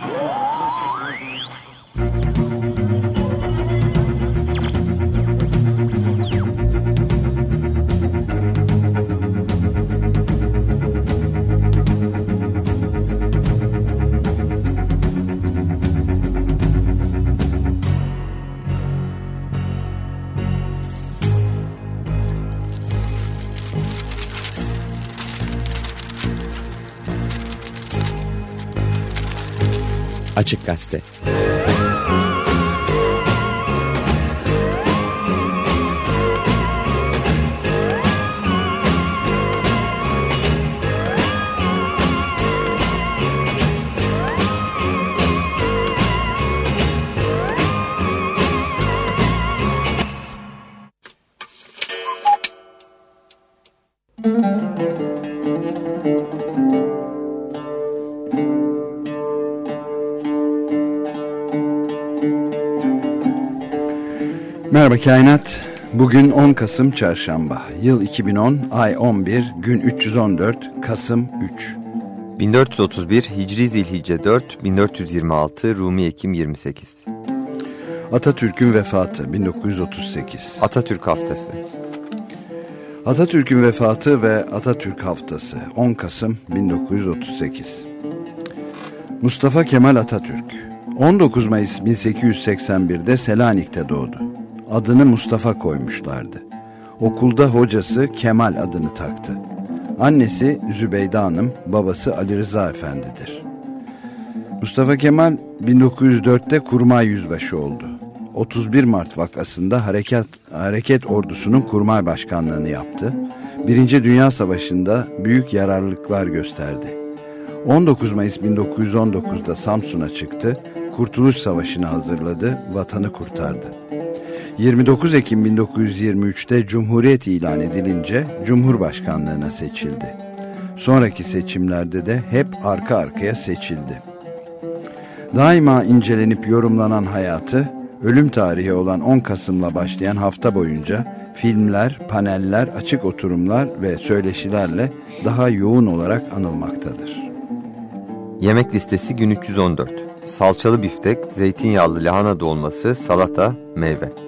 Brasil! Açık Gazete Merhaba Kainat. Bugün 10 Kasım Çarşamba. Yıl 2010, ay 11, gün 314, Kasım 3. 1431 Hicri Zilhice 4, 1426 Rumi Ekim 28. Atatürk'ün vefatı 1938. Atatürk Haftası. Atatürk'ün vefatı ve Atatürk Haftası 10 Kasım 1938. Mustafa Kemal Atatürk 19 Mayıs 1881'de Selanik'te doğdu. Adını Mustafa koymuşlardı. Okulda hocası Kemal adını taktı. Annesi Zübeyde Hanım, babası Ali Rıza Efendi'dir. Mustafa Kemal 1904'te kurmay yüzbaşı oldu. 31 Mart vakasında hareket, hareket ordusunun kurmay başkanlığını yaptı. Birinci Dünya Savaşı'nda büyük yararlılıklar gösterdi. 19 Mayıs 1919'da Samsun'a çıktı, Kurtuluş Savaşı'nı hazırladı, vatanı kurtardı. 29 Ekim 1923'te Cumhuriyet ilan edilince Cumhurbaşkanlığına seçildi. Sonraki seçimlerde de hep arka arkaya seçildi. Daima incelenip yorumlanan hayatı, ölüm tarihi olan 10 Kasım'la başlayan hafta boyunca filmler, paneller, açık oturumlar ve söyleşilerle daha yoğun olarak anılmaktadır. Yemek listesi gün 314. Salçalı biftek, zeytinyağlı lahana dolması, salata, meyve.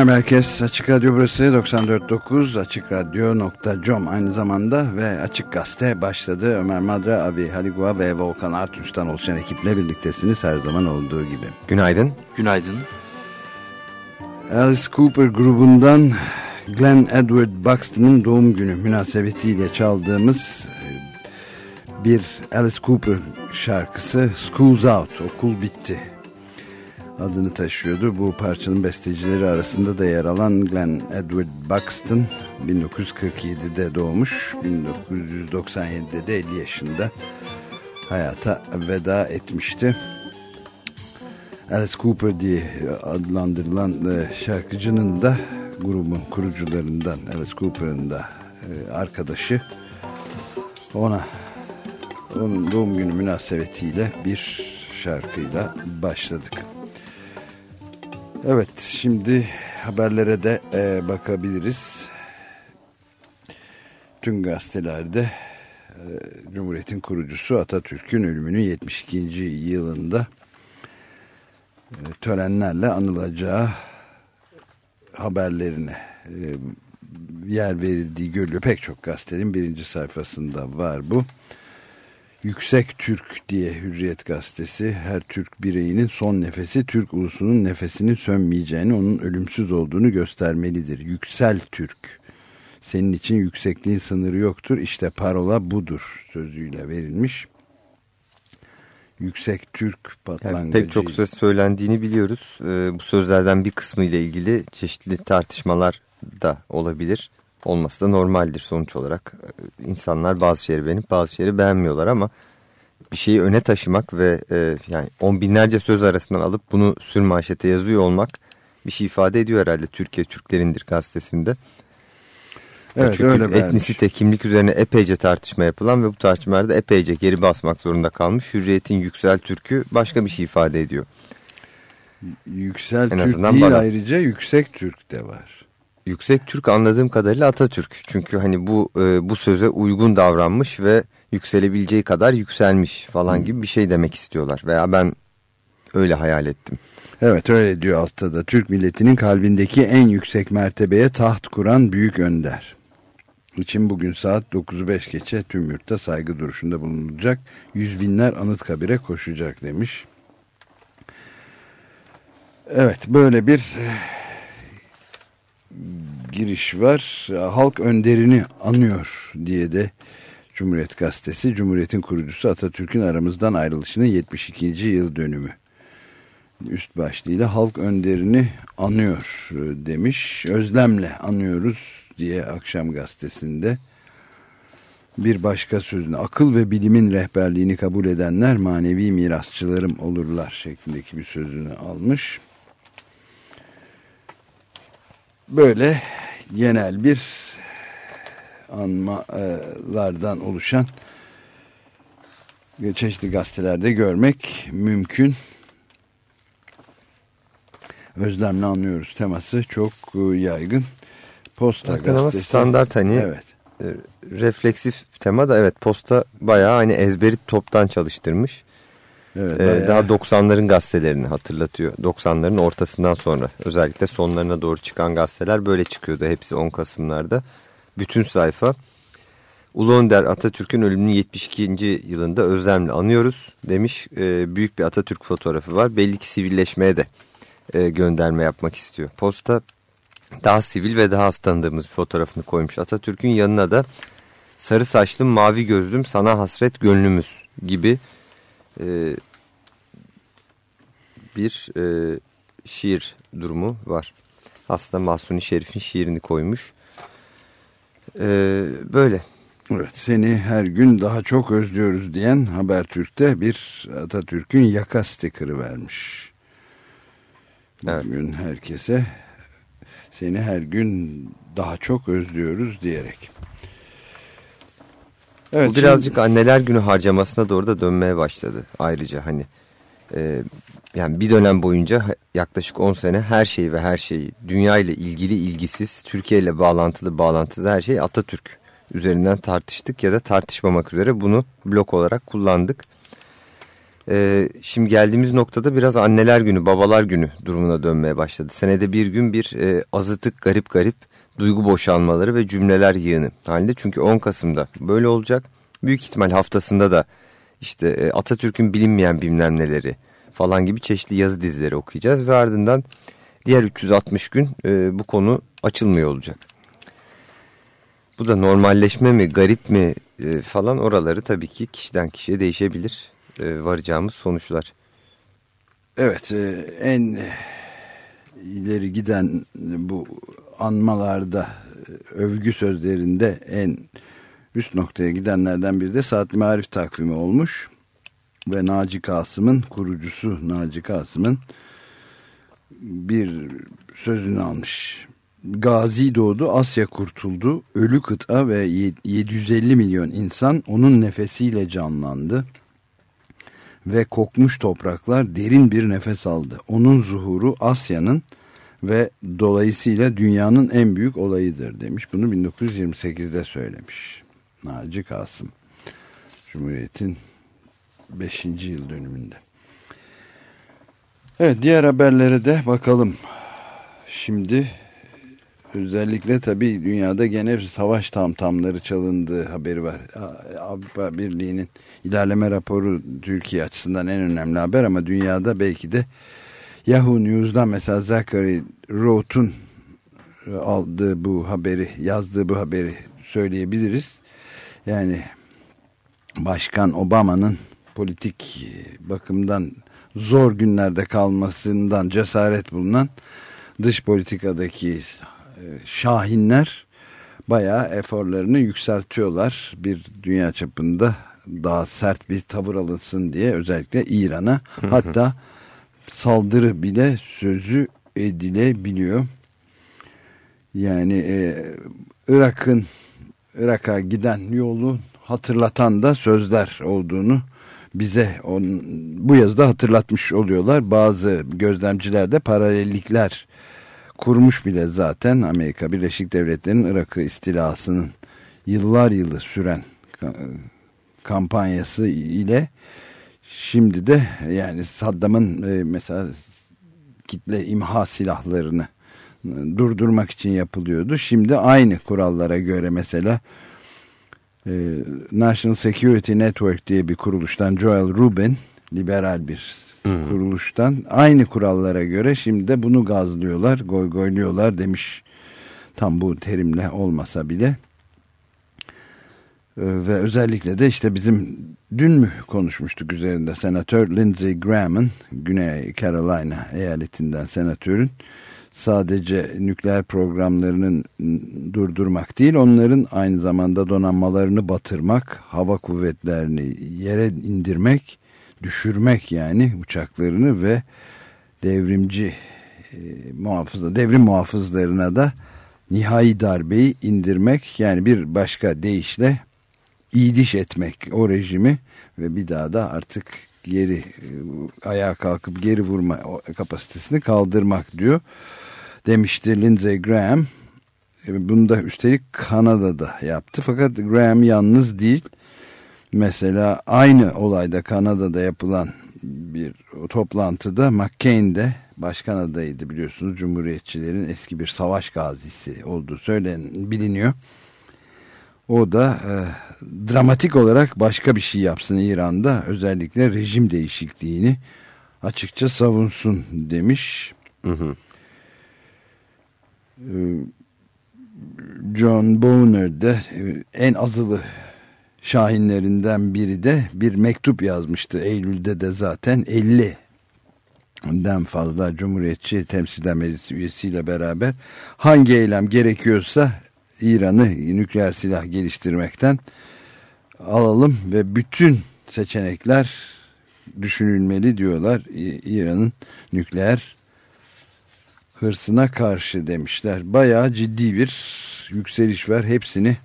Merhaba herkes. Açık Radyo burası 94.9 AçıkRadyo.com aynı zamanda ve Açık Gazete başladı. Ömer Madra, Abi Haligua ve Volkan Artunç'tan oluşan ekiple birliktesiniz her zaman olduğu gibi. Günaydın. Günaydın. Alice Cooper grubundan Glenn Edward Buxton'ın doğum günü münasebetiyle çaldığımız e, bir Alice Cooper şarkısı School's Out, okul bitti adını taşıyordu. Bu parçanın bestecileri arasında da yer alan Glenn Edward Buxton 1947'de doğmuş. 1997'de de 50 yaşında hayata veda etmişti. Alice Cooper diye adlandırılan e, şarkıcının da grubun kurucularından Alice Cooper'ın da e, arkadaşı ona onun doğum günü münasebetiyle bir şarkıyla başladık. Evet şimdi haberlere de e, bakabiliriz. Tüm gazetelerde e, Cumhuriyet'in kurucusu Atatürk'ün ölümünün 72. yılında e, törenlerle anılacağı haberlerine e, yer verildiği görülüyor. Pek çok gazetenin birinci sayfasında var bu. Yüksek Türk diye Hürriyet gazetesi her Türk bireyinin son nefesi Türk ulusunun nefesinin sönmeyeceğini onun ölümsüz olduğunu göstermelidir. Yüksel Türk senin için yüksekliğin sınırı yoktur işte parola budur sözüyle verilmiş. Yüksek Türk patlangıcı. Yani pek çok söz söylendiğini biliyoruz. Ee, bu sözlerden bir kısmı ile ilgili çeşitli tartışmalar da olabilir. Olması da normaldir sonuç olarak. Ee, insanlar bazı şeyleri beğenip bazı şeyleri beğenmiyorlar ama bir şeyi öne taşımak ve e, yani on binlerce söz arasından alıp bunu sür manşete yazıyor olmak bir şey ifade ediyor herhalde Türkiye Türklerindir gazetesinde. Evet, Çünkü öyle vermiş. etnisite kimlik üzerine epeyce tartışma yapılan ve bu tartışmalarda epeyce geri basmak zorunda kalmış. Hürriyet'in Yüksel Türk'ü başka bir şey ifade ediyor. Yüksel En Türk değil bana. ayrıca Yüksek Türk de var. Yüksek Türk anladığım kadarıyla Atatürk. Çünkü hani bu e, bu söze uygun davranmış ve yükselebileceği kadar yükselmiş falan gibi bir şey demek istiyorlar. Veya ben öyle hayal ettim. Evet öyle diyor altta da. Türk milletinin kalbindeki en yüksek mertebeye taht kuran büyük önder. için bugün saat 9'u 5 geçe tüm yurtta saygı duruşunda bulunacak. Yüz binler Anıtkabir'e koşacak demiş. Evet böyle bir eh, giriş var. Halk önderini anıyor diye de Cumhuriyet Gazetesi, Cumhuriyet'in kurucusu Atatürk'ün aramızdan ayrılışının 72. yıl dönümü üst başlığıyla halk önderini anıyor e, demiş. Özlemle anıyoruz diye akşam gazetesinde bir başka sözünü akıl ve bilimin rehberliğini kabul edenler manevi mirasçılarım olurlar şeklindeki bir sözünü almış. Böyle genel bir anmalardan oluşan çeşitli gazetelerde görmek mümkün. Özlemle anlıyoruz teması çok e, yaygın. Posta Zaten ama gazetesi. standart hani Evet. e, refleksif tema da evet posta bayağı hani ezberi toptan çalıştırmış. Evet, Ee, daha 90'ların gazetelerini hatırlatıyor. 90'ların ortasından sonra özellikle sonlarına doğru çıkan gazeteler böyle çıkıyordu. Hepsi 10 Kasım'larda. Bütün sayfa Ulu Önder Atatürk'ün ölümünün 72. yılında özlemle anıyoruz demiş. Ee, büyük bir Atatürk fotoğrafı var. Belli ki sivilleşmeye de e, gönderme yapmak istiyor. Posta daha sivil ve daha az tanıdığımız bir fotoğrafını koymuş. Atatürk'ün yanına da sarı saçlım mavi gözlüm sana hasret gönlümüz gibi e, bir e, şiir durumu var. Aslında Mahsuni Şerif'in şiirini koymuş. E, böyle. Evet, seni her gün daha çok özlüyoruz diyen Habertürk'te bir Atatürk'ün yaka stikeri vermiş. Evet. Bugün herkese seni her gün daha çok özlüyoruz diyerek. Evet, Bu birazcık anneler günü harcamasına doğru da dönmeye başladı. Ayrıca hani e, yani bir dönem boyunca yaklaşık 10 sene her şeyi ve her şeyi dünya ile ilgili ilgisiz, Türkiye ile bağlantılı bağlantısız her şeyi Atatürk üzerinden tartıştık ya da tartışmamak üzere bunu blok olarak kullandık. e, şimdi geldiğimiz noktada biraz anneler günü, babalar günü durumuna dönmeye başladı. Senede bir gün bir e, azıtık garip garip duygu boşalmaları ve cümleler yığını halinde. Çünkü 10 Kasım'da böyle olacak. Büyük ihtimal haftasında da işte e, Atatürk'ün bilinmeyen bilmem neleri falan gibi çeşitli yazı dizileri okuyacağız. Ve ardından diğer 360 gün e, bu konu açılmıyor olacak. Bu da normalleşme mi, garip mi e, falan oraları tabii ki kişiden kişiye değişebilir varacağımız sonuçlar. Evet en ileri giden bu anmalarda e, övgü sözlerinde en üst noktaya gidenlerden biri de Saat Marif takvimi olmuş. Ve Naci Kasım'ın kurucusu Naci Kasım'ın bir sözünü almış. Gazi doğdu, Asya kurtuldu, ölü kıta ve 750 milyon insan onun nefesiyle canlandı ve kokmuş topraklar derin bir nefes aldı. Onun zuhuru Asya'nın ve dolayısıyla dünyanın en büyük olayıdır demiş. Bunu 1928'de söylemiş Naci Kasım. Cumhuriyet'in 5. yıl dönümünde. Evet diğer haberlere de bakalım. Şimdi özellikle tabii dünyada gene savaş tamtamları çalındığı haberi var. Avrupa Birliği'nin ilerleme raporu Türkiye açısından en önemli haber ama dünyada belki de Yahoo News'dan mesela Zachary Roth'un aldığı bu haberi, yazdığı bu haberi söyleyebiliriz. Yani Başkan Obama'nın politik bakımdan zor günlerde kalmasından cesaret bulunan dış politikadaki şahinler bayağı eforlarını yükseltiyorlar. Bir dünya çapında daha sert bir tavır alınsın diye özellikle İran'a hatta saldırı bile sözü edilebiliyor. Yani e, Irak'ın Irak'a giden yolu hatırlatan da sözler olduğunu bize on, bu yazıda hatırlatmış oluyorlar. Bazı gözlemciler de paralellikler kurmuş bile zaten Amerika Birleşik Devletleri'nin Irak'ı istilasının yıllar yılı süren kampanyası ile şimdi de yani Saddam'ın e, mesela kitle imha silahlarını durdurmak için yapılıyordu. Şimdi aynı kurallara göre mesela e, National Security Network diye bir kuruluştan Joel Rubin liberal bir hmm. kuruluştan aynı kurallara göre şimdi de bunu gazlıyorlar, goygoyluyorlar demiş. Tam bu terimle olmasa bile. E, ve özellikle de işte bizim dün mü konuşmuştuk üzerinde senatör Lindsey Graham'ın Güney Carolina eyaletinden senatörün sadece nükleer programlarının durdurmak değil onların aynı zamanda donanmalarını batırmak, hava kuvvetlerini yere indirmek, düşürmek yani uçaklarını ve devrimci e, muhafıza, devrim muhafızlarına da nihai darbeyi indirmek yani bir başka deyişle iyidiş etmek o rejimi ve bir daha da artık geri ayağa kalkıp geri vurma kapasitesini kaldırmak diyor demişti Lindsey Graham. E, bunu da üstelik Kanada'da yaptı. Fakat Graham yalnız değil. Mesela aynı olayda Kanada'da yapılan bir toplantıda McCain başkan adayıydı biliyorsunuz. Cumhuriyetçilerin eski bir savaş gazisi olduğu söylen biliniyor. O da e, dramatik olarak başka bir şey yapsın İran'da. Özellikle rejim değişikliğini açıkça savunsun demiş. Hı hı. E, John Boner de e, en azılı şahinlerinden biri de bir mektup yazmıştı. Eylül'de de zaten 50 den fazla Cumhuriyetçi Temsilciler Meclisi üyesiyle beraber hangi eylem gerekiyorsa İran'ı nükleer silah geliştirmekten alalım ve bütün seçenekler düşünülmeli diyorlar. İran'ın nükleer hırsına karşı demişler. Bayağı ciddi bir yükseliş var. Hepsini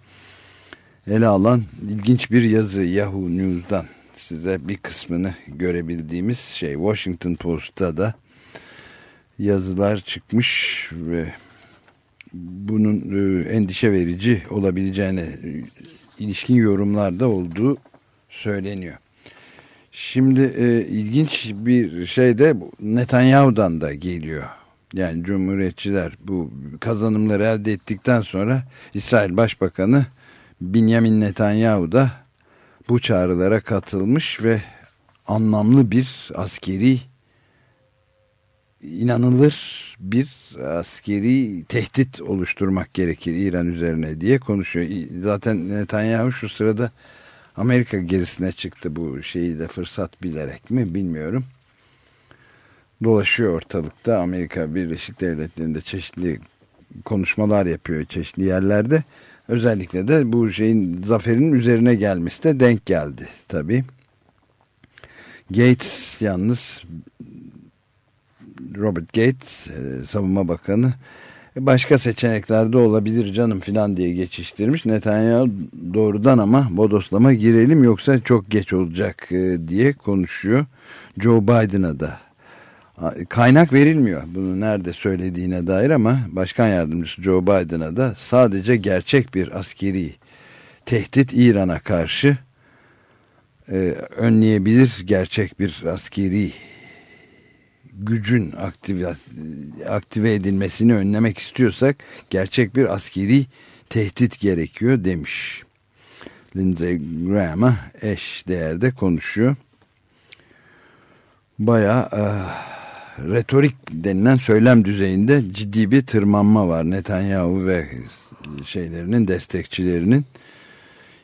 ele alan ilginç bir yazı Yahoo News'dan size bir kısmını görebildiğimiz şey Washington Post'ta da yazılar çıkmış ve bunun e, endişe verici olabileceğine ilişkin yorumlarda olduğu söyleniyor. Şimdi e, ilginç bir şey de Netanyahu'dan da geliyor. Yani Cumhuriyetçiler bu kazanımları elde ettikten sonra İsrail Başbakanı Benjamin Netanyahu da bu çağrılara katılmış ve anlamlı bir askeri inanılır bir askeri tehdit oluşturmak gerekir İran üzerine diye konuşuyor. Zaten Netanyahu şu sırada Amerika gerisine çıktı bu şeyi de fırsat bilerek mi bilmiyorum. Dolaşıyor ortalıkta Amerika Birleşik Devletleri'nde çeşitli konuşmalar yapıyor çeşitli yerlerde. Özellikle de bu şeyin zaferin üzerine gelmesi de denk geldi tabii. Gates yalnız Robert Gates e, savunma bakanı başka seçenekler de olabilir canım filan diye geçiştirmiş. Netanyahu doğrudan ama bodoslama girelim yoksa çok geç olacak e, diye konuşuyor. Joe Biden'a da kaynak verilmiyor bunu nerede söylediğine dair ama başkan yardımcısı Joe Biden'a da sadece gerçek bir askeri tehdit İran'a karşı e, önleyebilir gerçek bir askeri gücün aktive, aktive edilmesini önlemek istiyorsak gerçek bir askeri tehdit gerekiyor demiş. Lindsey Graham'a eş değerde konuşuyor. Baya e, retorik denilen söylem düzeyinde ciddi bir tırmanma var. Netanyahu ve şeylerinin destekçilerinin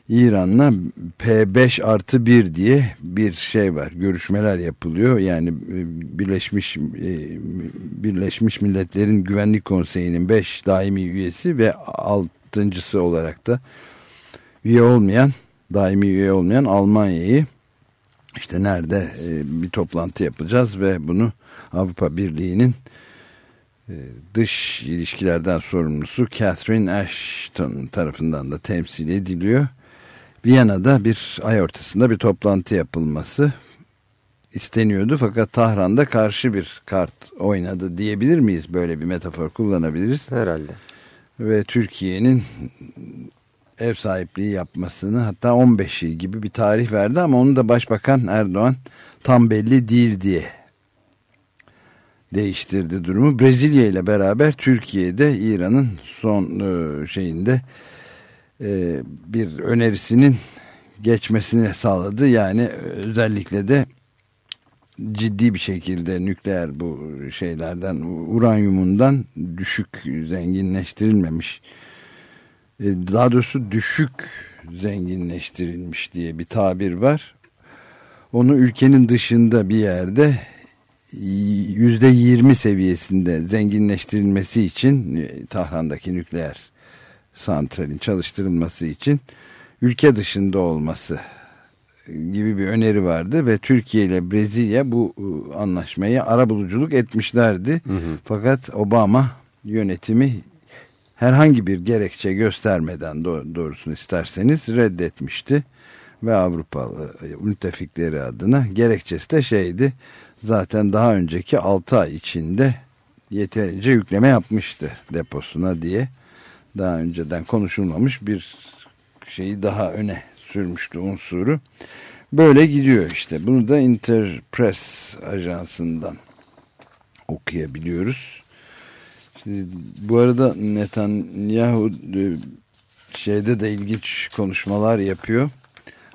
İran'la P5 artı 1 diye bir şey var. Görüşmeler yapılıyor. Yani e, Birleşmiş e, Birleşmiş Milletler'in Güvenlik Konseyi'nin 5 daimi üyesi ve altıncısı olarak da üye olmayan daimi üye olmayan Almanya'yı işte nerede e, bir toplantı yapacağız ve bunu Avrupa Birliği'nin dış ilişkilerden sorumlusu Catherine Ashton tarafından da temsil ediliyor. Viyana'da bir ay ortasında bir toplantı yapılması isteniyordu fakat Tahran'da karşı bir kart oynadı diyebilir miyiz? Böyle bir metafor kullanabiliriz. Herhalde. Ve Türkiye'nin ev sahipliği yapmasını hatta 15'i gibi bir tarih verdi ama onu da Başbakan Erdoğan tam belli değil diye değiştirdi durumu. Brezilya ile beraber Türkiye'de İran'ın son e, şeyinde e, bir önerisinin geçmesini sağladı. Yani özellikle de ciddi bir şekilde nükleer bu şeylerden uranyumundan düşük zenginleştirilmemiş e, daha doğrusu düşük zenginleştirilmiş diye bir tabir var. Onu ülkenin dışında bir yerde yüzde yirmi seviyesinde zenginleştirilmesi için e, Tahran'daki nükleer santralin çalıştırılması için ülke dışında olması gibi bir öneri vardı ve Türkiye ile Brezilya bu ıı, anlaşmayı ara buluculuk etmişlerdi. Hı hı. Fakat Obama yönetimi herhangi bir gerekçe göstermeden doğrusunu isterseniz reddetmişti. Ve Avrupalı müttefikleri adına gerekçesi de şeydi zaten daha önceki 6 ay içinde yeterince yükleme yapmıştı deposuna diye daha önceden konuşulmamış bir şeyi daha öne sürmüştü unsuru. Böyle gidiyor işte. Bunu da Interpress ajansından okuyabiliyoruz. Şimdi, bu arada Netanyahu e, şeyde de ilginç konuşmalar yapıyor.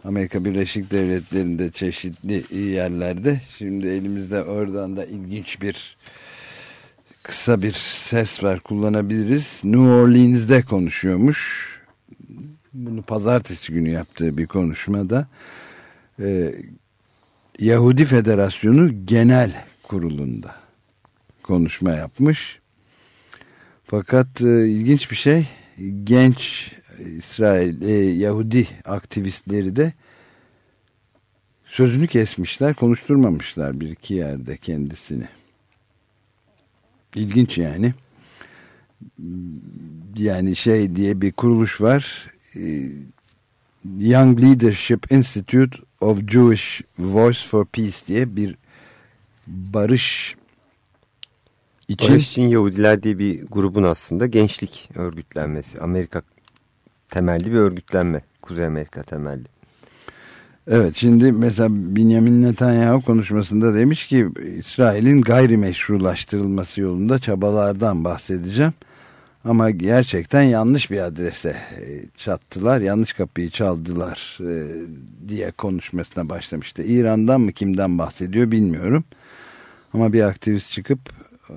Amerika Birleşik Devletleri'nde çeşitli yerlerde. Şimdi elimizde oradan da ilginç bir kısa bir ses ver kullanabiliriz. New Orleans'de konuşuyormuş. Bunu pazartesi günü yaptığı bir konuşmada e, Yahudi Federasyonu Genel Kurulu'nda konuşma yapmış. Fakat e, ilginç bir şey genç İsrail e, Yahudi aktivistleri de sözünü kesmişler konuşturmamışlar bir iki yerde kendisini. İlginç yani. Yani şey diye bir kuruluş var. Ee, Young Leadership Institute of Jewish Voice for Peace diye bir barış için... Barış için Yahudiler diye bir grubun aslında gençlik örgütlenmesi. Amerika temelli bir örgütlenme. Kuzey Amerika temelli. Evet şimdi mesela Benjamin Netanyahu konuşmasında demiş ki İsrail'in gayrimeşrulaştırılması yolunda çabalardan bahsedeceğim. Ama gerçekten yanlış bir adrese e, çattılar, yanlış kapıyı çaldılar e, diye konuşmasına başlamıştı. İran'dan mı kimden bahsediyor bilmiyorum. Ama bir aktivist çıkıp e,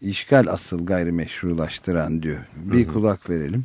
işgal asıl gayrimeşrulaştıran diyor. Bir kulak verelim.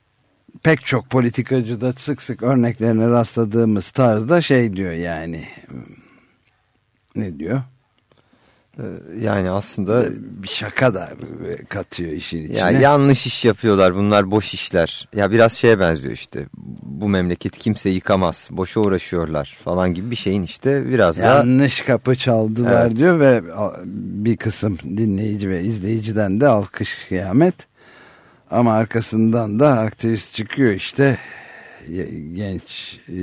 pek çok politikacıda sık sık örneklerine rastladığımız tarzda şey diyor yani ne diyor? Yani aslında Bir şaka da katıyor işin içine. ya yanlış iş yapıyorlar bunlar boş işler. Ya biraz şeye benziyor işte bu memleket kimse yıkamaz boşa uğraşıyorlar falan gibi bir şeyin işte biraz da Yanlış kapı çaldılar Evet. diyor ve bir kısım dinleyici ve izleyiciden de alkış kıyamet. Ama arkasından da aktivist çıkıyor işte genç e,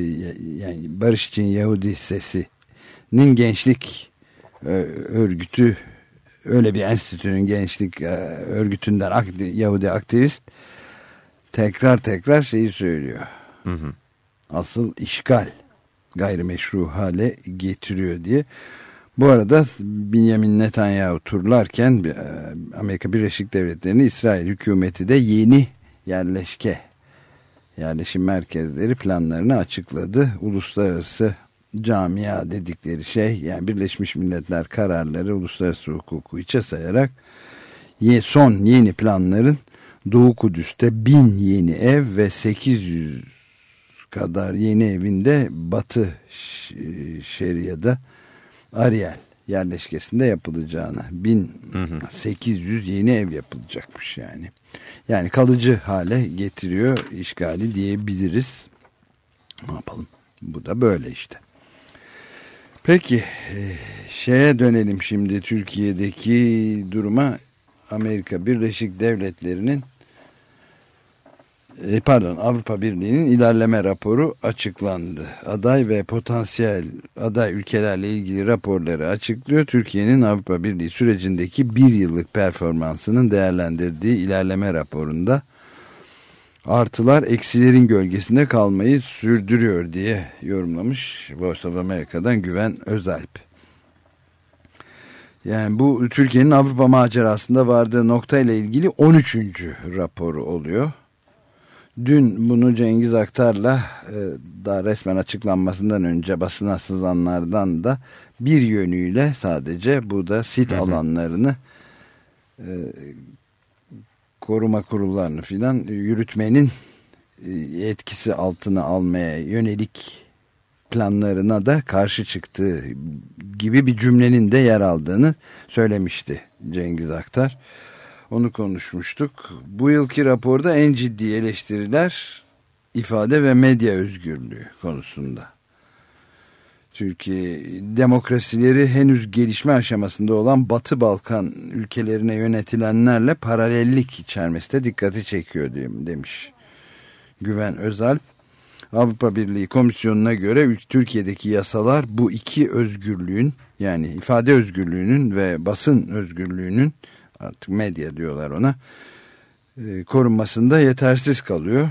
yani Barış için Yahudi Sesi'nin gençlik e, örgütü öyle bir enstitünün gençlik e, örgütünden Yahudi aktivist tekrar tekrar şeyi söylüyor. Asıl işgal gayrimeşru hale getiriyor diye. Bu arada Benjamin Netanyahu turlarken e, Amerika Birleşik Devletleri'nin İsrail hükümeti de yeni yerleşke yerleşim merkezleri planlarını açıkladı. Uluslararası camia dedikleri şey yani Birleşmiş Milletler kararları uluslararası hukuku içe sayarak son yeni planların Doğu Kudüs'te bin yeni ev ve 800 kadar yeni evinde Batı Şeria'da Ariel yerleşkesinde yapılacağına 1800 yeni ev yapılacakmış yani. Yani kalıcı hale getiriyor işgali diyebiliriz. Ne yapalım? Bu da böyle işte. Peki e, şeye dönelim şimdi Türkiye'deki duruma Amerika Birleşik Devletleri'nin pardon Avrupa Birliği'nin ilerleme raporu açıklandı. Aday ve potansiyel aday ülkelerle ilgili raporları açıklıyor. Türkiye'nin Avrupa Birliği sürecindeki bir yıllık performansının değerlendirdiği ilerleme raporunda artılar eksilerin gölgesinde kalmayı sürdürüyor diye yorumlamış Voice of America'dan Güven Özalp. Yani bu Türkiye'nin Avrupa macerasında vardığı nokta ile ilgili 13. raporu oluyor. Dün bunu Cengiz Aktar'la e, daha resmen açıklanmasından önce basına sızanlardan da bir yönüyle sadece bu da sit alanlarını e, koruma kurullarını filan yürütmenin e, etkisi altına almaya yönelik planlarına da karşı çıktığı gibi bir cümlenin de yer aldığını söylemişti Cengiz Aktar. Onu konuşmuştuk. Bu yılki raporda en ciddi eleştiriler ifade ve medya özgürlüğü konusunda. Türkiye demokrasileri henüz gelişme aşamasında olan Batı Balkan ülkelerine yönetilenlerle paralellik içermesi de dikkati çekiyor demiş Güven Özalp. Avrupa Birliği Komisyonu'na göre Türkiye'deki yasalar bu iki özgürlüğün yani ifade özgürlüğünün ve basın özgürlüğünün artık medya diyorlar ona e, korunmasında yetersiz kalıyor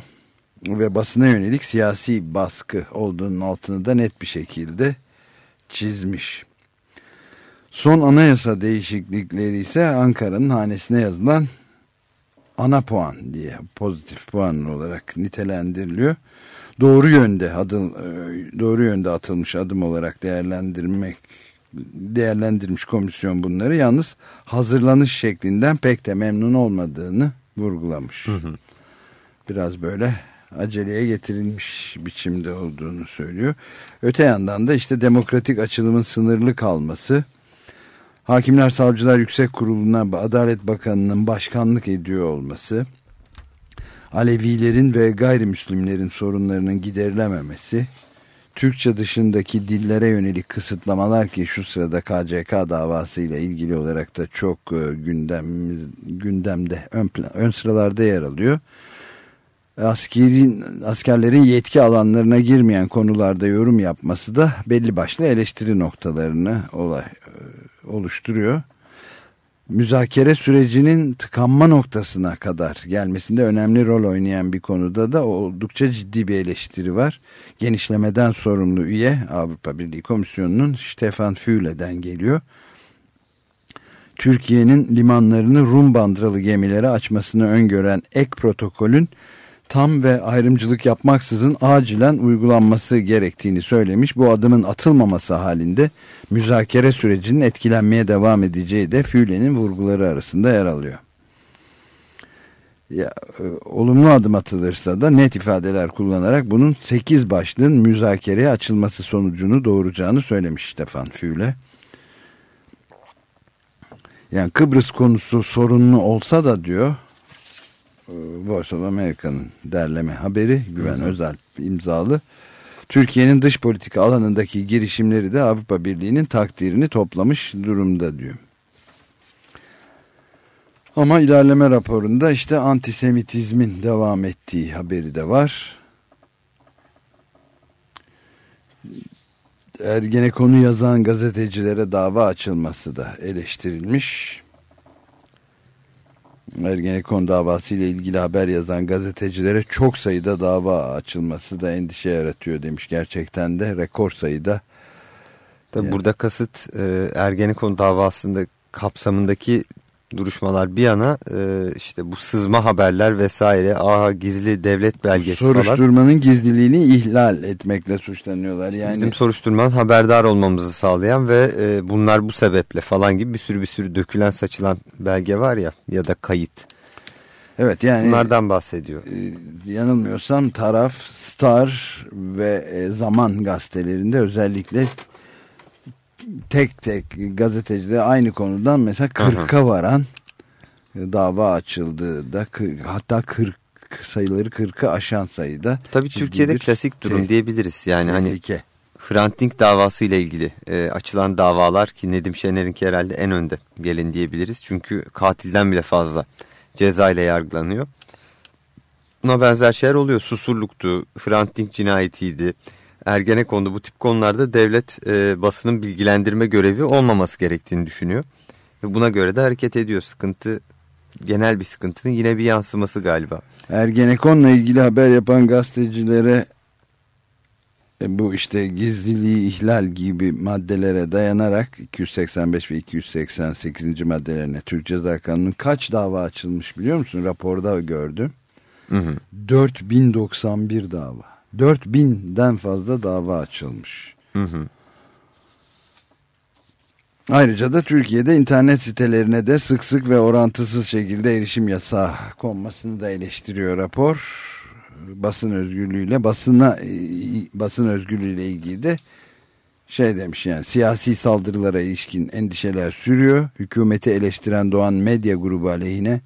ve basına yönelik siyasi baskı olduğunun altını da net bir şekilde çizmiş. Son anayasa değişiklikleri ise Ankara'nın hanesine yazılan ana puan diye pozitif puan olarak nitelendiriliyor. Doğru yönde adım doğru yönde atılmış adım olarak değerlendirmek değerlendirmiş komisyon bunları yalnız hazırlanış şeklinden pek de memnun olmadığını vurgulamış. Hı hı. Biraz böyle aceleye getirilmiş biçimde olduğunu söylüyor. Öte yandan da işte demokratik açılımın sınırlı kalması, Hakimler Savcılar Yüksek Kurulu'na Adalet Bakanı'nın başkanlık ediyor olması, Alevilerin ve gayrimüslimlerin sorunlarının giderilememesi, Türkçe dışındaki dillere yönelik kısıtlamalar ki şu sırada KCK davasıyla ilgili olarak da çok e, gündemimiz, gündemde ön, plan, ön sıralarda yer alıyor. Askerin, askerlerin yetki alanlarına girmeyen konularda yorum yapması da belli başlı eleştiri noktalarını olay, e, oluşturuyor müzakere sürecinin tıkanma noktasına kadar gelmesinde önemli rol oynayan bir konuda da oldukça ciddi bir eleştiri var. Genişlemeden sorumlu üye Avrupa Birliği Komisyonu'nun Stefan Füle'den geliyor. Türkiye'nin limanlarını Rum bandıralı gemilere açmasını öngören ek protokolün tam ve ayrımcılık yapmaksızın acilen uygulanması gerektiğini söylemiş. Bu adımın atılmaması halinde müzakere sürecinin etkilenmeye devam edeceği de Füle'nin vurguları arasında yer alıyor. Ya, e, olumlu adım atılırsa da net ifadeler kullanarak bunun 8 başlığın müzakereye açılması sonucunu doğuracağını söylemiş Stefan Füle. Yani Kıbrıs konusu sorunlu olsa da diyor Voice of America'nın derleme haberi Güven Özel imzalı. Türkiye'nin dış politika alanındaki girişimleri de Avrupa Birliği'nin takdirini toplamış durumda diyor. Ama ilerleme raporunda işte antisemitizmin devam ettiği haberi de var. Ergenekon'u yazan gazetecilere dava açılması da eleştirilmiş. Ergenekon davası ile ilgili haber yazan gazetecilere çok sayıda dava açılması da endişe yaratıyor demiş. Gerçekten de rekor sayıda. Tabi Yani. burada kasıt e, Ergenekon davasında kapsamındaki duruşmalar bir yana e, işte bu sızma haberler vesaire aha gizli devlet belgesi falan. Soruşturmanın gizliliğini ihlal etmekle suçlanıyorlar. İşte yani Bizim soruşturmanın haberdar olmamızı sağlayan ve e, bunlar bu sebeple falan gibi bir sürü bir sürü dökülen saçılan belge var ya ya da kayıt. evet yani Bunlardan bahsediyor. e, yanılmıyorsam taraf Star ve e, Zaman gazetelerinde özellikle tek tek gazetecilere aynı konudan mesela 40'a varan e, dava açıldı da hatta 40 sayıları 40'ı aşan sayıda. Tabii Türkiye'de klasik durum te- diyebiliriz. Yani hani tehlike. Hrant Dink davası ile ilgili e, açılan davalar ki Nedim Şener'inki herhalde en önde gelin diyebiliriz. Çünkü katilden bile fazla ceza ile yargılanıyor. Buna benzer şeyler oluyor. Susurluktu, Hrant Dink cinayetiydi, Ergenekon'du bu tip konularda devlet e, basının bilgilendirme görevi olmaması gerektiğini düşünüyor. Ve buna göre de hareket ediyor. Sıkıntı genel bir sıkıntının yine bir yansıması galiba. Ergenekon'la ilgili haber yapan gazetecilere e, bu işte gizliliği ihlal gibi maddelere dayanarak 285 ve 288. maddelerine Türk Ceza Kanunu'nun kaç dava açılmış biliyor musun? Raporda gördüm. Hı hı. 4091 dava. 4000'den fazla dava açılmış. Hı hı. Ayrıca da Türkiye'de internet sitelerine de sık sık ve orantısız şekilde erişim yasağı konmasını da eleştiriyor rapor. Basın özgürlüğüyle basına e, basın özgürlüğüyle ilgili de şey demiş yani siyasi saldırılara ilişkin endişeler sürüyor. Hükümeti eleştiren Doğan Medya Grubu aleyhine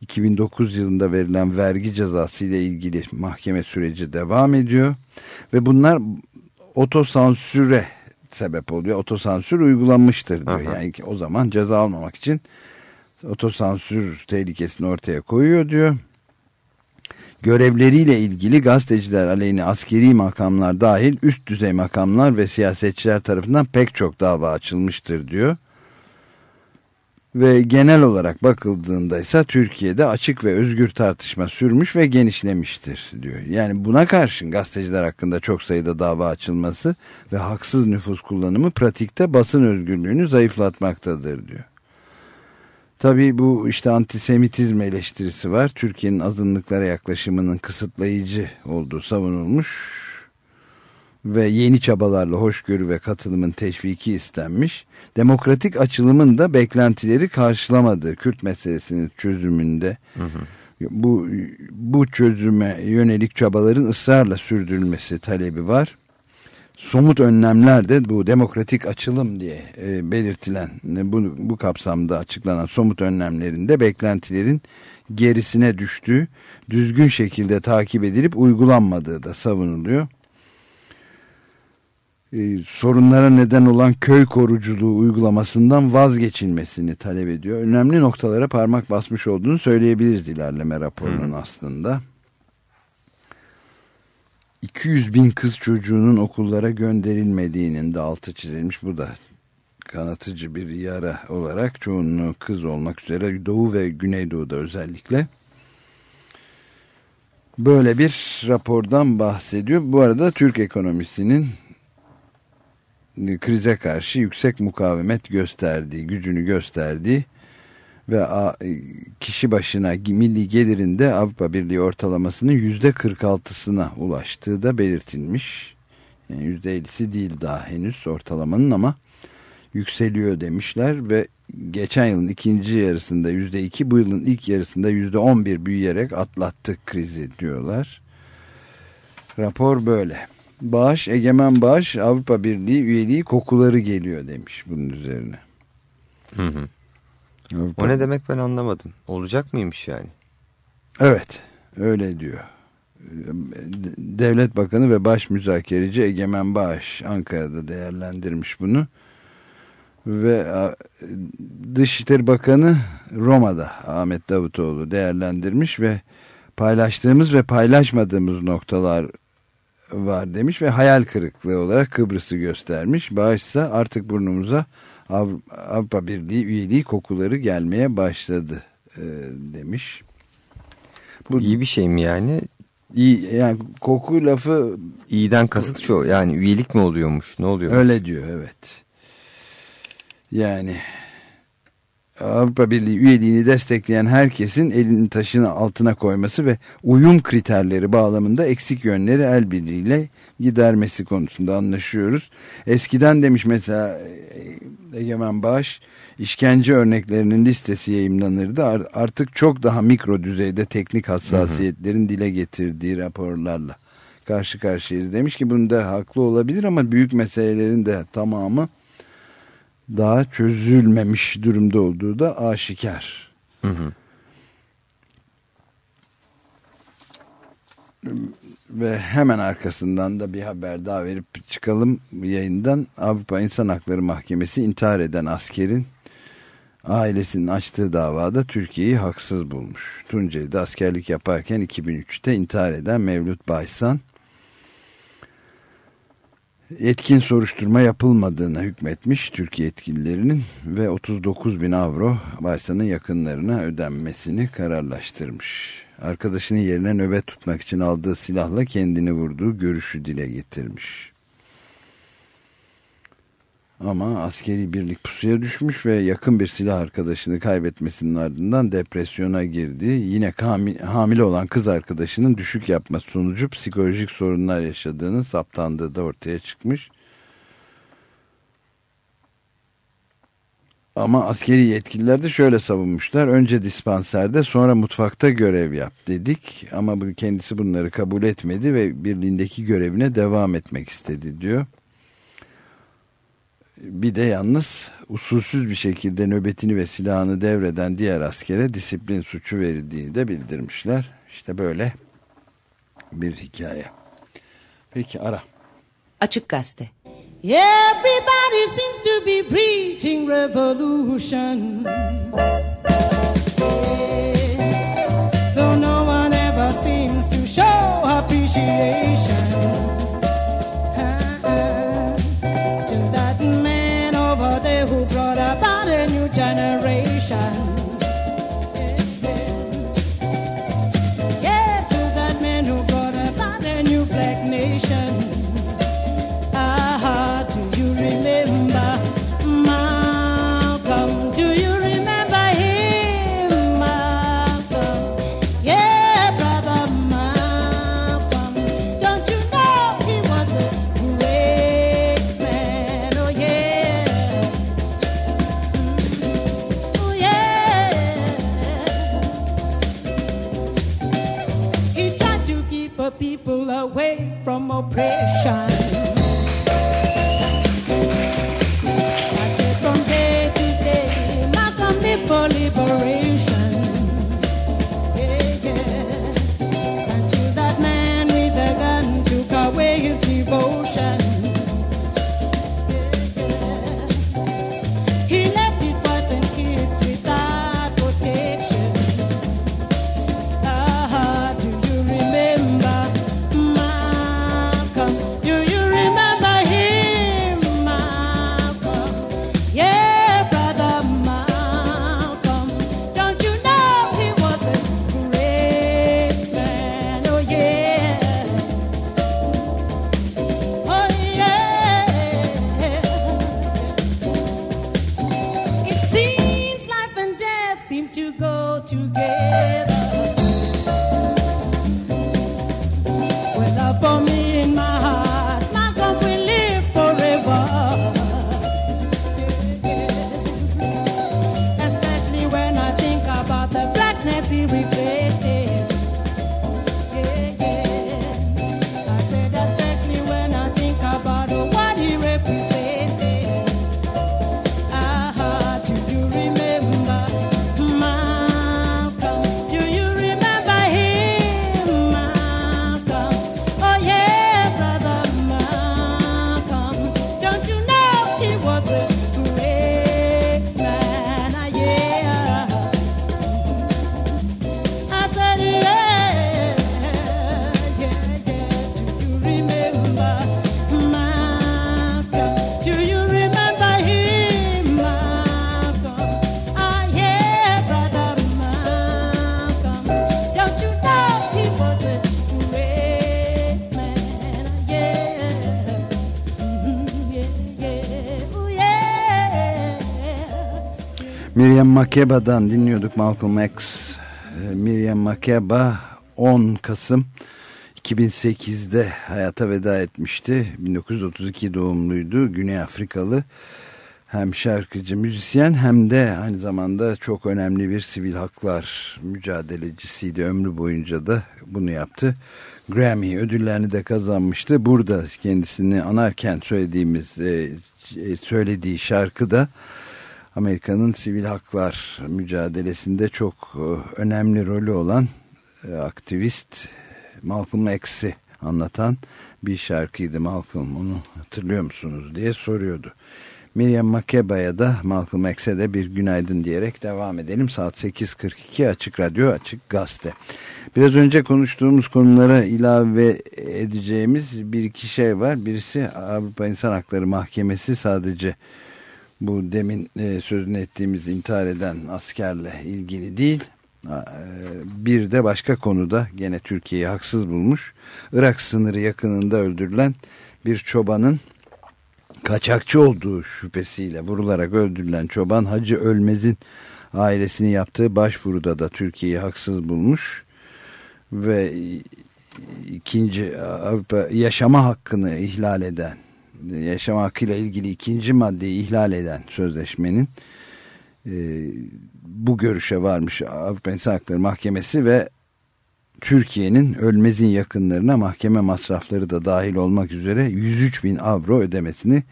2009 yılında verilen vergi cezası ile ilgili mahkeme süreci devam ediyor. Ve bunlar otosansüre sebep oluyor. Otosansür uygulanmıştır diyor. Aha. Yani o zaman ceza almamak için otosansür tehlikesini ortaya koyuyor diyor. Görevleriyle ilgili gazeteciler aleyhine askeri makamlar dahil üst düzey makamlar ve siyasetçiler tarafından pek çok dava açılmıştır diyor. Ve genel olarak bakıldığında ise Türkiye'de açık ve özgür tartışma sürmüş ve genişlemiştir diyor. Yani buna karşın gazeteciler hakkında çok sayıda dava açılması ve haksız nüfus kullanımı pratikte basın özgürlüğünü zayıflatmaktadır diyor. Tabii bu işte antisemitizm eleştirisi var. Türkiye'nin azınlıklara yaklaşımının kısıtlayıcı olduğu savunulmuş ve yeni çabalarla hoşgörü ve katılımın teşviki istenmiş. Demokratik açılımın da beklentileri karşılamadığı Kürt meselesinin çözümünde bu bu çözüme yönelik çabaların ısrarla sürdürülmesi talebi var. Somut önlemler de bu demokratik açılım diye e, belirtilen e, bu, bu kapsamda açıklanan somut önlemlerinde beklentilerin gerisine düştüğü, düzgün şekilde takip edilip uygulanmadığı da savunuluyor. E, sorunlara neden olan köy koruculuğu uygulamasından vazgeçilmesini talep ediyor. Önemli noktalara parmak basmış olduğunu söyleyebiliriz ilerleme raporunun aslında. 200 bin kız çocuğunun okullara gönderilmediğinin de altı çizilmiş. Bu da kanatıcı bir yara olarak çoğunluğu kız olmak üzere Doğu ve Güneydoğu'da özellikle böyle bir rapordan bahsediyor. Bu arada Türk ekonomisinin krize karşı yüksek mukavemet gösterdiği, gücünü gösterdiği ve kişi başına milli gelirinde Avrupa Birliği ortalamasının yüzde 46'sına ulaştığı da belirtilmiş. Yani yüzde 50'si değil daha henüz ortalamanın ama yükseliyor demişler ve geçen yılın ikinci yarısında yüzde iki bu yılın ilk yarısında yüzde on bir büyüyerek atlattık krizi diyorlar. Rapor böyle. Bağış, egemen bağış Avrupa Birliği üyeliği kokuları geliyor demiş bunun üzerine. Hı hı. Avrupa... O ne demek ben anlamadım. Olacak mıymış yani? Evet öyle diyor. Devlet Bakanı ve Baş Müzakereci Egemen Bağış Ankara'da değerlendirmiş bunu ve Dışişleri Bakanı Roma'da Ahmet Davutoğlu değerlendirmiş ve paylaştığımız ve paylaşmadığımız noktalar var demiş ve hayal kırıklığı olarak Kıbrıs'ı göstermiş. Bağışsa artık burnumuza Avrupa Birliği üyeliği kokuları gelmeye başladı e, demiş. Bu iyi bir şey mi yani? İyi, yani koku lafı iyiden kasıt şu yani üyelik mi oluyormuş ne oluyor? Öyle diyor evet. Yani Avrupa Birliği üyeliğini destekleyen herkesin elini taşını altına koyması ve uyum kriterleri bağlamında eksik yönleri el birliğiyle gidermesi konusunda anlaşıyoruz. Eskiden demiş mesela Egemen Bağış işkence örneklerinin listesi yayınlanırdı. Artık çok daha mikro düzeyde teknik hassasiyetlerin dile getirdiği raporlarla karşı karşıyayız. Demiş ki bunda haklı olabilir ama büyük meselelerin de tamamı daha çözülmemiş durumda olduğu da aşikar. Hı hı. Ve hemen arkasından da bir haber daha verip çıkalım yayından. Avrupa İnsan Hakları Mahkemesi intihar eden askerin ailesinin açtığı davada Türkiye'yi haksız bulmuş. Tunceli'de askerlik yaparken 2003'te intihar eden Mevlüt Baysan etkin soruşturma yapılmadığına hükmetmiş Türkiye yetkililerinin ve 39 bin avro Baysan'ın yakınlarına ödenmesini kararlaştırmış. Arkadaşının yerine nöbet tutmak için aldığı silahla kendini vurduğu görüşü dile getirmiş. Ama askeri birlik pusuya düşmüş ve yakın bir silah arkadaşını kaybetmesinin ardından depresyona girdi. Yine hamile olan kız arkadaşının düşük yapması sonucu psikolojik sorunlar yaşadığını saptandığı da ortaya çıkmış. Ama askeri yetkililer de şöyle savunmuşlar. Önce dispanserde sonra mutfakta görev yap dedik. Ama kendisi bunları kabul etmedi ve birliğindeki görevine devam etmek istedi diyor bir de yalnız usulsüz bir şekilde nöbetini ve silahını devreden diğer askere disiplin suçu verildiğini de bildirmişler. İşte böyle bir hikaye. Peki ara. Açık Gazete. Everybody seems to be preaching revolution. Though no one ever seems to show appreciation. From oppression. Makeba'dan dinliyorduk Malcolm X. Ee, Miriam Makeba 10 Kasım 2008'de hayata veda etmişti. 1932 doğumluydu. Güney Afrikalı hem şarkıcı, müzisyen hem de aynı zamanda çok önemli bir sivil haklar mücadelecisiydi. Ömrü boyunca da bunu yaptı. Grammy ödüllerini de kazanmıştı. Burada kendisini anarken söylediğimiz e, söylediği şarkı da Amerika'nın sivil haklar mücadelesinde çok e, önemli rolü olan e, aktivist Malcolm X'i anlatan bir şarkıydı. Malcolm onu hatırlıyor musunuz diye soruyordu. Miriam Makeba'ya da Malcolm X'e de bir günaydın diyerek devam edelim. Saat 8.42 Açık Radyo Açık Gazete. Biraz önce konuştuğumuz konulara ilave edeceğimiz bir iki şey var. Birisi Avrupa İnsan Hakları Mahkemesi sadece bu demin e, sözünü ettiğimiz intihar eden askerle ilgili değil. E, Bir de başka konuda gene Türkiye'yi haksız bulmuş. Irak sınırı yakınında öldürülen bir çobanın kaçakçı olduğu şüphesiyle vurularak öldürülen çoban Hacı Ölmez'in ailesinin yaptığı başvuruda da Türkiye'yi haksız bulmuş ve ikinci yaşama hakkını ihlal eden yaşama hakkıyla ilgili ikinci maddeyi ihlal eden sözleşmenin e, bu görüşe varmış Avrupa İnsan Hakları Mahkemesi ve Türkiye'nin Ölmez'in yakınlarına mahkeme masrafları da dahil olmak üzere 103 bin avro ödemesini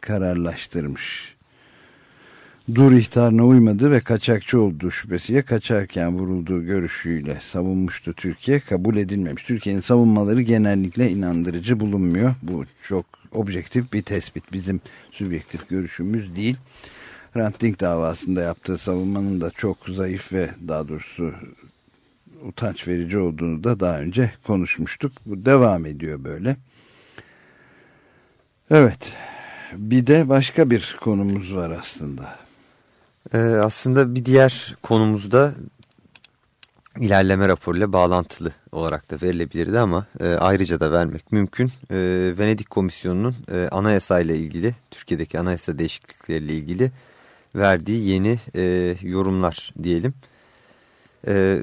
kararlaştırmış. Dur ihtarına uymadı ve kaçakçı olduğu şüphesiyle kaçarken vurulduğu görüşüyle savunmuştu Türkiye. Kabul edilmemiş. Türkiye'nin savunmaları genellikle inandırıcı bulunmuyor. Bu çok objektif bir tespit. Bizim sübjektif görüşümüz değil. Hrant Dink davasında yaptığı savunmanın da çok zayıf ve daha doğrusu utanç verici olduğunu da daha önce konuşmuştuk. Bu devam ediyor böyle. Evet. Bir de başka bir konumuz var aslında. Ee, aslında bir diğer konumuzda ilerleme raporuyla bağlantılı olarak da verilebilirdi ama e, ayrıca da vermek mümkün. E, Venedik Komisyonu'nun e, anayasayla ilgili, Türkiye'deki anayasa değişiklikleriyle ilgili verdiği yeni e, yorumlar diyelim. E,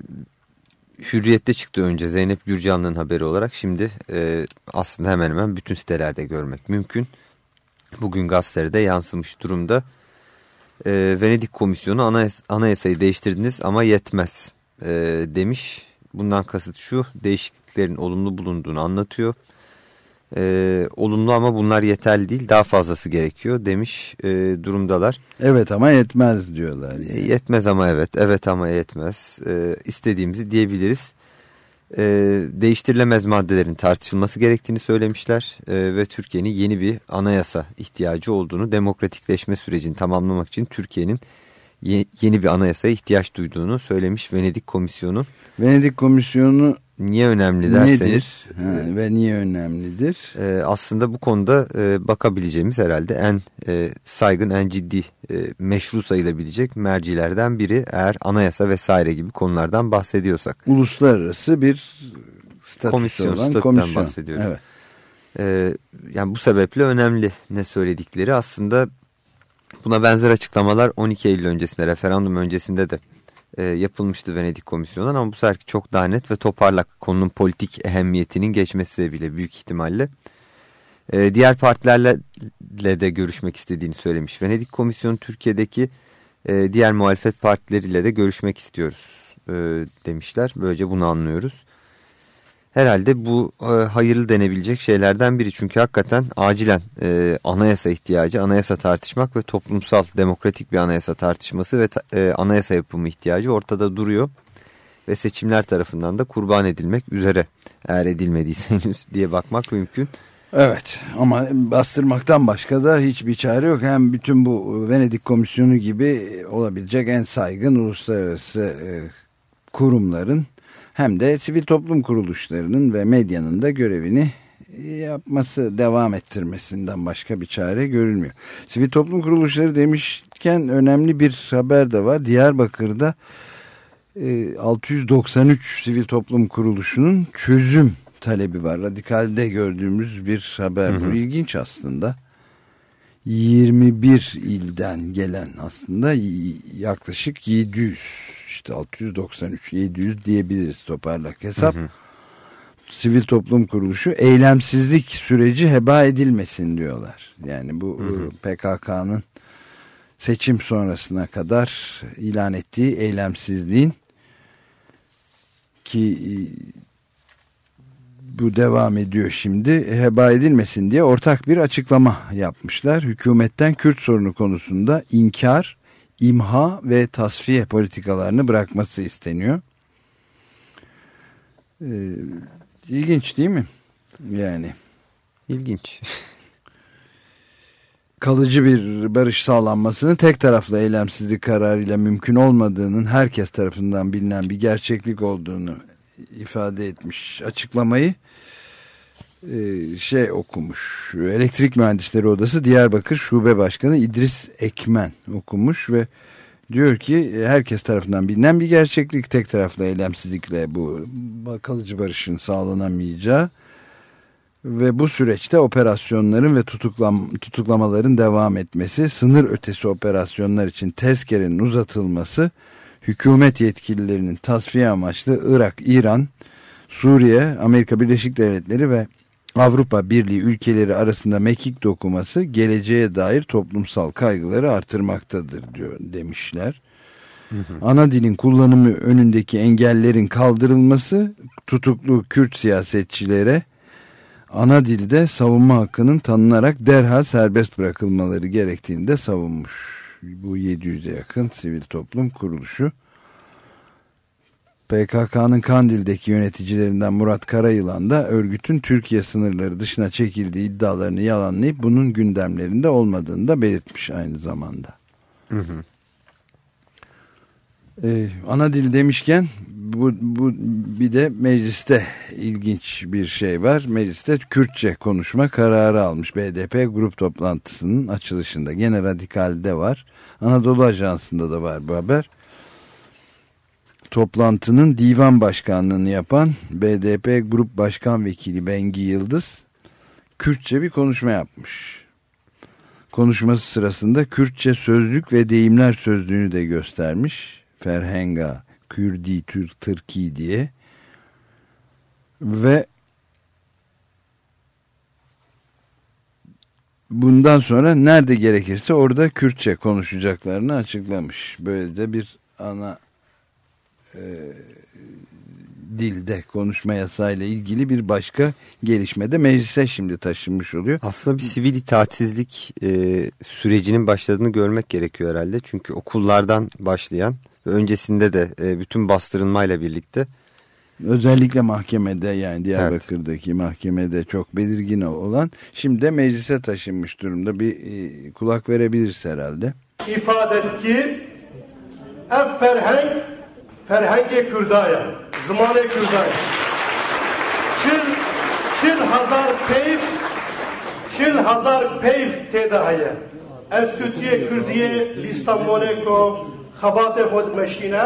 Hürriyet'te çıktı önce Zeynep Gürcanlı'nın haberi olarak şimdi e, aslında hemen hemen bütün sitelerde görmek mümkün. Bugün gazetelerde yansımış durumda. E, Venedik Komisyonu anayas anayasayı değiştirdiniz ama yetmez e, demiş. Bundan kasıt şu değişikliklerin olumlu bulunduğunu anlatıyor. E, olumlu ama bunlar yeterli değil daha fazlası gerekiyor demiş e, durumdalar. Evet ama yetmez diyorlar. E, yetmez ama evet, evet ama yetmez. E, istediğimizi diyebiliriz. E, değiştirilemez maddelerin tartışılması gerektiğini söylemişler e, ve Türkiye'nin yeni bir anayasa ihtiyacı olduğunu, demokratikleşme sürecini tamamlamak için Türkiye'nin ye, yeni bir anayasaya ihtiyaç duyduğunu söylemiş Venedik Komisyonu. Venedik Komisyonu Niye önemli derseniz. nedir ha, ve niye önemlidir? E, aslında bu konuda e, bakabileceğimiz herhalde en e, saygın, en ciddi, e, meşru sayılabilecek mercilerden biri eğer anayasa vesaire gibi konulardan bahsediyorsak. Uluslararası bir statüsü Komisyon, olan komisyon. bahsediyoruz. Evet. E, yani bu sebeple önemli ne söyledikleri aslında buna benzer açıklamalar 12 Eylül öncesinde, referandum öncesinde de e, yapılmıştı Venedik Komisyonu'ndan ama bu sefer çok daha net ve toparlak konunun politik ehemmiyetinin geçmesi bile büyük ihtimalle. E, diğer partilerle de görüşmek istediğini söylemiş. Venedik Komisyonu Türkiye'deki e, diğer muhalefet partileriyle de görüşmek istiyoruz e, demişler. Böylece bunu anlıyoruz. Herhalde bu e, hayırlı denebilecek şeylerden biri. Çünkü hakikaten acilen e, anayasa ihtiyacı, anayasa tartışmak ve toplumsal demokratik bir anayasa tartışması ve e, anayasa yapımı ihtiyacı ortada duruyor. Ve seçimler tarafından da kurban edilmek üzere eğer edilmediyse diye bakmak mümkün. Evet ama bastırmaktan başka da hiçbir çare yok. Hem bütün bu Venedik Komisyonu gibi olabilecek en saygın uluslararası e, kurumların hem de sivil toplum kuruluşlarının ve medyanın da görevini yapması, devam ettirmesinden başka bir çare görülmüyor. Sivil toplum kuruluşları demişken önemli bir haber de var. Diyarbakır'da e, 693 sivil toplum kuruluşunun çözüm talebi var. Radikalde gördüğümüz bir haber. Hı hı. Bu ilginç aslında. 21 ilden gelen aslında yaklaşık 700 işte 693 700 diyebiliriz toparlak hesap. Hı hı. Sivil toplum kuruluşu eylemsizlik süreci heba edilmesin diyorlar. Yani bu PKK'nın seçim sonrasına kadar ilan ettiği eylemsizliğin ki bu devam ediyor şimdi heba edilmesin diye ortak bir açıklama yapmışlar. Hükümetten Kürt sorunu konusunda inkar, imha ve tasfiye politikalarını bırakması isteniyor. Ee, ilginç değil mi? Yani İlginç. kalıcı bir barış sağlanmasının tek taraflı eylemsizlik kararıyla mümkün olmadığının herkes tarafından bilinen bir gerçeklik olduğunu ifade etmiş. Açıklamayı e, şey okumuş. Elektrik mühendisleri odası Diyarbakır şube başkanı İdris Ekmen okumuş ve diyor ki herkes tarafından bilinen bir gerçeklik tek taraflı eylemsizlikle bu kalıcı barışın sağlanamayacağı ve bu süreçte operasyonların ve tutuklam, tutuklamaların devam etmesi, sınır ötesi operasyonlar için tezkerenin uzatılması, hükümet yetkililerinin tasfiye amaçlı Irak, İran, Suriye, Amerika Birleşik Devletleri ve Avrupa Birliği ülkeleri arasında mekik dokuması geleceğe dair toplumsal kaygıları artırmaktadır diyor demişler. Ana dilin kullanımı önündeki engellerin kaldırılması tutuklu Kürt siyasetçilere ana dilde savunma hakkının tanınarak derhal serbest bırakılmaları gerektiğini de savunmuş. Bu 700'e yakın sivil toplum kuruluşu. PKK'nın Kandil'deki yöneticilerinden Murat Karayılan da örgütün Türkiye sınırları dışına çekildiği iddialarını yalanlayıp bunun gündemlerinde olmadığını da belirtmiş aynı zamanda. Ee, ana dil demişken bu, bu bir de mecliste ilginç bir şey var. Mecliste Kürtçe konuşma kararı almış BDP grup toplantısının açılışında. Gene Radikal'de var. Anadolu Ajansı'nda da var bu haber. Toplantının divan başkanlığını yapan BDP Grup Başkan Vekili Bengi Yıldız Kürtçe bir konuşma yapmış. Konuşması sırasında Kürtçe sözlük ve deyimler sözlüğünü de göstermiş. Ferhenga, Kürdi, Türk, Tırki diye. Ve bundan sonra nerede gerekirse orada Kürtçe konuşacaklarını açıklamış. Böyle de bir ana e, dilde konuşma yasayla ilgili bir başka gelişmede meclise şimdi taşınmış oluyor. Aslında bir sivil itaatsizlik e, sürecinin başladığını görmek gerekiyor herhalde. Çünkü okullardan başlayan ve öncesinde de e, bütün bastırılmayla birlikte Özellikle mahkemede yani Diyarbakır'daki mahkemede çok belirgin olan şimdi de meclise taşınmış durumda bir e, kulak verebiliriz herhalde. ifade et ki ev ferheng ferhengi Kürdaya, zamanı Kürdaya. Çil, çil hazar peyv, çil hazar peyv tedahiye. Enstitüye Kürdiye l'Istanbul'e ko xabat xod meşine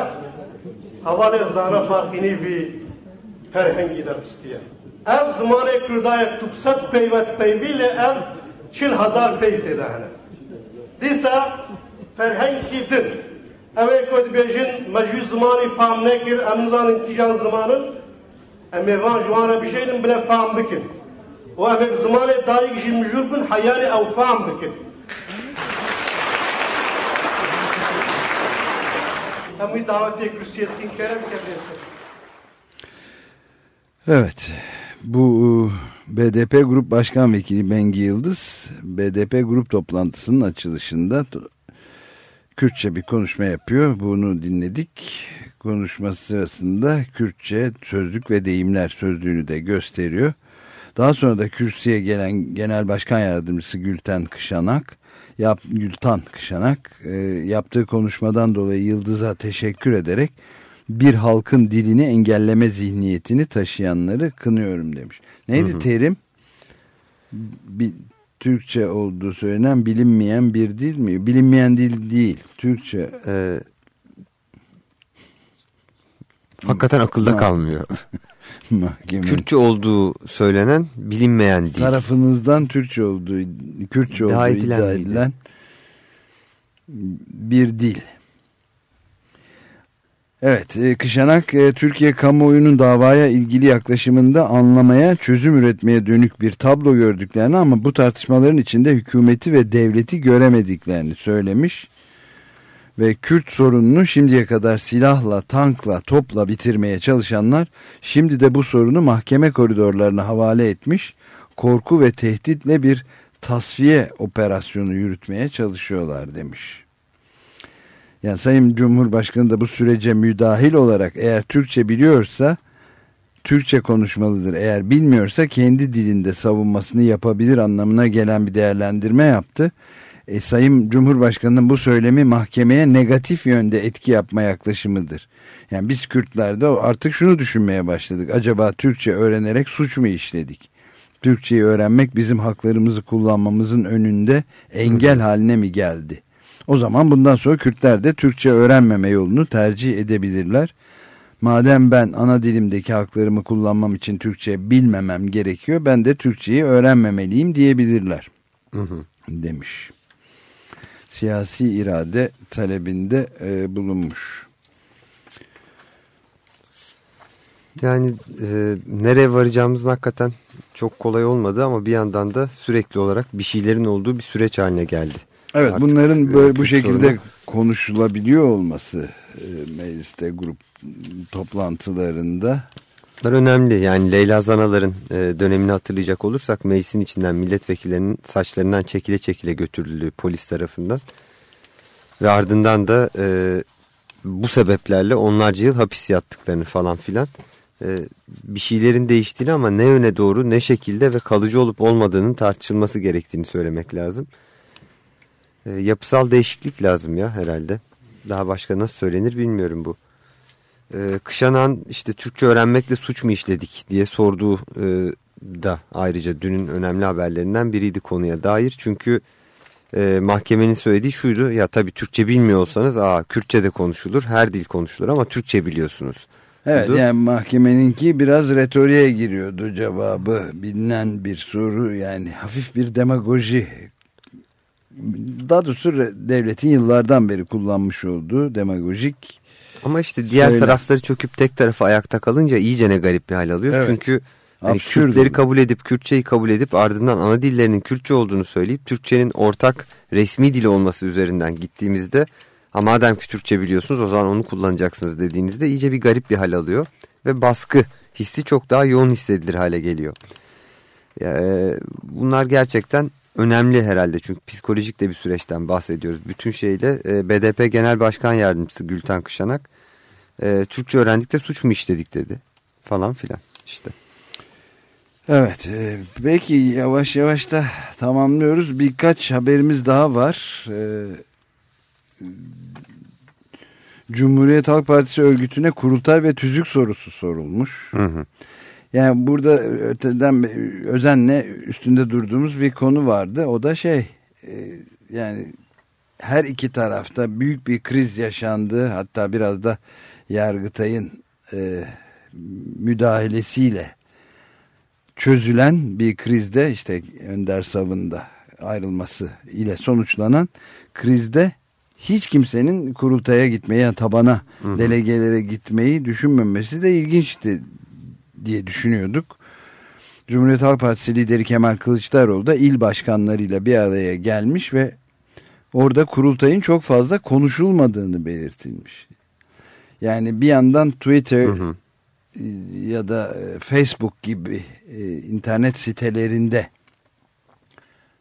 havale zana farkini vi ferhengi de istiye. Ev zamanı Kürdaya tupsat peyvet peyviyle ev çil hazar peyv tedahine. Disa ferhengi din. Ev ku dibêjin me jî zimanî fam nekir em nizanin kîjan zimanin em ê van ji wan re bişêrin bile fam bikin û em ê bi zimanê dayîk Evet. Bu e, BDP Grup Başkan Vekili Bengi Yıldız BDP Grup toplantısının açılışında Kürtçe bir konuşma yapıyor. Bunu dinledik. Konuşma sırasında Kürtçe sözlük ve deyimler sözlüğünü de gösteriyor. Daha sonra da kürsüye gelen Genel Başkan Yardımcısı Gülten Kışanak, yap, Gültan Kışanak e, yaptığı konuşmadan dolayı Yıldız'a teşekkür ederek bir halkın dilini engelleme zihniyetini taşıyanları kınıyorum demiş. Neydi terim? Bir, Türkçe olduğu söylenen bilinmeyen bir dil mi? Bilinmeyen dil değil. Türkçe Ee, hakikaten akılda Ha. kalmıyor. mahkeme Kürtçe olduğu söylenen bilinmeyen dil. tarafınızdan Türkçe olduğu, Kürtçe İddia olduğu edilen iddia edilen bir dil. Evet, e, Kışanak e, Türkiye kamuoyunun davaya ilgili yaklaşımında anlamaya, çözüm üretmeye dönük bir tablo gördüklerini ama bu tartışmaların içinde hükümeti ve devleti göremediklerini söylemiş. Ve Kürt sorununu şimdiye kadar silahla, tankla, topla bitirmeye çalışanlar şimdi de bu sorunu mahkeme koridorlarına havale etmiş, korku ve tehditle bir tasfiye operasyonu yürütmeye çalışıyorlar demiş. Yani Sayın Cumhurbaşkanı da bu sürece müdahil olarak eğer Türkçe biliyorsa Türkçe konuşmalıdır. Eğer bilmiyorsa kendi dilinde savunmasını yapabilir anlamına gelen bir değerlendirme yaptı. E, Sayın Cumhurbaşkanı'nın bu söylemi mahkemeye negatif yönde etki yapma yaklaşımıdır. Yani biz Kürtler de artık şunu düşünmeye başladık. Acaba Türkçe öğrenerek suç mu işledik? Türkçeyi öğrenmek bizim haklarımızı kullanmamızın önünde engel haline mi geldi? O zaman bundan sonra Kürtler de Türkçe öğrenmeme yolunu tercih edebilirler. Madem ben ana dilimdeki haklarımı kullanmam için Türkçe bilmemem gerekiyor, ben de Türkçeyi öğrenmemeliyim diyebilirler. Demiş. Siyasi irade talebinde e, bulunmuş. Yani e, nereye varacağımızın hakikaten çok kolay olmadı ama bir yandan da sürekli olarak bir şeylerin olduğu bir süreç haline geldi. Evet Artık, bunların e, böyle bu şekilde sorunu- konuşulabiliyor olması e, mecliste grup toplantılarında Bunlar önemli. Yani Leyla Zanalar'ın e, dönemini hatırlayacak olursak meclisin içinden milletvekillerinin saçlarından çekile çekile götürüldüğü polis tarafından ve ardından da e, bu sebeplerle onlarca yıl hapis yattıklarını falan filan e, bir şeylerin değiştiğini ama ne yöne doğru ne şekilde ve kalıcı olup olmadığının tartışılması gerektiğini söylemek lazım. E, yapısal değişiklik lazım ya herhalde. Daha başka nasıl söylenir bilmiyorum bu. Ee, Kışanan işte Türkçe öğrenmekle suç mu işledik diye sorduğu e, da ayrıca dünün önemli haberlerinden biriydi konuya dair. Çünkü e, mahkemenin söylediği şuydu ya tabii Türkçe bilmiyor olsanız aa Kürtçe de konuşulur her dil konuşulur ama Türkçe biliyorsunuz. Evet Budur. yani mahkemeninki biraz retoriğe giriyordu cevabı bilinen bir soru yani hafif bir demagoji daha doğrusu devletin yıllardan beri kullanmış olduğu demagojik Ama işte diğer Söyle. tarafları çöküp tek tarafa ayakta kalınca iyice ne garip bir hal alıyor. Evet. Çünkü hani Kürtleri kabul edip Kürtçeyi kabul edip ardından ana dillerinin Kürtçe olduğunu söyleyip Türkçenin ortak resmi dili olması üzerinden gittiğimizde ha madem ki Türkçe biliyorsunuz o zaman onu kullanacaksınız dediğinizde iyice bir garip bir hal alıyor. Ve baskı hissi çok daha yoğun hissedilir hale geliyor. Ya, e, bunlar gerçekten önemli herhalde çünkü psikolojik de bir süreçten bahsediyoruz. Bütün şeyle e, BDP Genel Başkan Yardımcısı Gülten Kışanak e, Türkçe öğrendik de suç mu işledik dedi falan filan işte. Evet, e, peki yavaş yavaş da tamamlıyoruz. Birkaç haberimiz daha var. E, Cumhuriyet Halk Partisi örgütüne kurultay ve tüzük sorusu sorulmuş. Hı hı. Yani burada öteden özenle üstünde durduğumuz bir konu vardı. O da şey, e, yani her iki tarafta büyük bir kriz yaşandı. Hatta biraz da Yargıtay'ın e, müdahalesiyle çözülen bir krizde işte Önder Sav'ın da ayrılması ile sonuçlanan krizde hiç kimsenin kurultaya gitmeyi, tabana, delegelere gitmeyi düşünmemesi de ilginçti diye düşünüyorduk. Cumhuriyet Halk Partisi lideri Kemal Kılıçdaroğlu da il başkanlarıyla bir araya gelmiş ve orada kurultayın çok fazla konuşulmadığını belirtilmiş. Yani bir yandan Twitter e, ya da e, Facebook gibi e, internet sitelerinde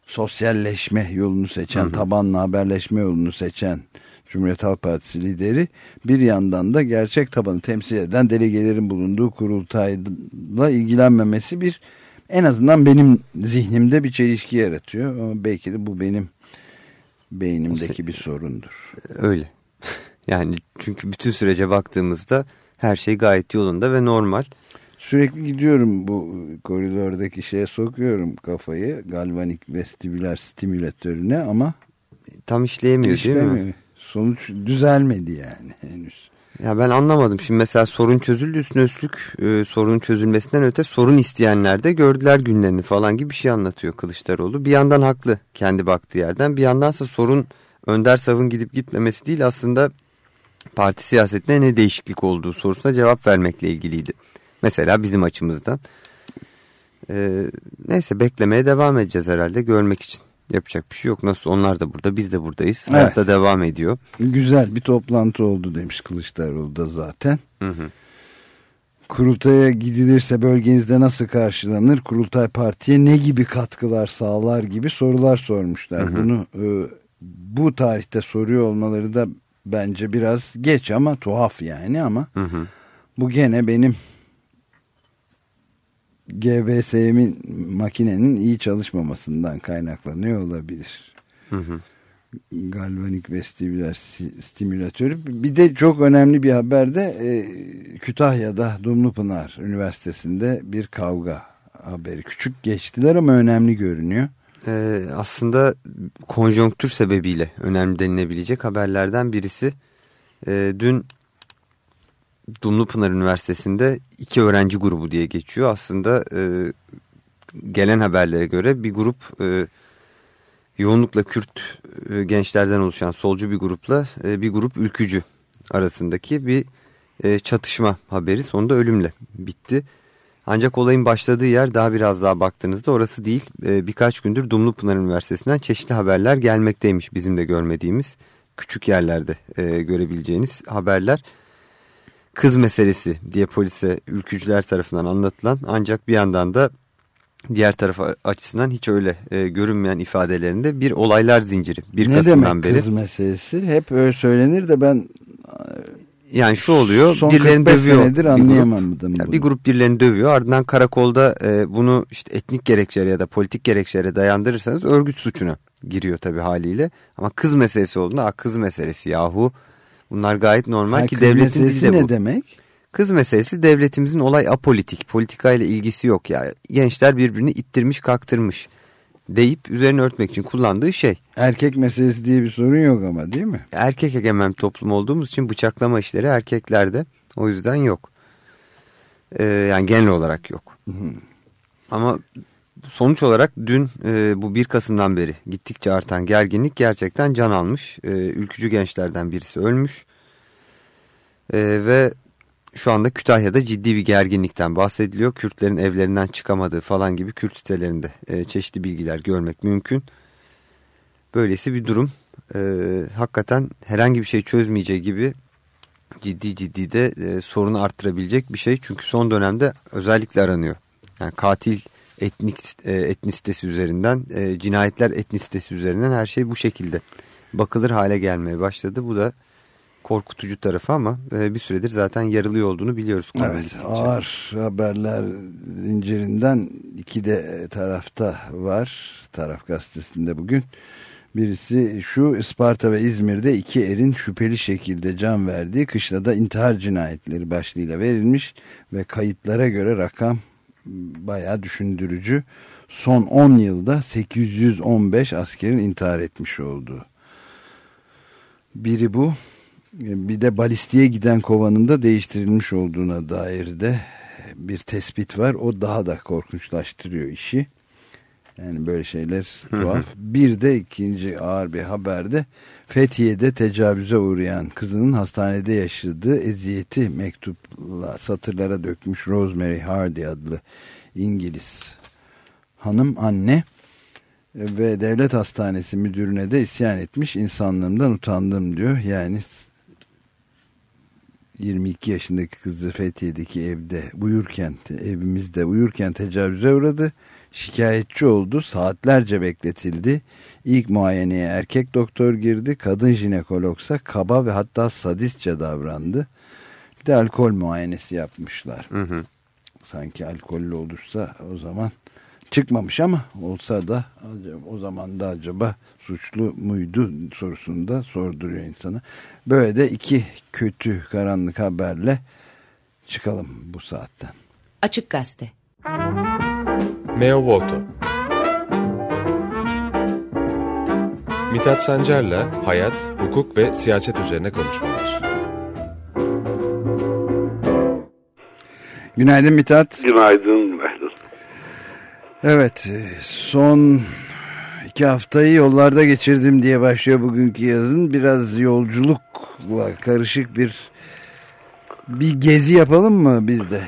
sosyalleşme yolunu seçen, tabanla haberleşme yolunu seçen Cumhuriyet Halk Partisi lideri bir yandan da gerçek tabanı temsil eden delegelerin bulunduğu kurultayla ilgilenmemesi bir en azından benim zihnimde bir çelişki yaratıyor. Ama belki de bu benim beynimdeki bir sorundur. Öyle. Yani çünkü bütün sürece baktığımızda her şey gayet yolunda ve normal. Sürekli gidiyorum bu koridordaki şeye sokuyorum kafayı galvanik vestibüler stimülatörüne ama Tam işleyemiyor değil mi? Sonuç düzelmedi yani henüz. Ya ben anlamadım. Şimdi mesela sorun çözüldü üstüne üstlük e, sorunun çözülmesinden öte sorun isteyenler de gördüler günlerini falan gibi bir şey anlatıyor Kılıçdaroğlu. Bir yandan haklı kendi baktığı yerden bir yandansa sorun Önder Sav'ın gidip gitmemesi değil aslında parti siyasetine ne değişiklik olduğu sorusuna cevap vermekle ilgiliydi. Mesela bizim açımızdan. E, neyse beklemeye devam edeceğiz herhalde görmek için. Yapacak bir şey yok. Nasıl onlar da burada biz de buradayız. Evet. Hayat da devam ediyor. Güzel bir toplantı oldu demiş Kılıçdaroğlu da zaten. Hı hı. Kurultaya gidilirse bölgenizde nasıl karşılanır? Kurultay partiye ne gibi katkılar sağlar gibi sorular sormuşlar. Bunu e, bu tarihte soruyor olmaları da bence biraz geç ama tuhaf yani ama Hı hı. bu gene benim GBS'min makinenin iyi çalışmamasından kaynaklanıyor olabilir. Hı hı. Galvanik vestibüler stimülatörü. Bir de çok önemli bir haber de e, Kütahya'da Dumlupınar Üniversitesi'nde bir kavga haberi. Küçük geçtiler ama önemli görünüyor. Ee, aslında konjonktür sebebiyle önemli denilebilecek haberlerden birisi. Ee, dün Dumlupınar Üniversitesi'nde iki öğrenci grubu diye geçiyor. Aslında e, gelen haberlere göre bir grup e, yoğunlukla Kürt e, gençlerden oluşan solcu bir grupla e, bir grup ülkücü arasındaki bir e, çatışma haberi sonunda ölümle bitti. Ancak olayın başladığı yer daha biraz daha baktığınızda orası değil. E, birkaç gündür Dumlupınar Üniversitesi'nden çeşitli haberler gelmekteymiş bizim de görmediğimiz küçük yerlerde e, görebileceğiniz haberler. Kız meselesi diye polise ülkücüler tarafından anlatılan ancak bir yandan da diğer taraf açısından hiç öyle e, görünmeyen ifadelerinde bir olaylar zinciri. 1 ne Kasım'dan demek beri. kız meselesi? Hep öyle söylenir de ben Yani şu oluyor son birilerini 45 dövüyor. senedir bir grup. anlayamadım Ya bunu. bir grup birilerini dövüyor ardından karakolda e, bunu işte etnik gerekçelere ya da politik gerekçelere dayandırırsanız örgüt suçuna giriyor tabii haliyle. Ama kız meselesi olduğunda "Aa, kız meselesi yahu bunlar gayet normal Hayır, ki devletin dili de ne bu. demek? Kız meselesi devletimizin olay apolitik politikayla ilgisi yok ya gençler birbirini ittirmiş kaktırmış deyip üzerine örtmek için kullandığı şey. Erkek meselesi diye bir sorun yok ama değil mi? Erkek egemen toplum olduğumuz için bıçaklama işleri erkeklerde o yüzden yok. Ee, yani genel olarak yok. Ama sonuç olarak dün e, bu 1 Kasım'dan beri gittikçe artan gerginlik gerçekten can almış. E, ülkücü gençlerden birisi ölmüş. E, ve şu anda Kütahya'da ciddi bir gerginlikten bahsediliyor. Kürtlerin evlerinden çıkamadığı falan gibi Kürt sitelerinde e, çeşitli bilgiler görmek mümkün. Böylesi bir durum. E, hakikaten herhangi bir şey çözmeyeceği gibi ciddi ciddi de e, sorunu arttırabilecek bir şey. Çünkü son dönemde özellikle aranıyor. Yani katil etnik e, etnisitesi üzerinden, e, cinayetler etnisitesi üzerinden her şey bu şekilde bakılır hale gelmeye başladı. Bu da korkutucu tarafı ama e, bir süredir zaten yarılıyor olduğunu biliyoruz. Evet gittikçe. ağır haberler zincirinden iki de tarafta var. Taraf gazetesinde bugün. Birisi şu Isparta ve İzmir'de iki erin şüpheli şekilde can verdiği kışlada intihar cinayetleri başlığıyla verilmiş ve kayıtlara göre rakam bayağı düşündürücü. Son 10 yılda 815 askerin intihar etmiş olduğu. Biri bu. Bir de balistiğe giden kovanın da değiştirilmiş olduğuna dair de bir tespit var. O daha da korkunçlaştırıyor işi. Yani böyle şeyler tuhaf. Bir de ikinci ağır bir haberde Fethiye'de tecavüze uğrayan kızının hastanede yaşadığı eziyeti mektupla satırlara dökmüş Rosemary Hardy adlı İngiliz hanım anne ve devlet hastanesi müdürüne de isyan etmiş insanlığımdan utandım diyor. Yani 22 yaşındaki kızı Fethiye'deki evde uyurken evimizde uyurken tecavüze uğradı. Şikayetçi oldu. Saatlerce bekletildi. İlk muayeneye erkek doktor girdi. Kadın jinekologsa kaba ve hatta sadistçe davrandı. Bir de alkol muayenesi yapmışlar. Sanki alkollü olursa o zaman çıkmamış ama olsa da acaba, o zaman da acaba suçlu muydu sorusunu da sorduruyor insana. Böyle de iki kötü karanlık haberle çıkalım bu saatten. Açık Gazete. Meo Voto Mithat Sancar'la hayat, hukuk ve siyaset üzerine konuşmalar. Günaydın Mithat. Günaydın, günaydın. Evet e, son iki haftayı yollarda geçirdim diye başlıyor bugünkü yazın. Biraz yolculukla karışık bir bir gezi yapalım mı biz de?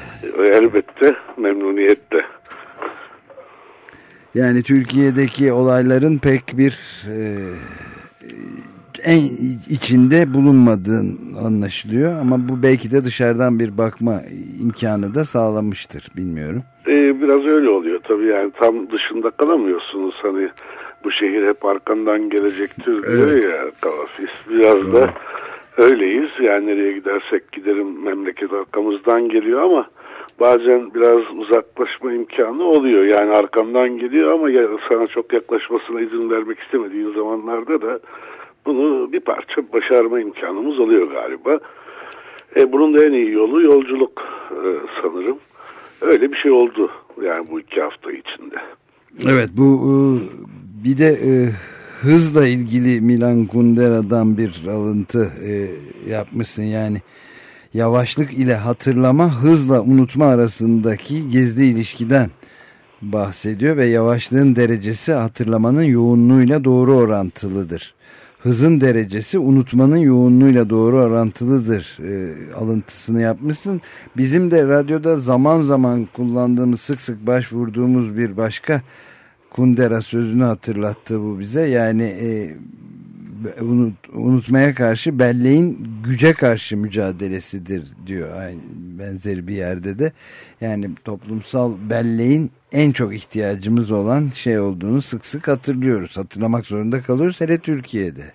Elbette, memnuniyetle. Yani Türkiye'deki olayların pek bir e, en içinde bulunmadığın anlaşılıyor ama bu belki de dışarıdan bir bakma imkanı da sağlamıştır bilmiyorum. Ee, biraz öyle oluyor tabii yani tam dışında kalamıyorsunuz hani bu şehir hep arkandan gelecektir diyor Evet. ya Kalafis. Biraz da öyleyiz yani nereye gidersek giderim memleket arkamızdan geliyor ama bazen biraz uzaklaşma imkanı oluyor yani arkamdan geliyor ama ya- sana çok yaklaşmasına izin vermek istemediğin zamanlarda da bunu bir parça başarma imkanımız oluyor galiba. E, bunun da en iyi yolu yolculuk e, sanırım. Öyle bir şey oldu yani bu iki hafta içinde. Evet bu e, bir de e, hızla ilgili Milan Kundera'dan bir alıntı e, yapmışsın yani yavaşlık ile hatırlama hızla unutma arasındaki gizli ilişkiden bahsediyor ve yavaşlığın derecesi hatırlamanın yoğunluğuyla doğru orantılıdır. Hızın derecesi unutmanın yoğunluğuyla doğru orantılıdır e, alıntısını yapmışsın. Bizim de radyoda zaman zaman kullandığımız sık sık başvurduğumuz bir başka Kundera sözünü hatırlattı bu bize. Yani e, unut, unutmaya karşı belleğin güce karşı mücadelesidir diyor aynı benzeri bir yerde de. Yani toplumsal belleğin en çok ihtiyacımız olan şey olduğunu sık sık hatırlıyoruz. Hatırlamak zorunda kalıyoruz hele Türkiye'de.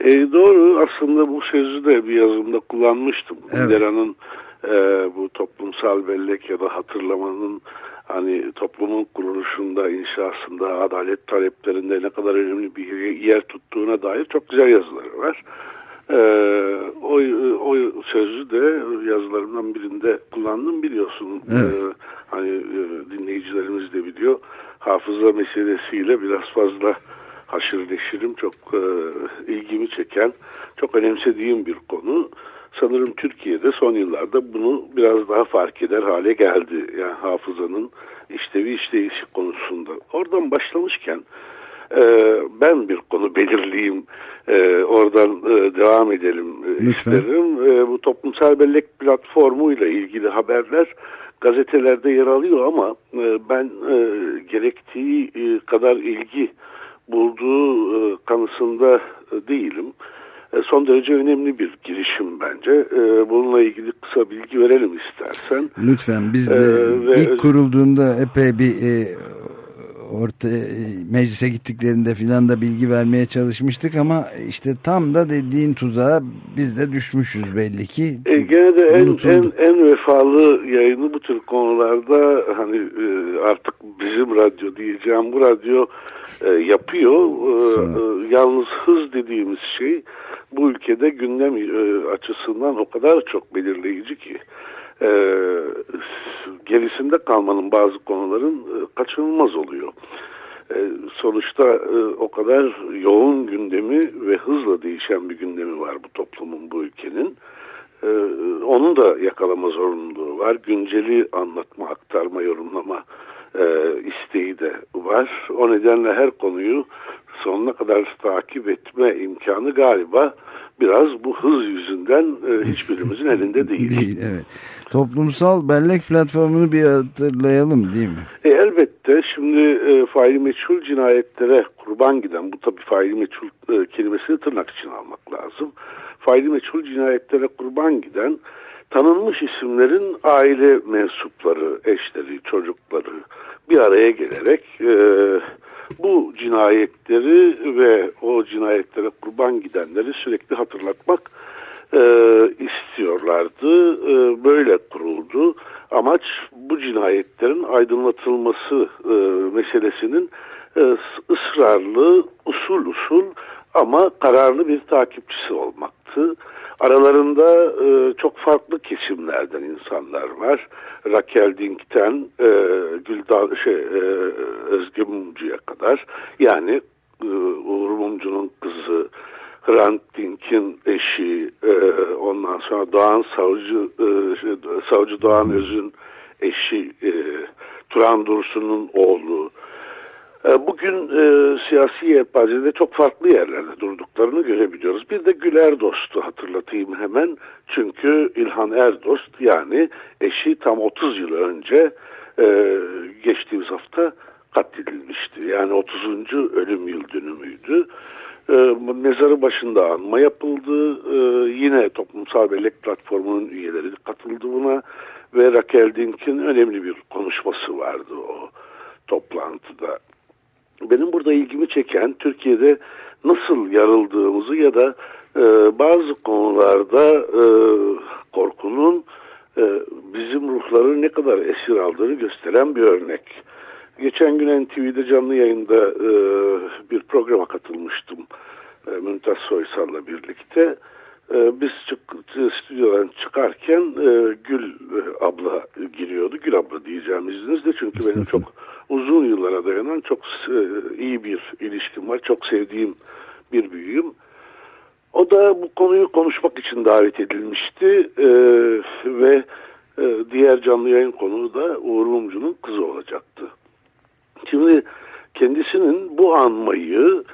E, doğru aslında bu sözü de bir yazımda kullanmıştım. Evet. Kundera'nın e, bu toplumsal bellek ya da hatırlamanın hani toplumun kuruluşunda, inşasında, adalet taleplerinde ne kadar önemli bir yer tuttuğuna dair çok güzel yazıları var. E, o, o sözü de yazılarımdan birinde kullandım biliyorsun. Evet. E, hani e, dinleyicilerimiz de biliyor. Hafıza meselesiyle biraz fazla haşır neşirim çok e, ilgimi çeken, çok önemsediğim bir konu. Sanırım Türkiye'de son yıllarda bunu biraz daha fark eder hale geldi. Yani hafızanın işlevi işleyişi konusunda. Oradan başlamışken e, ben bir konu belirleyeyim. E, oradan e, devam edelim e, isterim. E, bu toplumsal bellek platformuyla ilgili haberler gazetelerde yer alıyor ama e, ben e, gerektiği e, kadar ilgi bulduğu e, kanısında e, değilim. E, son derece önemli bir girişim bence. E, bununla ilgili kısa bilgi verelim istersen. Lütfen biz de Ee, ve- ilk kurulduğunda epey bir e, orta e, meclise gittiklerinde filan da bilgi vermeye çalışmıştık ama işte tam da dediğin tuzağa biz de düşmüşüz belli ki. E, gene de en, Unutuldu. en, en vefalı yayını bu tür konularda hani e, artık bizim radyo diyeceğim bu radyo e, yapıyor. E, e, yalnız hız dediğimiz şey bu ülkede gündem e, açısından o kadar çok belirleyici ki e, gerisinde kalmanın bazı konuların e, kaçınılmaz oluyor. E, sonuçta e, o kadar yoğun gündemi ve hızla değişen bir gündemi var bu toplumun, bu ülkenin. E, onun da yakalama zorunluluğu var. Günceli anlatma, aktarma, yorumlama e, isteği de var. O nedenle her konuyu sonuna kadar takip etme imkanı galiba biraz bu hız yüzünden e, hiçbirimizin elinde değil. Değil evet. Toplumsal bellek platformunu bir hatırlayalım değil mi? E, elbette şimdi e, faili meçhul cinayetlere kurban giden bu tabii faili meçhul e, kelimesini tırnak için almak lazım. Faili meçhul cinayetlere kurban giden tanınmış isimlerin aile mensupları, eşleri, çocukları bir araya gelerek e, bu cinayetleri ve o cinayetlere kurban gidenleri sürekli hatırlatmak e, istiyorlardı. E, böyle kuruldu. Amaç bu cinayetlerin aydınlatılması e, meselesinin e, ısrarlı, usul usul ama kararlı bir takipçisi olmaktı. Aralarında e, çok farklı kesimlerden insanlar var. Raquel Dink'ten e, Gülda, şey, e, Özge Mumcu'ya kadar. Yani e, Uğur Mumcu'nun kızı, Hrant Dink'in eşi, e, ondan sonra Doğan Savcı, e, şey, Savcı Doğan Öz'ün eşi, e, Turan Dursun'un oğlu. E, Bugün e, siyasi yelpazede çok farklı yerlerde durduklarını görebiliyoruz. Bir de Gül Erdost'u hatırlatayım hemen. Çünkü İlhan Erdost yani eşi tam 30 yıl önce e, geçtiğimiz hafta katledilmişti. Yani 30. ölüm yıl dönümüydü. E, mezarı başında anma yapıldı. E, yine Toplumsal Bellek Platformu'nun üyeleri katıldı buna. Ve Raquel Dink'in önemli bir konuşması vardı o toplantıda. Benim burada ilgimi çeken Türkiye'de nasıl yarıldığımızı ya da e, bazı konularda e, korkunun e, bizim ruhları ne kadar esir aldığını gösteren bir örnek. Geçen gün NTV'de canlı yayında e, bir programa katılmıştım. E, Mümtaz Soysal'la birlikte. E, biz çık, stüdyodan çıkarken e, Gül e, abla giriyordu. Gül abla diyeceğim izninizle çünkü benim çok uzun yıllara dayanan çok e, iyi bir ilişkim var. Çok sevdiğim bir büyüğüm. O da bu konuyu konuşmak için davet edilmişti e, ve e, diğer canlı yayın konuğu da Uğur Mumcu'nun kızı olacaktı. Şimdi kendisinin bu anmayı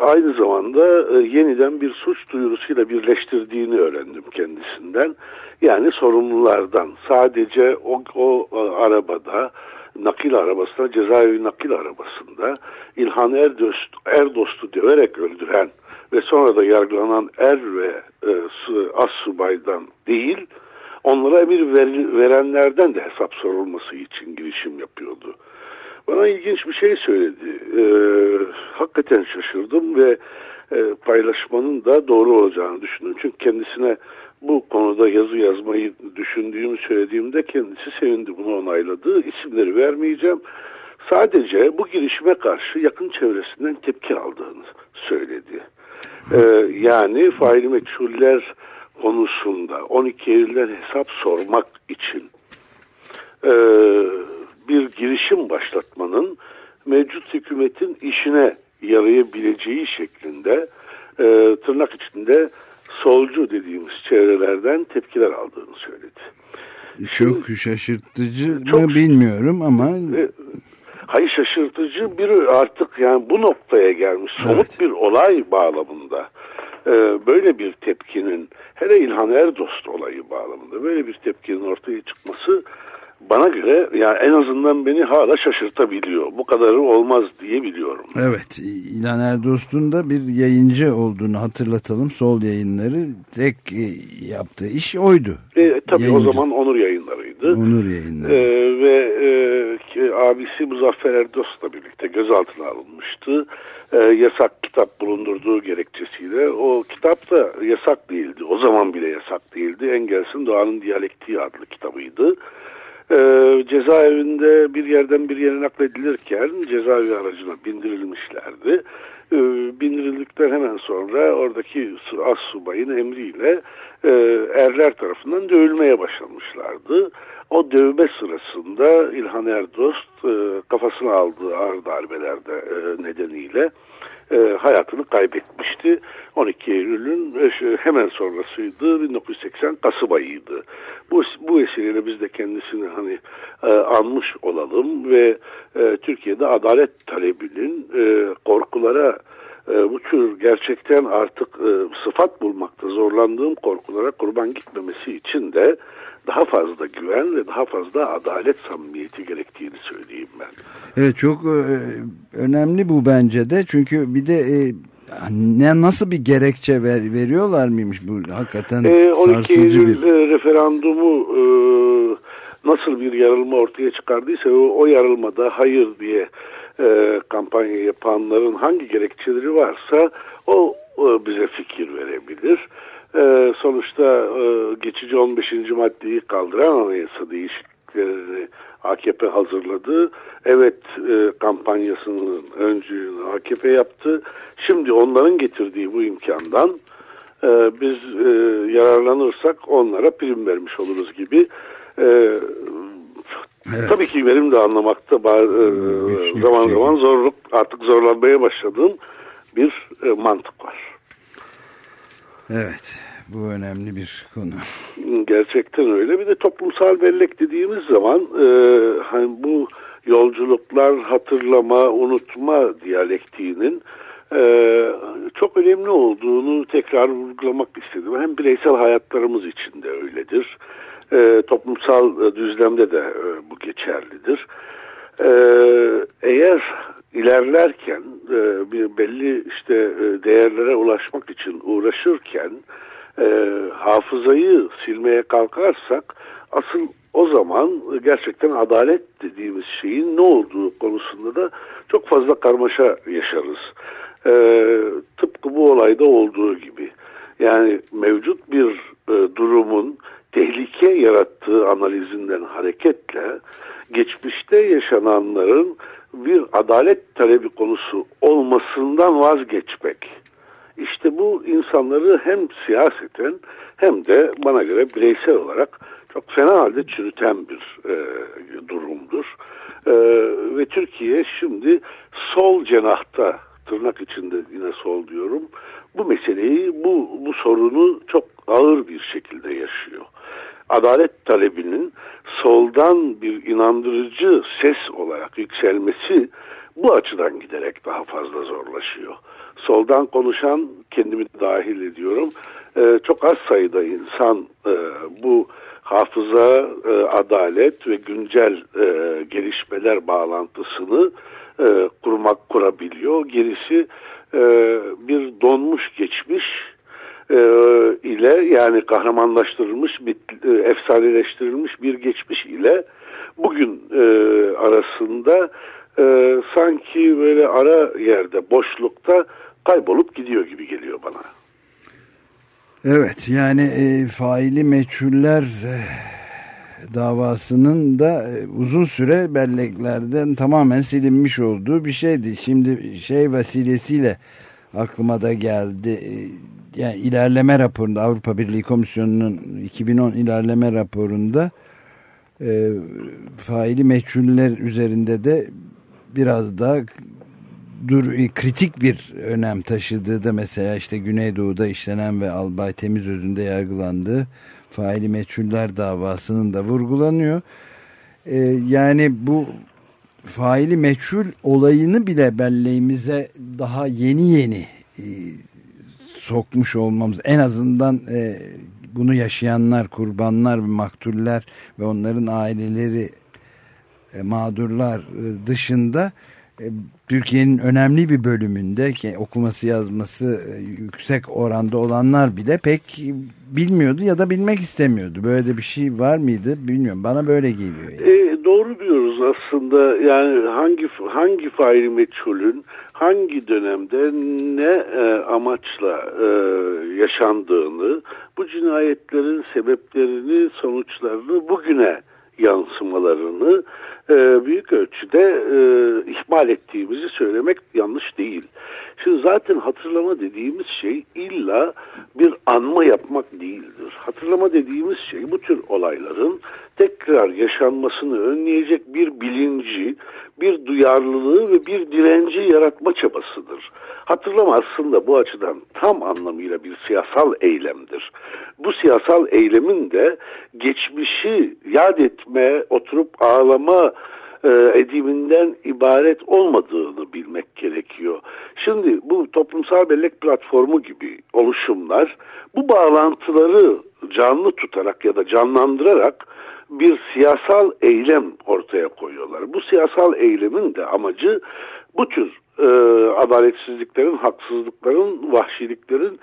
aynı zamanda yeniden bir suç duyurusuyla birleştirdiğini öğrendim kendisinden. Yani sorumlulardan sadece o, o arabada nakil arabasında cezaevi nakil arabasında İlhan Erdost, Erdost'u döverek öldüren ve sonra da yargılanan er ve e, as subaydan değil onlara emir ver- verenlerden de hesap sorulması için girişim yapıyordu. Bana ilginç bir şey söyledi. Ee, hakikaten şaşırdım ve e, paylaşmanın da doğru olacağını düşündüm. Çünkü kendisine bu konuda yazı yazmayı düşündüğümü söylediğimde kendisi sevindi bunu onayladı. İsimleri vermeyeceğim. Sadece bu girişime karşı yakın çevresinden tepki aldığını söyledi. Ee, yani faili meçhuller konusunda 12 Eylül'den hesap sormak için e, bir girişim başlatmanın mevcut hükümetin işine yarayabileceği şeklinde e, tırnak içinde solcu dediğimiz çevrelerden tepkiler aldığını söyledi. Çok şaşırtıcı mı bilmiyorum ama Ve, hayır şaşırtıcı bir artık yani bu noktaya gelmiş somut bir olay bağlamında e, böyle bir tepkinin hele İlhan Erdost olayı bağlamında böyle bir tepkinin ortaya çıkması bana göre yani en azından beni hala şaşırtabiliyor. Bu kadarı olmaz diye biliyorum. evet İlhan Erdost'un da bir yayıncı olduğunu hatırlatalım. Sol yayınları tek e, yaptığı iş oydu. E, tabii Yayıncı. o zaman Onur yayınlarıydı. Onur yayınları. Ee, ve e, ki abisi Muzaffer Erdos'la birlikte gözaltına alınmıştı. Ee, yasak kitap bulundurduğu gerekçesiyle. O kitap da yasak değildi. O zaman bile yasak değildi. Engels'in Doğanın Diyalektiği adlı kitabıydı. Ee, cezaevinde bir yerden bir yere nakledilirken cezaevi aracına bindirilmişlerdi. Ee, bindirildikten hemen sonra oradaki as subayın emriyle e, erler tarafından dövülmeye başlamışlardı. O dövme sırasında İlhan Erdost e, kafasına aldığı ağır darbelerde e, nedeniyle e, hayatını kaybetmişti. 12 Eylül'ün e, hemen sonrasıydı 1980 Kasım ayıydı. Bu, bu vesileyle biz de kendisini hani e, anmış olalım ve e, Türkiye'de adalet talebinin e, korkulara e, bu tür gerçekten artık e, sıfat bulmakta zorlandığım korkulara kurban gitmemesi için de daha fazla güven ve daha fazla adalet samimiyeti gerektiğini söyleyeyim ben. Evet çok e, önemli bu bence de çünkü bir de e, ne nasıl bir gerekçe ver, veriyorlar mıymış bu hakikaten E, 12 sarsıcı Eylül bir e, referandumu e, nasıl bir yarılma ortaya çıkardıysa o, o yarılmada hayır diye e, kampanya yapanların hangi gerekçeleri varsa o e, bize fikir verebilir. E, sonuçta e, geçici 15. maddeyi kaldıran anayasa değişikliklerini AKP hazırladı. Evet e, kampanyasının öncülüğünü AKP yaptı. Şimdi onların getirdiği bu imkandan e, biz e, yararlanırsak onlara prim vermiş oluruz gibi. E, Tabii ki benim de anlamakta e, zaman zaman zorluk artık zorlanmaya başladığım bir e, mantık var. Evet bu önemli bir konu. Gerçekten öyle. Bir de toplumsal bellek dediğimiz zaman e, hani bu yolculuklar hatırlama, unutma diyalektiğinin e, çok önemli olduğunu tekrar vurgulamak istedim. Hem bireysel hayatlarımız için de öyledir. E, toplumsal e, düzlemde de e, bu geçerlidir. E, eğer ilerlerken e, bir belli işte e, değerlere ulaşmak için uğraşırken e, hafızayı silmeye kalkarsak asıl o zaman gerçekten adalet dediğimiz şeyin ne olduğu konusunda da çok fazla karmaşa yaşarız. E, tıpkı bu olayda olduğu gibi. Yani mevcut bir e, durumun tehlike yarattığı analizinden hareketle geçmişte yaşananların bir adalet talebi konusu olmasından vazgeçmek. İşte bu insanları hem siyaseten hem de bana göre bireysel olarak çok fena halde çürüten bir e, durumdur. E, ve Türkiye şimdi sol cenahta tırnak içinde yine sol diyorum bu meseleyi bu, bu sorunu çok ağır bir şekilde yaşıyor. Adalet talebinin soldan bir inandırıcı ses olarak yükselmesi bu açıdan giderek daha fazla zorlaşıyor. Soldan konuşan kendimi dahil ediyorum e, çok az sayıda insan e, bu hafıza, e, adalet ve güncel gelişmeler bağlantısını kurmak kurabiliyor. Gerisi bir donmuş geçmiş e, ile yani kahramanlaştırılmış, bir, e, efsaneleştirilmiş bir geçmiş ile bugün e, arasında e, sanki böyle ara yerde boşlukta kaybolup gidiyor gibi geliyor bana. Evet yani e, faili meçhuller e, davasının da e, uzun süre belleklerden tamamen silinmiş olduğu bir şeydi. Şimdi şey vesilesiyle aklıma da geldi. E, yani ilerleme raporunda Avrupa Birliği Komisyonu'nun 2010 ilerleme raporunda e, faili meçhuller üzerinde de biraz daha dur e, kritik bir önem taşıdığı da mesela işte Güneydoğu'da işlenen ve Albay Temizözü'nde yargılandığı faili meçhuller davasının da vurgulanıyor. Ee, yani bu faili meçhul olayını bile belleğimize daha yeni yeni e, sokmuş olmamız en azından e, bunu yaşayanlar, kurbanlar maktuller ve onların aileleri e, mağdurlar e, dışında e, Türkiye'nin önemli bir bölümünde ki okuması yazması e, yüksek oranda olanlar bile pek bilmiyordu ya da bilmek istemiyordu. Böyle de bir şey var mıydı bilmiyorum. Bana böyle geliyor. Yani. E, doğru aslında. Yani hangi hangi faili meçhulün hangi dönemde ne e, amaçla e, yaşandığını, bu cinayetlerin sebeplerini, sonuçlarını bugüne yansımalarını e, büyük ölçüde e, ihmal ettiğimizi söylemek yanlış değil. Şimdi zaten hatırlama dediğimiz şey illa bir anma yapmak değildir. Hatırlama dediğimiz şey bu tür olayların tekrar yaşanmasını önleyecek bir bilinci, bir duyarlılığı ve bir direnci yaratma çabasıdır. Hatırlama aslında bu açıdan tam anlamıyla bir siyasal eylemdir. Bu siyasal eylemin de geçmişi yad etme, oturup ağlama e, ediminden ibaret olmadığını bilmek gerekiyor. Şimdi bu toplumsal bellek platformu gibi oluşumlar bu bağlantıları canlı tutarak ya da canlandırarak bir siyasal eylem ortaya koyuyorlar. Bu siyasal eylemin de amacı bu tür e, adaletsizliklerin, haksızlıkların, vahşiliklerin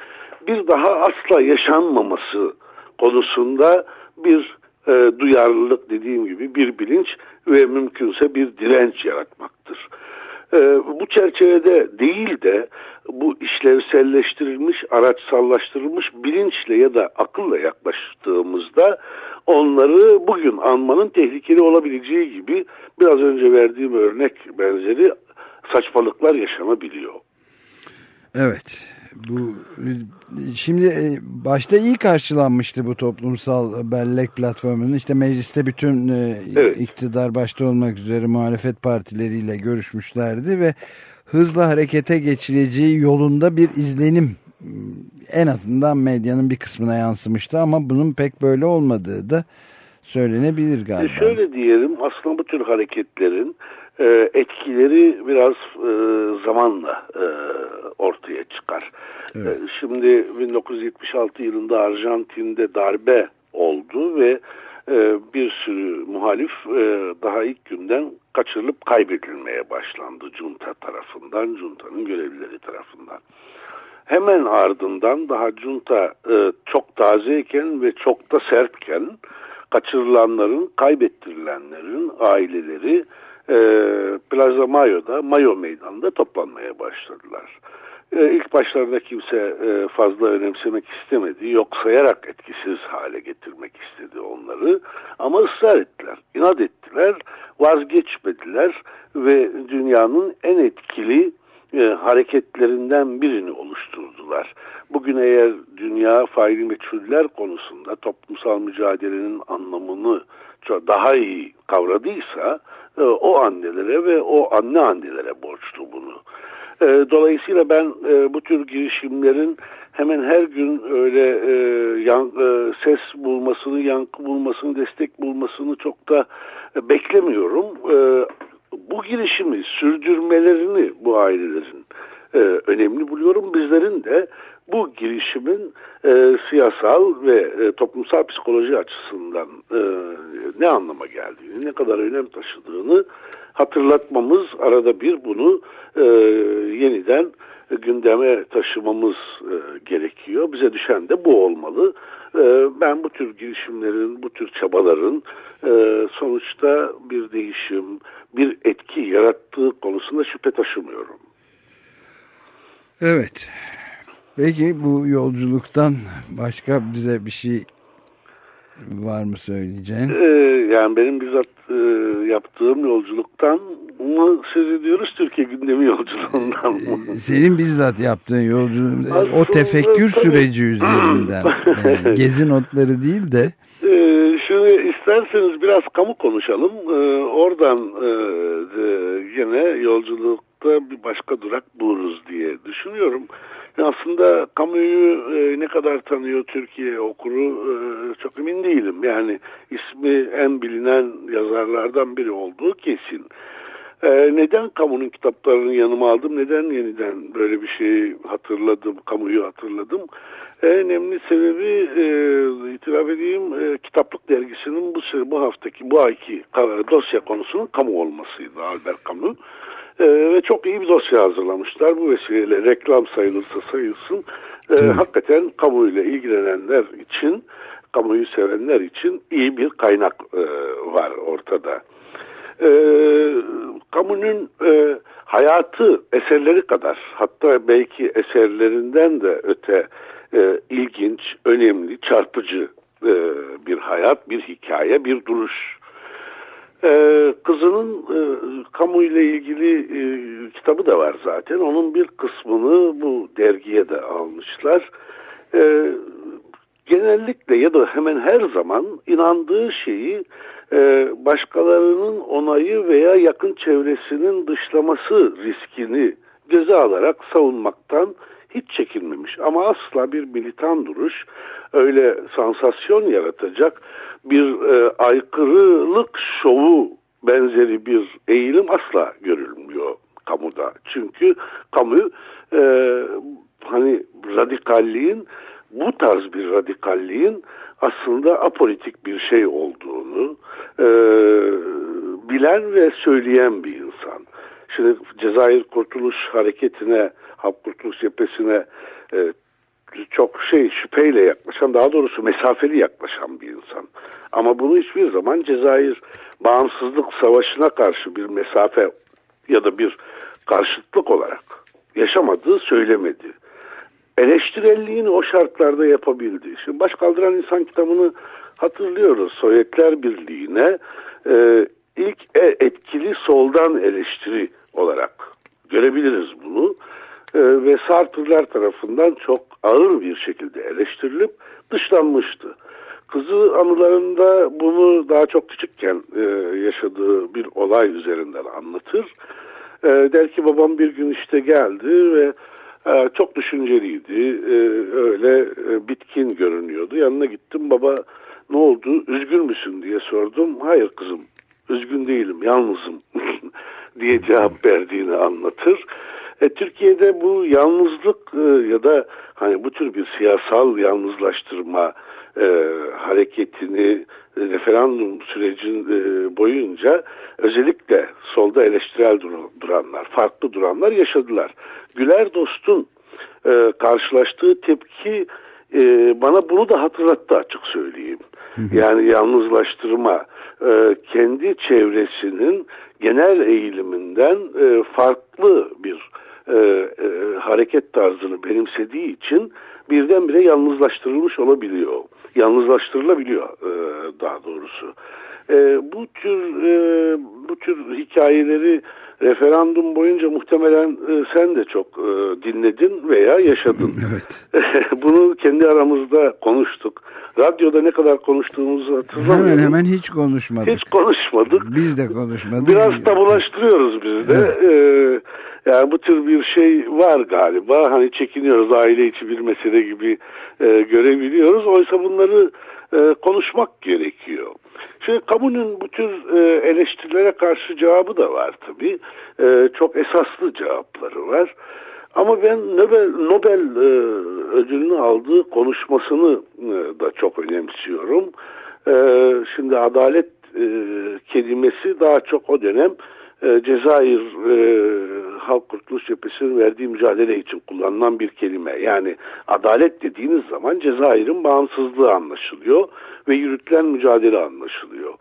bir daha asla yaşanmaması konusunda bir e, duyarlılık dediğim gibi bir bilinç ve mümkünse bir direnç yaratmaktır. E, bu çerçevede değil de bu işlevselleştirilmiş, araçsallaştırılmış bilinçle ya da akılla yaklaştığımızda onları bugün anmanın tehlikeli olabileceği gibi biraz önce verdiğim örnek benzeri saçmalıklar yaşanabiliyor. Evet. Bu şimdi e, başta iyi karşılanmıştı bu toplumsal bellek platformunun işte mecliste bütün e, Evet. iktidar başta olmak üzere muhalefet partileriyle görüşmüşlerdi ve hızla harekete geçileceği yolunda bir izlenim en azından medyanın bir kısmına yansımıştı ama bunun pek böyle olmadığı da söylenebilir E galiba. şöyle diyelim aslında bu tür hareketlerin e, etkileri biraz e, zamanla e, ortaya çıkar. E, şimdi 1976 yılında Arjantin'de darbe oldu ve e, bir sürü muhalif e, daha ilk günden kaçırılıp kaybedilmeye başlandı junta tarafından, juntanın görevlileri tarafından. Hemen ardından daha junta e, çok tazeyken ve çok da sertken kaçırılanların, kaybettirilenlerin aileleri e, Plaza Mayo'da, Mayo Meydanı'nda toplanmaya başladılar. E, ilk başlarda kimse e, fazla önemsemek istemedi. Yok sayarak etkisiz hale getirmek istedi onları. Ama ısrar ettiler, inat ettiler, vazgeçmediler ve dünyanın en etkili e, hareketlerinden birini oluşturdular. Bugün eğer dünya faili meçhuller konusunda toplumsal mücadelenin anlamını daha iyi kavradıysa e, o annelere ve o anne annelere borçlu bunu. E, dolayısıyla ben e, bu tür girişimlerin hemen her gün öyle e, yan, e, ses bulmasını, yankı bulmasını, destek bulmasını çok da e, beklemiyorum. E, bu girişimi sürdürmelerini bu ailelerin e, önemli buluyorum. Bizlerin de bu girişimin e, siyasal ve e, toplumsal psikoloji açısından e, ne anlama geldiğini, ne kadar önem taşıdığını hatırlatmamız, arada bir bunu e, yeniden gündeme taşımamız e, gerekiyor. Bize düşen de bu olmalı. E, ben bu tür girişimlerin, bu tür çabaların e, sonuçta bir değişim, bir etki yarattığı konusunda şüphe taşımıyorum. Evet. Peki bu yolculuktan başka bize bir şey var mı söyleyeceğin? Ee, yani benim bizzat e, yaptığım yolculuktan mı söz ediyoruz Türkiye gündemi yolculuğundan mı? Senin bizzat yaptığın yolculuk, o Aslında tefekkür tabii- süreci üzerinden. Yani gezi notları değil de Ee, şunu isterseniz biraz kamu konuşalım. Ee, oradan e, de, yine yolculukta bir başka durak buluruz diye düşünüyorum. Aslında kamuyu e, ne kadar tanıyor Türkiye okuru e, çok emin değilim. Yani ismi en bilinen yazarlardan biri olduğu kesin. Ee, neden kamunun kitaplarını yanıma aldım? Neden yeniden böyle bir şeyi hatırladım, kamuyu hatırladım? En önemli sebebi e, itiraf edeyim e, kitaplık dergisinin bu bu haftaki bu ayki dosya konusunun kamu olmasıydı Albert Camus. E, ve çok iyi bir dosya hazırlamışlar. Bu vesileyle reklam sayılırsa sayılsın. E, hakikaten kamuyla ilgilenenler için, kamuyu sevenler için iyi bir kaynak e, var ortada e, kamunun e, hayatı eserleri kadar hatta belki eserlerinden de öte e, ilginç, önemli, çarpıcı e, bir hayat, bir hikaye, bir duruş. E, kızının e, kamuyla ilgili e, kitabı da var zaten. Onun bir kısmını bu dergiye de almışlar. E, genellikle ya da hemen her zaman inandığı şeyi e, başkalarının onayı veya yakın çevresinin dışlaması riskini ceza alarak savunmaktan hiç çekinmemiş. Ama asla bir militan duruş öyle sansasyon yaratacak bir e, aykırılık şovu benzeri bir eğilim asla görülmüyor kamuda. Çünkü kamu e, hani radikalliğin bu tarz bir radikalliğin aslında apolitik bir şey olduğunu e, bilen ve söyleyen bir insan. Şimdi Cezayir Kurtuluş Hareketi'ne, Halk Kurtuluş Cephesi'ne e, çok şey şüpheyle yaklaşan, daha doğrusu mesafeli yaklaşan bir insan. Ama bunu hiçbir zaman Cezayir bağımsızlık savaşına karşı bir mesafe ya da bir karşıtlık olarak yaşamadığı söylemedi. Eleştirelliğini o şartlarda yapabildi. Şimdi Başkaldıran İnsan kitabını hatırlıyoruz. Sovyetler Birliği'ne e, ilk e- etkili soldan eleştiri olarak görebiliriz bunu. E, ve Sartre'lar tarafından çok ağır bir şekilde eleştirilip dışlanmıştı. Kızı anılarında bunu daha çok küçükken e, yaşadığı bir olay üzerinden anlatır. E, der ki babam bir gün işte geldi ve e, çok düşünceliydi. E, öyle e, bitkin görünüyordu. Yanına gittim baba ne oldu üzgün müsün diye sordum. Hayır kızım üzgün değilim yalnızım diye cevap verdiğini anlatır. E, Türkiye'de bu yalnızlık e, ya da hani bu tür bir siyasal yalnızlaştırma e, hareketini e, referandum sürecin e, boyunca özellikle solda eleştirel dur- duranlar, farklı duranlar yaşadılar. Güler Dost'un e, karşılaştığı tepki e, bana bunu da hatırlattı açık söyleyeyim. Yani yalnızlaştırma e, kendi çevresinin genel eğiliminden e, farklı bir e, e, hareket tarzını benimsediği için birdenbire yalnızlaştırılmış olabiliyor. Yalnızlaştırılabiliyor e, daha doğrusu. E, bu tür e, bu tür hikayeleri referandum boyunca muhtemelen e, sen de çok e, dinledin veya yaşadın. Evet. Bunu kendi aramızda konuştuk. Radyoda ne kadar konuştuğumuzu hatırlamıyorum. Hemen hemen hiç konuşmadık. Hiç konuşmadık. Biz de konuşmadık. Biraz tabulaştırıyoruz biz de. Ee, yani bu tür bir şey var galiba. Hani çekiniyoruz aile içi bir mesele gibi e, görebiliyoruz. Oysa bunları e, konuşmak gerekiyor. Şimdi kamunun bu tür e, eleştirilere karşı cevabı da var tabii. E, çok esaslı cevapları var. Ama ben Nobel, Nobel ödülünü aldığı konuşmasını da çok önemsiyorum. Şimdi adalet kelimesi daha çok o dönem e, Cezayir e, Halk Kurtuluş Cephesi'nin verdiği mücadele için kullanılan bir kelime. Yani adalet dediğiniz zaman Cezayir'in bağımsızlığı anlaşılıyor ve yürütülen mücadele anlaşılıyor.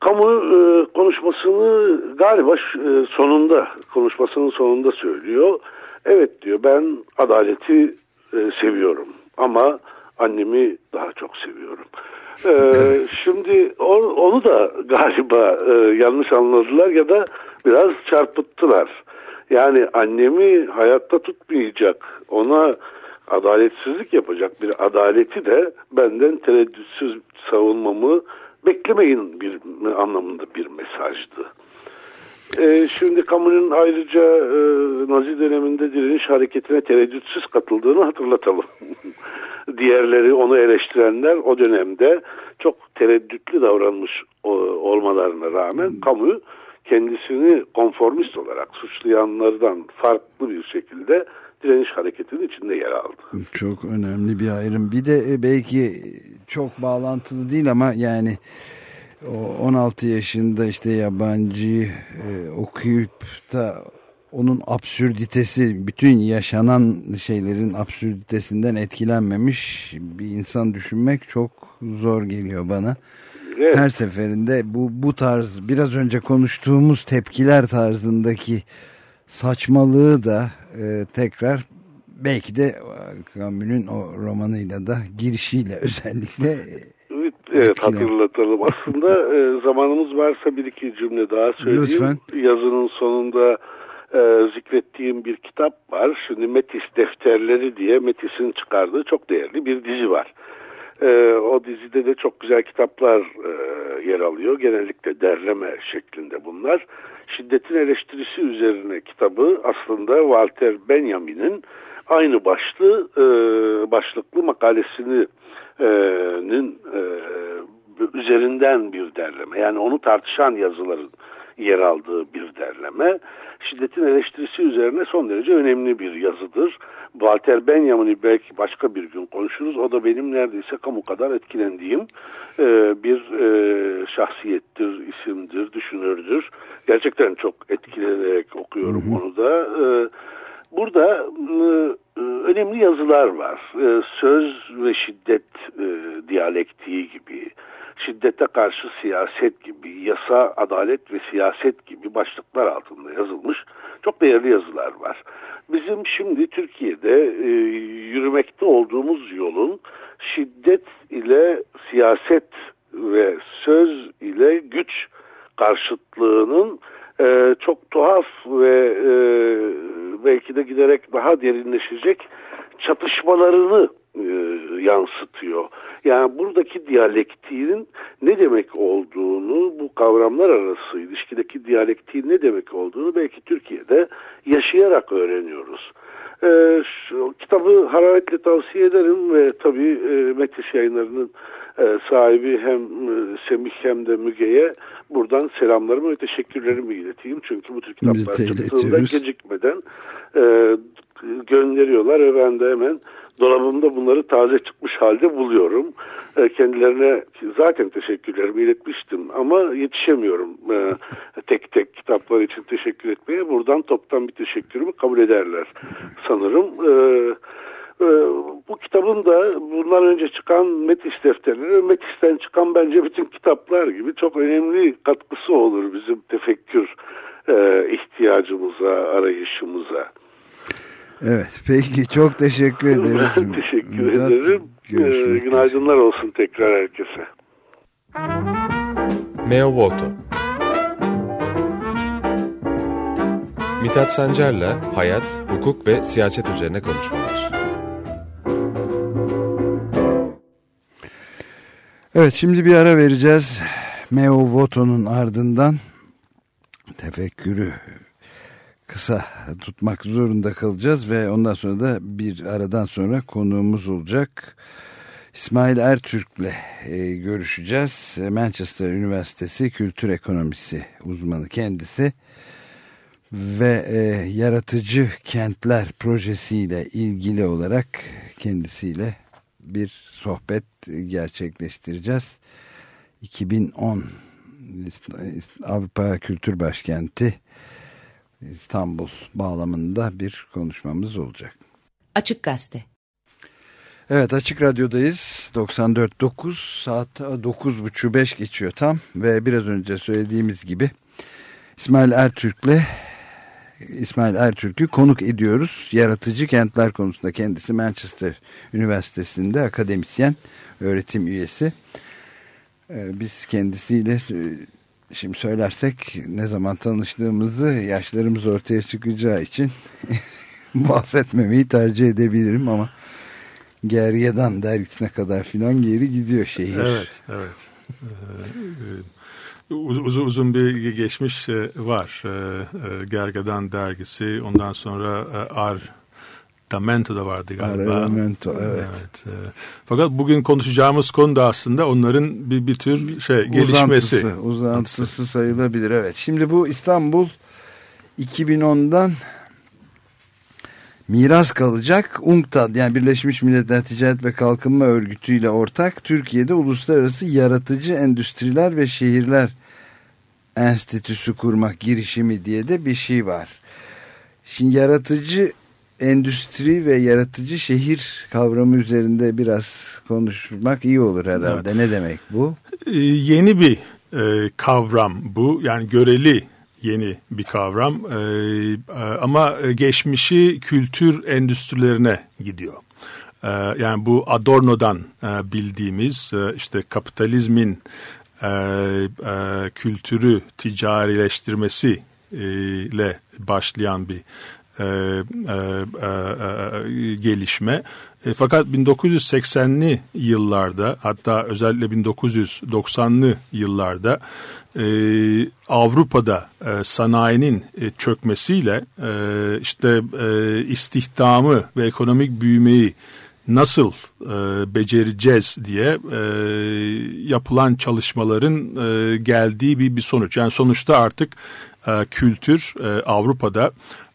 Kamu e, konuşmasını galiba e, sonunda konuşmasının sonunda söylüyor. Evet diyor ben adaleti e, seviyorum ama annemi daha çok seviyorum. Ee, şimdi o- onu da galiba e, yanlış anladılar ya da biraz çarpıttılar. Yani annemi hayatta tutmayacak, ona adaletsizlik yapacak bir adaleti de benden tereddütsüz savunmamı beklemeyin bir anlamında bir mesajdı. Ee, şimdi kamunun ayrıca e, Nazi döneminde direniş hareketine tereddütsüz katıldığını hatırlatalım. Diğerleri onu eleştirenler o dönemde çok tereddütlü davranmış o- olmalarına rağmen kamu kendisini konformist olarak suçlayanlardan farklı bir şekilde direniş hareketinin içinde yer aldı. Çok önemli bir ayrım. Bir de e, belki çok bağlantılı değil ama yani 16 yaşında işte yabancı e, okuyup da onun absürditesi, bütün yaşanan şeylerin absürditesinden etkilenmemiş bir insan düşünmek çok zor geliyor bana. Evet. Her seferinde bu bu tarz biraz önce konuştuğumuz tepkiler tarzındaki saçmalığı da e, tekrar belki de Camus'un o romanıyla da girişiyle özellikle Evet, hatırlatalım. Aslında e, zamanımız varsa bir iki cümle daha söyleyeyim. Lütfen. Yazının sonunda e, zikrettiğim bir kitap var. Şimdi Metis Defterleri diye Metis'in çıkardığı çok değerli bir dizi var. E, o dizide de çok güzel kitaplar e, yer alıyor. Genellikle derleme şeklinde bunlar. Şiddetin eleştirisi üzerine kitabı aslında Walter Benjamin'in aynı başlı e, başlıklı makalesini üzerinden bir derleme. Yani onu tartışan yazıların yer aldığı bir derleme. Şiddetin eleştirisi üzerine son derece önemli bir yazıdır. Walter Benjamin'i belki başka bir gün konuşuruz. O da benim neredeyse kamu kadar etkilendiğim e, bir e, şahsiyettir, isimdir, düşünürdür. Gerçekten çok etkilenerek okuyorum onu da. E, burada e, önemli yazılar var. E, söz ve şiddet e, diyalektiği gibi, şiddete karşı siyaset gibi, yasa, adalet ve siyaset gibi başlıklar altında yazılmış çok değerli yazılar var. Bizim şimdi Türkiye'de e, yürümekte olduğumuz yolun şiddet ile siyaset ve söz ile güç karşıtlığının e, çok tuhaf ve e, belki de giderek daha derinleşecek çatışmalarını e, yansıtıyor. Yani buradaki diyalektiğin ne demek olduğunu, bu kavramlar arası ilişkideki diyalektiğin ne demek olduğunu belki Türkiye'de yaşayarak öğreniyoruz. E, şu kitabı hararetle tavsiye ederim ve tabii e, Metis yayınlarının e, sahibi hem e, Semih hem de Müge'ye buradan selamlarımı ve teşekkürlerimi ileteyim. Çünkü bu tür kitaplar çıktığında gecikmeden e, gönderiyorlar ve ben de hemen dolabımda bunları taze çıkmış halde buluyorum. E, kendilerine zaten teşekkürlerimi iletmiştim ama yetişemiyorum e, tek tek kitaplar için teşekkür etmeye. Buradan toptan bir teşekkürümü kabul ederler sanırım. E, bu kitabın da bundan önce çıkan Metis defterleri, Metis'ten çıkan bence bütün kitaplar gibi çok önemli katkısı olur bizim tefekkür ihtiyacımıza, arayışımıza. Evet peki çok teşekkür ederiz. Ben teşekkür Murat, ederim. Ee, günaydınlar olsun tekrar herkese. Meo Voto Mithat Sancar'la hayat, hukuk ve siyaset üzerine konuşmalar. Evet şimdi bir ara vereceğiz. Meo Voto'nun ardından tefekkürü kısa tutmak zorunda kalacağız ve ondan sonra da bir aradan sonra konuğumuz olacak. İsmail Ertürk'le e, görüşeceğiz. Manchester Üniversitesi Kültür Ekonomisi uzmanı kendisi ve e, yaratıcı kentler projesiyle ilgili olarak kendisiyle bir sohbet gerçekleştireceğiz. 2010 Avrupa Kültür Başkenti İstanbul bağlamında bir konuşmamız olacak. Açık Gazete. Evet Açık Radyo'dayız. 94.9 saat 9.30 5 geçiyor tam ve biraz önce söylediğimiz gibi İsmail Ertürk'le İsmail Ertürk'ü konuk ediyoruz. Yaratıcı kentler konusunda kendisi Manchester Üniversitesi'nde akademisyen, öğretim üyesi. Ee, Biz kendisiyle şimdi söylersek ne zaman tanıştığımızı yaşlarımız ortaya çıkacağı için bahsetmemeyi tercih edebilirim ama Gergedan dergisine kadar filan geri gidiyor şehir. Evet, evet. Ee, uz- uzun uzun bir geçmiş e, var. Ee, e, Gergedan dergisi, ondan sonra e, Ar Damento da vardı galiba. Arlamento, evet. e, fakat bugün konuşacağımız konu da aslında onların bir, bir tür şey gelişmesi. Uzantısı, uzantısı sayılabilir evet. Şimdi bu İstanbul 2010'dan miras kalacak. UNCTAD yani Birleşmiş Milletler Ticaret ve Kalkınma Örgütü ile ortak Türkiye'de Uluslararası Yaratıcı Endüstriler ve Şehirler Enstitüsü kurmak girişimi diye de bir şey var. Şimdi yaratıcı endüstri ve yaratıcı şehir kavramı üzerinde biraz konuşmak iyi olur herhalde. Ne demek bu? Ee, yeni bir e, kavram bu. Yani göreli yeni bir kavram. Ee, e, ama geçmişi kültür endüstrilerine gidiyor. Ee, yani bu Adorno'dan e, bildiğimiz e, işte kapitalizmin e, e, kültürü ticarileştirmesi ile başlayan bir e, e, e, e, gelişme. E, fakat 1980'li yıllarda hatta özellikle 1990'lı yıllarda e, Avrupa'da e, sanayinin e, çökmesiyle e, işte e, istihdamı ve ekonomik büyümeyi nasıl e, becereceğiz diye e, yapılan çalışmaların e, geldiği bir, bir sonuç. Yani sonuçta artık e, kültür e, Avrupa'da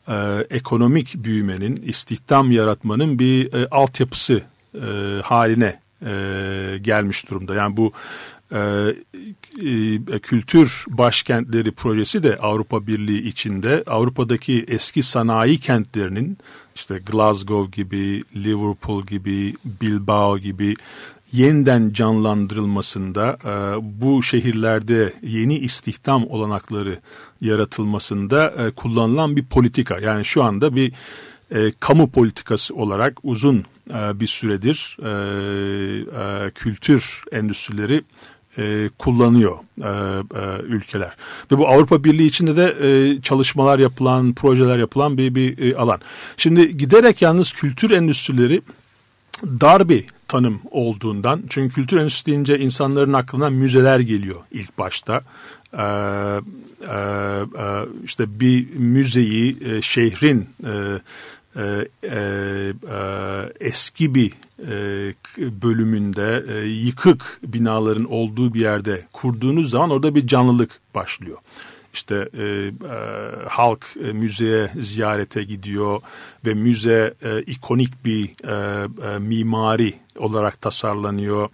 e, ekonomik büyümenin, istihdam yaratmanın bir e, altyapısı e, haline e, gelmiş durumda. Yani bu e, e, kültür başkentleri projesi de Avrupa Birliği içinde Avrupa'daki eski sanayi kentlerinin işte Glasgow gibi, Liverpool gibi, Bilbao gibi yeniden canlandırılmasında e, bu şehirlerde yeni istihdam olanakları yaratılmasında e, kullanılan bir politika. Yani şu anda bir e, kamu politikası olarak uzun e, bir süredir e, e, kültür endüstrileri e, kullanıyor e, e, ülkeler. Ve bu Avrupa Birliği içinde de e, çalışmalar yapılan, projeler yapılan bir, bir e, alan. Şimdi giderek yalnız kültür endüstrileri dar bir tanım olduğundan çünkü kültür endüstrisi deyince insanların aklına müzeler geliyor ilk başta. Ee, e, e, işte bir müzeyi e, şehrin e, e, e, e, eski bir e, bölümünde e, yıkık binaların olduğu bir yerde kurduğunuz zaman orada bir canlılık başlıyor. İşte e, e, halk e, müzeye ziyarete gidiyor ve müze e, ikonik bir e, e, mimari olarak tasarlanıyor.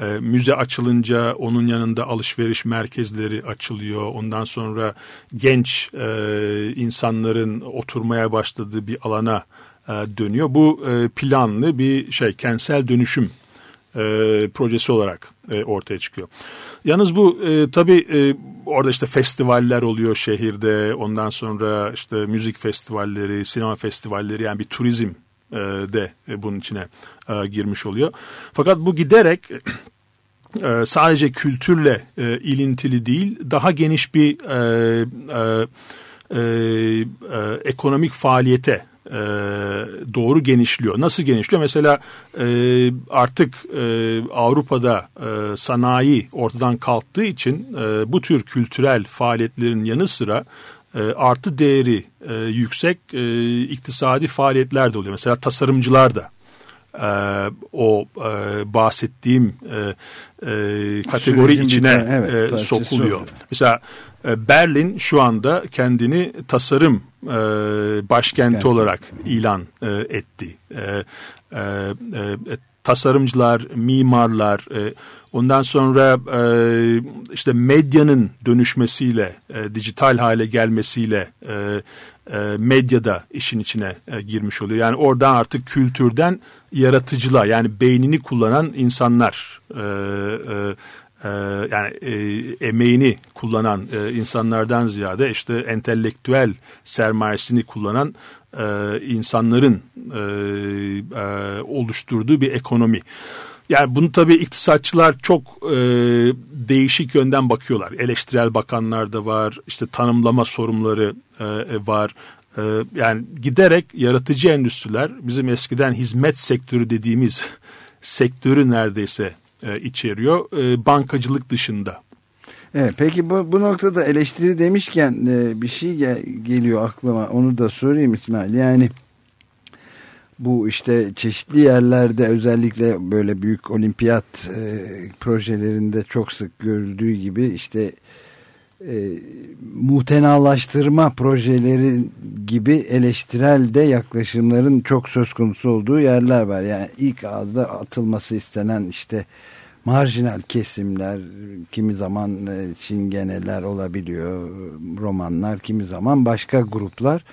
E, müze açılınca onun yanında alışveriş merkezleri açılıyor. Ondan sonra genç e, insanların oturmaya başladığı bir alana e, dönüyor. Bu e, planlı bir şey kentsel dönüşüm e, projesi olarak e, ortaya çıkıyor. Yalnız bu e, tabii e, orada işte festivaller oluyor şehirde. Ondan sonra işte müzik festivalleri, sinema festivalleri yani bir turizm de e, bunun içine e, girmiş oluyor. Fakat bu giderek e, sadece kültürle e, ilintili değil, daha geniş bir e, e, e, e, ekonomik faaliyete e, doğru genişliyor. Nasıl genişliyor? Mesela e, artık e, Avrupa'da e, sanayi ortadan kalktığı için e, bu tür kültürel faaliyetlerin yanı sıra e, artı değeri e, yüksek e, iktisadi faaliyetler de oluyor. Mesela tasarımcılar da e, o e, bahsettiğim e, e, kategori Sürecin içine tane, evet, e, sokuluyor. oluyor. Mesela e, Berlin şu anda kendini tasarım e, başkenti Kent. olarak ilan e, etti. E, e, e, tasarımcılar, mimarlar, e, ondan sonra e, işte medyanın dönüşmesiyle, e, dijital hale gelmesiyle e, e, medyada işin içine e, girmiş oluyor. Yani oradan artık kültürden yaratıcılığa yani beynini kullanan insanlar e, e, e, yani e, emeğini kullanan e, insanlardan ziyade işte entelektüel sermayesini kullanan e, insanların e, e, oluşturduğu bir ekonomi. Yani bunu tabii iktisatçılar çok e, değişik yönden bakıyorlar. Eleştirel bakanlar da var, işte tanımlama sorunları e, var. E, yani giderek yaratıcı endüstriler bizim eskiden hizmet sektörü dediğimiz sektörü neredeyse e, içeriyor. E, bankacılık dışında. Evet, peki bu, bu noktada eleştiri demişken e, bir şey gel- geliyor aklıma onu da sorayım İsmail. Yani bu işte çeşitli yerlerde özellikle böyle büyük olimpiyat e, projelerinde çok sık görüldüğü gibi işte e, mutenalaştırma projeleri gibi eleştirel de yaklaşımların çok söz konusu olduğu yerler var. Yani ilk ağızda atılması istenen işte marjinal kesimler, kimi zaman e, çingeneler olabiliyor, romanlar, kimi zaman başka gruplar.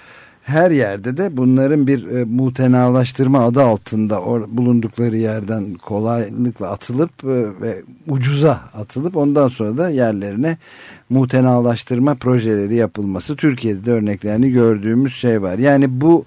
Her yerde de bunların bir e, mutenalaştırma adı altında or, bulundukları yerden kolaylıkla atılıp e, ve ucuza atılıp ondan sonra da yerlerine mutenalaştırma projeleri yapılması Türkiye'de de örneklerini gördüğümüz şey var. Yani bu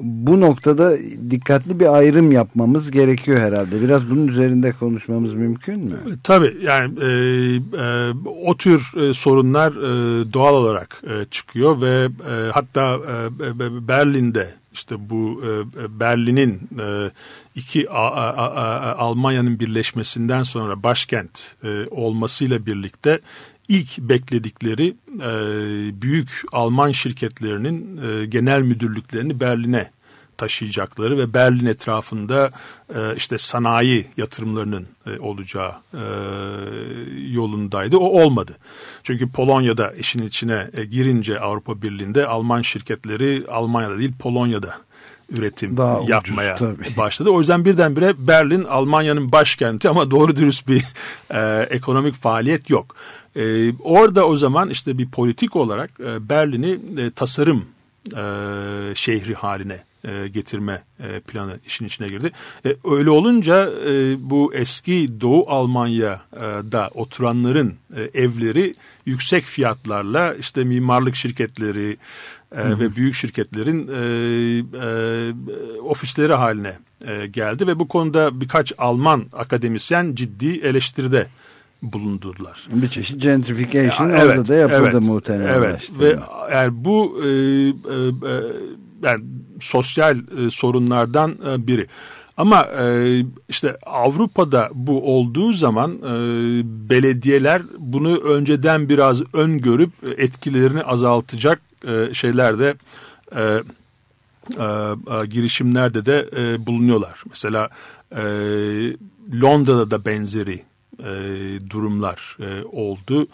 bu noktada dikkatli bir ayrım yapmamız gerekiyor herhalde. Biraz bunun üzerinde konuşmamız mümkün mü? Tabii yani e, e, o tür e, sorunlar e, doğal olarak e, çıkıyor ve e, hatta e, Be- Berlin'de işte bu e, Berlin'in e, iki A- A- A- Almanya'nın birleşmesinden sonra başkent e, olmasıyla birlikte ilk bekledikleri e, büyük Alman şirketlerinin e, genel müdürlüklerini Berlin'e taşıyacakları ve Berlin etrafında e, işte sanayi yatırımlarının e, olacağı e, yolundaydı. O olmadı. Çünkü Polonya'da işin içine e, girince Avrupa Birliği'nde Alman şirketleri Almanya'da değil Polonya'da üretim Daha ucuz, yapmaya tabii. başladı. O yüzden birdenbire Berlin Almanya'nın başkenti ama doğru dürüst bir e, ekonomik faaliyet yok. E, orada o zaman işte bir politik olarak e, Berlin'i e, tasarım e, şehri haline e, getirme e, planı işin içine girdi. E, öyle olunca e, bu eski Doğu Almanya'da oturanların e, evleri yüksek fiyatlarla işte mimarlık şirketleri e, ve büyük şirketlerin e, e, ofisleri haline e, geldi ve bu konuda birkaç Alman akademisyen ciddi eleştiride bulundurdular. Bir çeşit gentrification Ya, orada da yapıldı evet, muhtemelen. Evet ve yani bu e, e, yani sosyal e, sorunlardan e, biri. Ama e, işte Avrupa'da bu olduğu zaman e, belediyeler bunu önceden biraz öngörüp e, etkilerini azaltacak e, şeylerde e, e, e, girişimlerde de e, bulunuyorlar. Mesela e, Londra'da da benzeri e, durumlar e, oldu.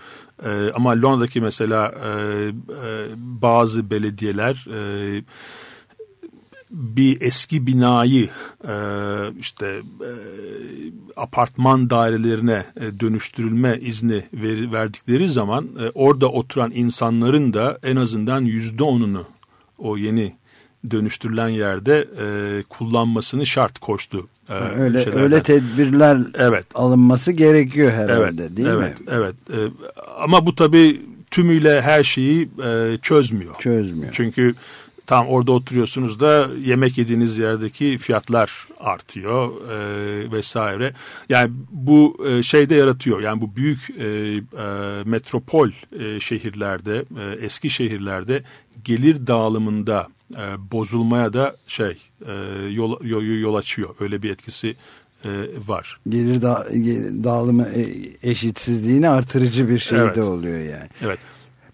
E, ama Londra'daki mesela e, e, bazı belediyeler e, bir eski binayı e, işte e, apartman dairelerine e, dönüştürülme izni ver, verdikleri zaman e, orada oturan insanların da en azından yüzde onunu o yeni dönüştürülen yerde e, kullanmasını şart koştu. E, öyle şeylerden. öyle tedbirler Evet. alınması gerekiyor herhalde evet, değil evet, mi? Evet. E, ama bu tabii tümüyle her şeyi e, çözmüyor. Çözmüyor. Çünkü tam orada oturuyorsunuz da yemek yediğiniz yerdeki fiyatlar artıyor e, vesaire. Yani bu e, şey de yaratıyor. Yani bu büyük e, e, metropol e, şehirlerde, e, eski şehirlerde gelir dağılımında e, bozulmaya da şey e, yol, yol, yol açıyor. Öyle bir etkisi e, var. Gelir da, dağılımı e, eşitsizliğini artırıcı bir şey Evet. de oluyor yani. Evet.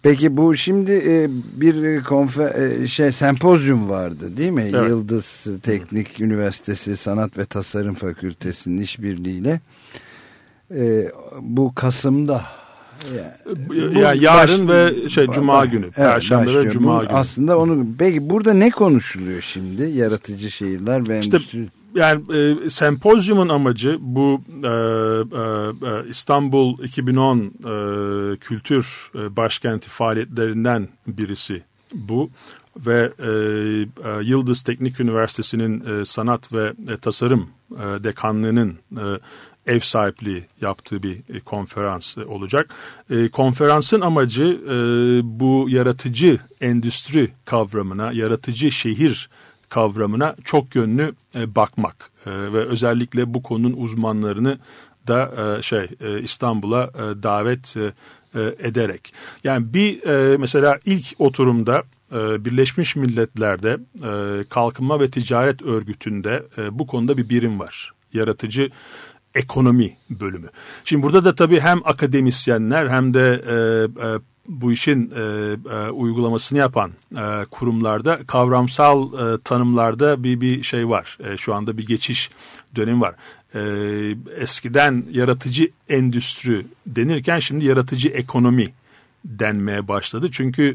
Peki bu şimdi e, bir konfer e, şey sempozyum vardı değil mi? Evet. Yıldız Teknik Üniversitesi Sanat ve Tasarım Fakültesi'nin işbirliğiyle e, bu Kasım'da yani, Ya yarın ve şey cuma günü, Perşembe ve başlıyor. Cuma Bu günü. Aslında onu peki burada ne konuşuluyor şimdi? Yaratıcı şehirler ve İşte endüstri. Yani e, sempozyumun amacı bu e, e, e, İstanbul 2010 e, kültür e, başkenti faaliyetlerinden birisi bu ve e, e, Yıldız Teknik Üniversitesi'nin e, sanat ve e, tasarım e, dekanlığının e, ev sahipliği yaptığı bir e, konferans e, olacak. E, konferansın amacı e, bu yaratıcı endüstri kavramına, yaratıcı şehir kavramına çok yönlü e, bakmak E, ve özellikle bu konunun uzmanlarını da e, şey İstanbul'a davet ederek. Yani bir mesela ilk oturumda Birleşmiş Milletler'de Kalkınma ve Ticaret Örgütü'nde bu konuda bir birim var. Yaratıcı ekonomi bölümü. Şimdi burada da tabii hem akademisyenler hem de e, e, bu işin e, e, uygulamasını yapan e, kurumlarda kavramsal e, tanımlarda bir bir şey var. E, şu anda bir geçiş dönemi var. E, eskiden yaratıcı endüstri denirken şimdi yaratıcı ekonomi denmeye başladı. Çünkü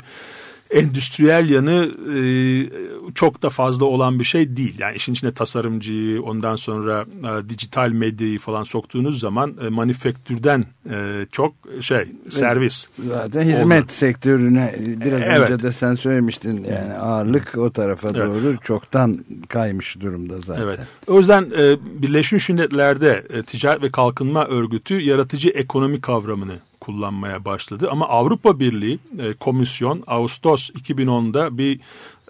endüstriyel yanı e, çok da fazla olan bir şey değil. Yani işin içine tasarımcıyı, ondan sonra e, dijital medyayı falan soktuğunuz zaman e, manifaktürden e, çok şey servis. Zaten hizmet oldu. sektörüne biraz Evet. önce de sen söylemiştin yani ağırlık o tarafa Evet. doğru çoktan kaymış durumda zaten. Evet. O yüzden e, Birleşmiş Milletler'de e, Ticaret ve Kalkınma Örgütü yaratıcı ekonomi kavramını kullanmaya başladı. Ama Avrupa Birliği e, Komisyon Ağustos 2010'da bir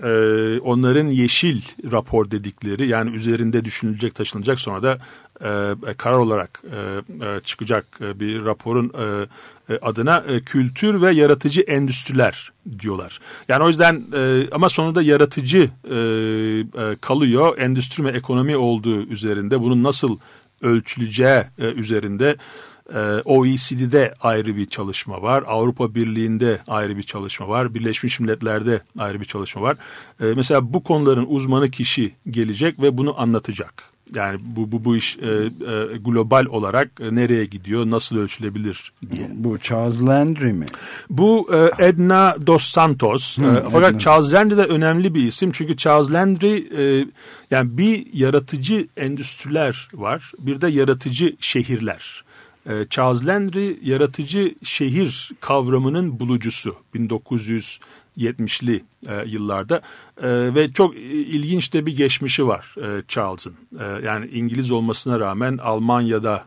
e, onların yeşil rapor dedikleri yani üzerinde düşünülecek taşınacak sonra da e, karar olarak e, e, çıkacak e, bir raporun e, e, adına e, kültür ve yaratıcı endüstriler diyorlar. Yani o yüzden e, ama sonunda yaratıcı e, e, kalıyor endüstri ve ekonomi olduğu üzerinde bunun nasıl ölçüleceği e, üzerinde e, OECD'de ayrı bir çalışma var. Avrupa Birliği'nde ayrı bir çalışma var. Birleşmiş Milletler'de ayrı bir çalışma var. E, mesela bu konuların uzmanı kişi gelecek ve bunu anlatacak. Yani bu bu bu iş e, e, global olarak e, nereye gidiyor, nasıl ölçülebilir diye. Bu Charles Landry mi? Bu e, Edna Dos Santos. Hı, E, fakat Edna. Charles Landry de önemli bir isim. Çünkü Charles Landry e, yani bir yaratıcı endüstriler var, bir de yaratıcı şehirler. E, Charles Landry yaratıcı şehir kavramının bulucusu 1970'li e, yıllarda E, ve çok ilginç de bir geçmişi var e, Charles'ın. E, yani İngiliz olmasına rağmen Almanya'da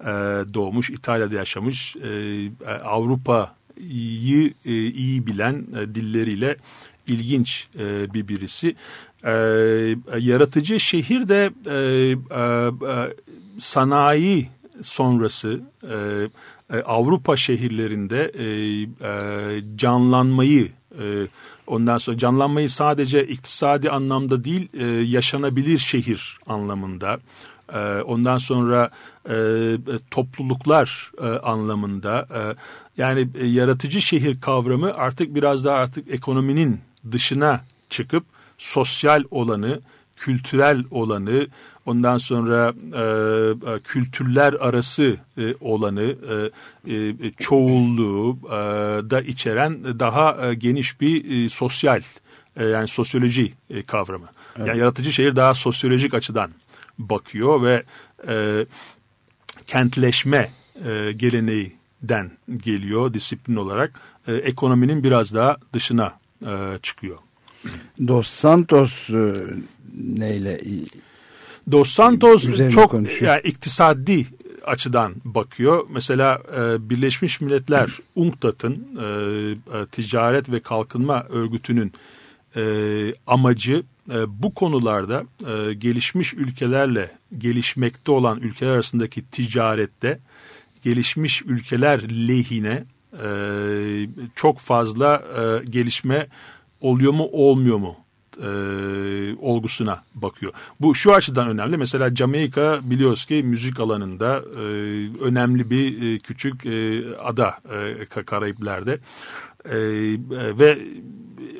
e, doğmuş, İtalya'da yaşamış, e, e, Avrupa'yı e, iyi bilen e, dilleriyle ilginç e, bir birisi. E, yaratıcı şehir de e, e, e, sanayi sonrası e, e, Avrupa şehirlerinde e, e, canlanmayı e, ondan sonra canlanmayı sadece iktisadi anlamda değil e, yaşanabilir şehir anlamında e, ondan sonra e, e, topluluklar e, anlamında e, yani e, yaratıcı şehir kavramı artık biraz daha artık ekonominin dışına çıkıp sosyal olanı kültürel olanı, ondan sonra e, e, kültürler arası e, olanı, e, e, çoğulluğu e, da içeren daha e, geniş bir e, sosyal, e, yani sosyoloji e, kavramı. Evet. Yani yaratıcı şehir daha sosyolojik açıdan bakıyor ve e, kentleşme e, geleneğinden geliyor disiplin olarak. E, ekonominin biraz daha dışına e, çıkıyor. Dos Santos e, neyle Dos Santos Üzerine çok konuşuyor. yani iktisadi açıdan bakıyor. Mesela e, Birleşmiş Milletler UNCTAD'ın e, e, Ticaret ve Kalkınma Örgütü'nün e, amacı e, bu konularda e, gelişmiş ülkelerle gelişmekte olan ülkeler arasındaki ticarette gelişmiş ülkeler lehine e, çok fazla e, gelişme oluyor mu olmuyor mu e, olgusuna bakıyor. Bu şu açıdan önemli. Mesela Jamaika biliyoruz ki müzik alanında e, önemli bir e, küçük e, ada e, Ka- Karayipler'de e, ve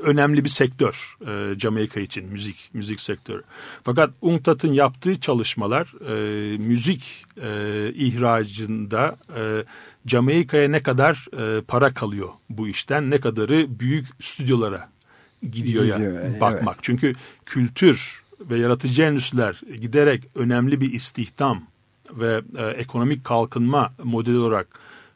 önemli bir sektör e, Jamaika için müzik müzik sektörü. Fakat UNCTAD'ın yaptığı çalışmalar e, müzik e, ihracında e, Jamaika'ya ne kadar e, para kalıyor bu işten, ne kadarı büyük stüdyolara gidiyor, ya Gidiyor, evet. bakmak. Çünkü kültür ve yaratıcı endüstriler giderek önemli bir istihdam ve e, ekonomik kalkınma modeli olarak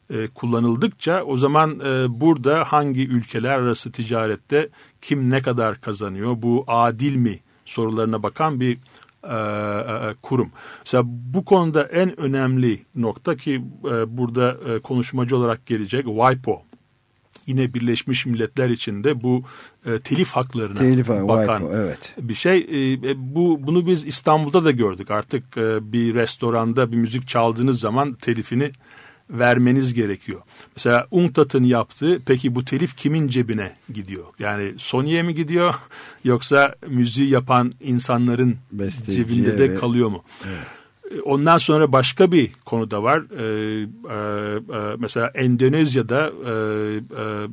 e, kullanıldıkça o zaman e, burada hangi ülkeler arası ticarette kim ne kadar kazanıyor bu adil mi sorularına bakan bir e, e, kurum. Mesela bu konuda en önemli nokta ki e, burada e, konuşmacı olarak gelecek WIPO yine Birleşmiş Milletler içinde bu e, telif haklarına Telif bakan WIPO, evet. bir şey. E, e, bu bunu biz İstanbul'da da gördük. Artık e, bir restoranda bir müzik çaldığınız zaman telifini vermeniz gerekiyor. Mesela UNCTAD'ın yaptığı peki bu telif kimin cebine gidiyor? Yani Sony'ye mi gidiyor yoksa müziği yapan insanların Besteciye cebinde de ve- kalıyor mu? E, Ondan sonra başka bir konu da var. Ee, e, e, mesela Endonezya'da e, e, e,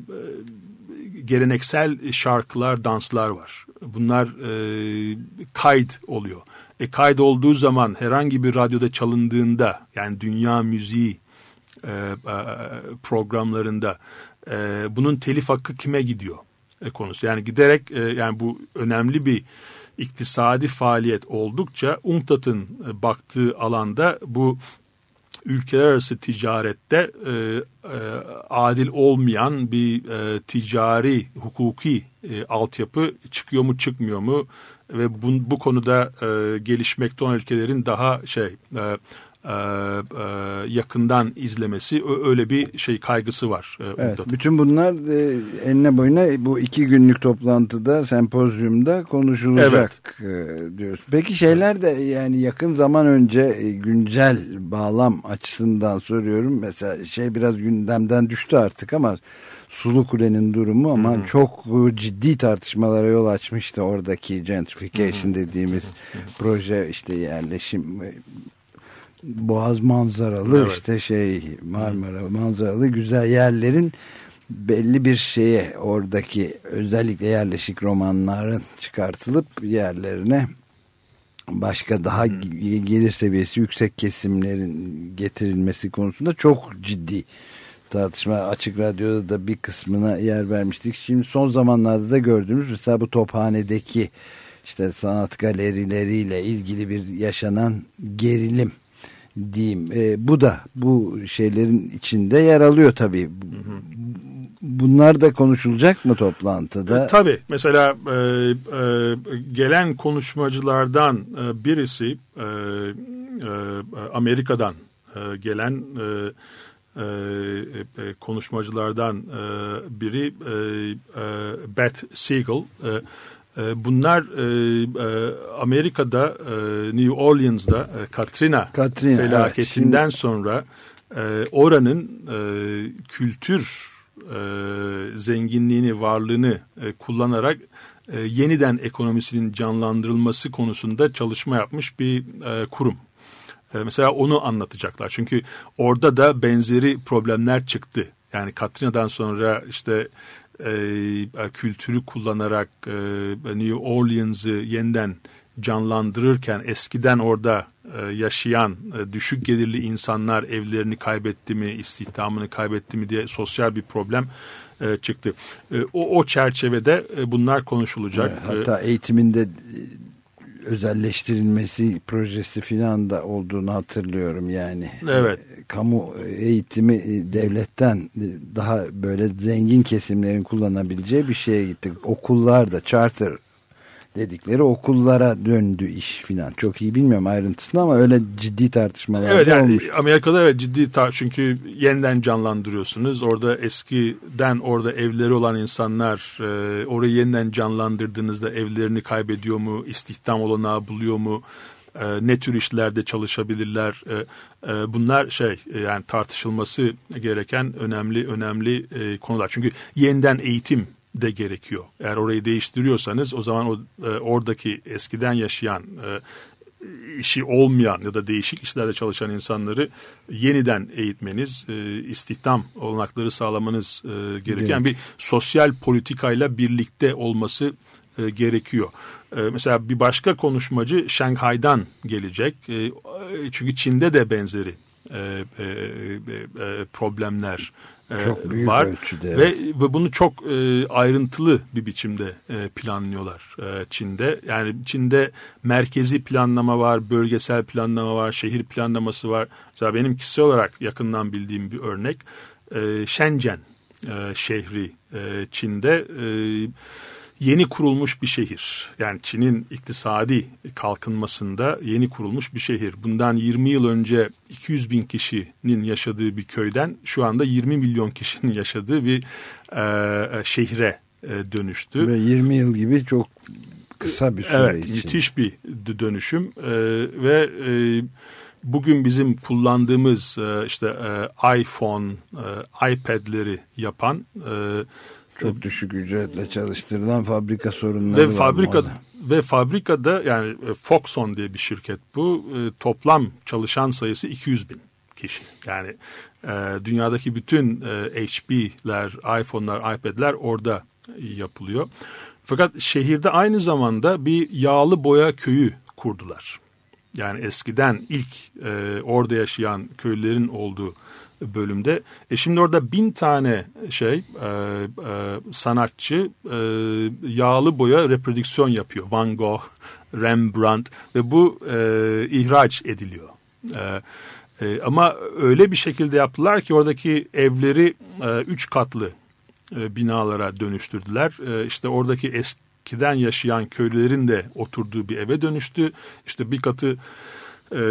geleneksel şarkılar, danslar var. Bunlar e, kayıt oluyor. E kayıt olduğu zaman herhangi bir radyoda çalındığında yani dünya müziği e, e, programlarında e, bunun telif hakkı kime gidiyor e, konusu. Yani giderek e, yani bu önemli bir iktisadi faaliyet oldukça UNCTAD'ın e, baktığı alanda bu ülkeler arası ticarette e, e, adil olmayan bir e, ticari hukuki e, altyapı çıkıyor mu çıkmıyor mu? Ve bu, bu konuda e, gelişmekte olan ülkelerin daha şey e, e, e, yakından izlemesi öyle bir şey kaygısı var. e, Evet, bütün bunlar e, eline boyuna bu iki günlük toplantıda, sempozyumda konuşulacak e, diyoruz. Peki şeyler de yani yakın zaman önce e, güncel bağlam açısından soruyorum. Mesela şey biraz gündemden düştü artık ama Sulu Kule'nin durumu ama çok e, ciddi tartışmalara yol açmıştı oradaki gentrification dediğimiz proje işte yerleşim Boğaz manzaralı Evet. işte şey Marmara manzaralı güzel yerlerin belli bir şeye oradaki özellikle yerleşik romanların çıkartılıp yerlerine başka daha ge- gelir seviyesi yüksek kesimlerin getirilmesi konusunda çok ciddi tartışma açık radyoda da bir kısmına yer vermiştik. Şimdi son zamanlarda da gördüğümüz mesela bu tophanedeki işte sanat galerileriyle ilgili bir yaşanan gerilim diyeyim. E, bu da bu şeylerin içinde yer alıyor tabii. Bunlar da konuşulacak mı toplantıda? E, tabii. Mesela e, e, gelen konuşmacılardan e, birisi e, e, Amerika'dan e, gelen e, e, e, konuşmacılardan e, biri e, e, Beth Siegel. E, bunlar e, e, Amerika'da e, New Orleans'da e, Katrina, Katrina, evet. felaketinden Şimdi- sonra e, oranın e, kültür e, zenginliğini, varlığını e, kullanarak e, yeniden ekonomisinin canlandırılması konusunda çalışma yapmış bir e, kurum. E, mesela onu anlatacaklar. Çünkü orada da benzeri problemler çıktı. Yani Katrina'dan sonra işte e, kültürü kullanarak e, New Orleans'ı yeniden canlandırırken eskiden orada e, yaşayan e, düşük gelirli insanlar evlerini kaybetti mi, istihdamını kaybetti mi diye sosyal bir problem e, çıktı. E, o, o çerçevede e, bunlar konuşulacak. Hatta eğitiminde e, özelleştirilmesi projesi filan da olduğunu hatırlıyorum yani. Evet. E, Kamu eğitimi e, devletten e, daha böyle zengin kesimlerin kullanabileceği bir şeye gittik. Okullar da charter dedikleri okullara döndü iş filan. Çok iyi bilmiyorum ayrıntısını ama öyle ciddi tartışmalar Evet yani olmuş. Amerika'da evet ciddi tar çünkü yeniden canlandırıyorsunuz. Orada eskiden orada evleri olan insanlar e, orayı yeniden canlandırdığınızda evlerini kaybediyor mu? İstihdam olanağı buluyor mu? E, ne tür işlerde çalışabilirler? E, e, bunlar şey e, yani tartışılması gereken önemli önemli e, konular. Çünkü yeniden eğitim de gerekiyor. Eğer orayı değiştiriyorsanız o zaman o e, oradaki eskiden yaşayan e, işi olmayan ya da değişik işlerde çalışan insanları yeniden eğitmeniz, e, istihdam olanakları sağlamanız e, gereken bir sosyal politikayla birlikte olması e, gerekiyor. E, mesela bir başka konuşmacı Şanghay'dan gelecek. E, çünkü Çin'de de benzeri e, e, e, problemler e, Çok büyük var ölçüde, ve ve bunu çok e, ayrıntılı bir biçimde e, planlıyorlar e, Çin'de. Yani Çin'de merkezi planlama var, bölgesel planlama var, şehir planlaması var. Mesela benim kişisel olarak yakından bildiğim bir örnek e, Shenzhen e, şehri e, Çin'de e, yeni kurulmuş bir şehir. Yani Çin'in iktisadi kalkınmasında yeni kurulmuş bir şehir. Bundan 20 yıl önce 200 bin kişinin yaşadığı bir köyden şu anda 20 milyon kişinin yaşadığı bir e, şehre e, dönüştü. Ve 20 yıl gibi çok kısa bir süre Evet, için. müthiş bir dönüşüm Ee, ve e, bugün bizim kullandığımız e, işte e, iPhone, e, iPad'leri yapan e, Çok düşük ücretle çalıştırılan fabrika sorunları ve var fabrika orada. ve fabrikada yani e, Foxconn diye bir şirket bu e, toplam çalışan sayısı 200 bin kişi. Yani e, dünyadaki bütün e, HP'ler, iPhone'lar, iPad'ler orada yapılıyor. Fakat şehirde aynı zamanda bir yağlı boya köyü kurdular. Yani eskiden ilk e, orada yaşayan köylülerin olduğu bölümde. E şimdi orada bin tane şey e, e, sanatçı e, yağlı boya reprodüksiyon yapıyor. Van Gogh, Rembrandt ve bu e, ihraç ediliyor. E, e, ama öyle bir şekilde yaptılar ki oradaki evleri e, üç katlı e, binalara dönüştürdüler. E, işte oradaki eskiden yaşayan köylülerin de oturduğu bir eve dönüştü. İşte bir katı e, e,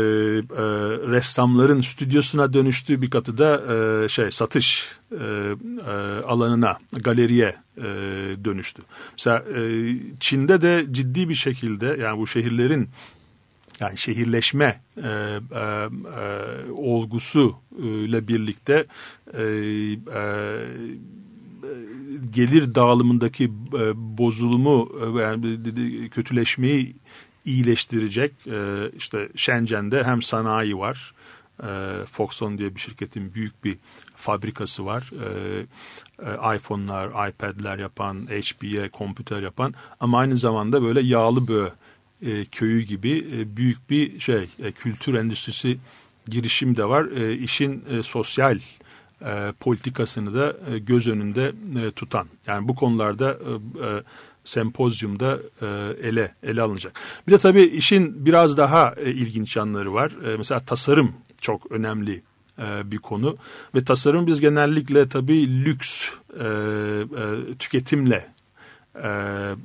ressamların stüdyosuna dönüştüğü bir katı da e, şey satış e, e, alanına, galeriye e, dönüştü. Mesela e, Çin'de de ciddi bir şekilde yani bu şehirlerin yani şehirleşme e, e, e, olgusu e, ile birlikte e, e, gelir dağılımındaki e, bozulumu e, yani kötüleşmeyi iyileştirik e, işte Shenzhen'de hem sanayi var e, Foxconn diye bir şirketin büyük bir fabrikası var e, e, iPhone'lar iPad'ler yapan HP'ye kompüter yapan ama aynı zamanda böyle yağlı böğ e, köyü gibi büyük bir şey kültür endüstrisi girişim de var e, işin sosyal politikasını da göz önünde tutan. Yani bu konularda e, sempozyumda e, ele ele alınacak. Bir de tabii işin biraz daha e, ilginç yanları var. E, mesela tasarım çok önemli e, bir konu ve tasarım biz genellikle tabii lüks e, e, tüketimle e, e,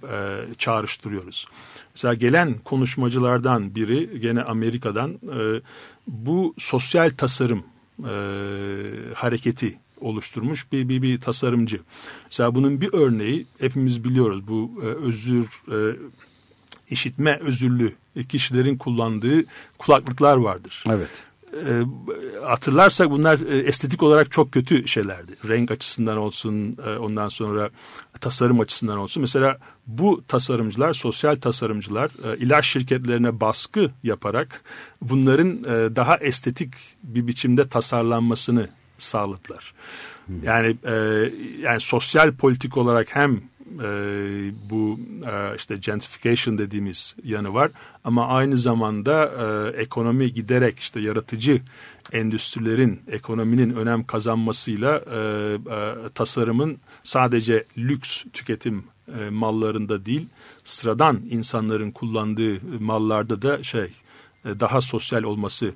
çağrıştırıyoruz. Mesela gelen konuşmacılardan biri gene Amerika'dan e, bu sosyal tasarım e, hareketi oluşturmuş bir, bir, bir tasarımcı. Mesela bunun bir örneği hepimiz biliyoruz bu e, özür e, işitme özürlü kişilerin kullandığı kulaklıklar vardır. Evet. E, hatırlarsak bunlar e, estetik olarak çok kötü şeylerdi. Renk açısından olsun e, ondan sonra tasarım açısından olsun. Mesela bu tasarımcılar, sosyal tasarımcılar e, ilaç şirketlerine baskı yaparak bunların e, daha estetik bir biçimde tasarlanmasını sağladılar. Yani e, yani sosyal politik olarak hem e, bu e, işte gentrification dediğimiz yanı var ama aynı zamanda e, ekonomi giderek işte yaratıcı endüstrilerin ekonominin önem kazanmasıyla e, e, tasarımın sadece lüks tüketim e, mallarında değil sıradan insanların kullandığı mallarda da şey e, daha sosyal olması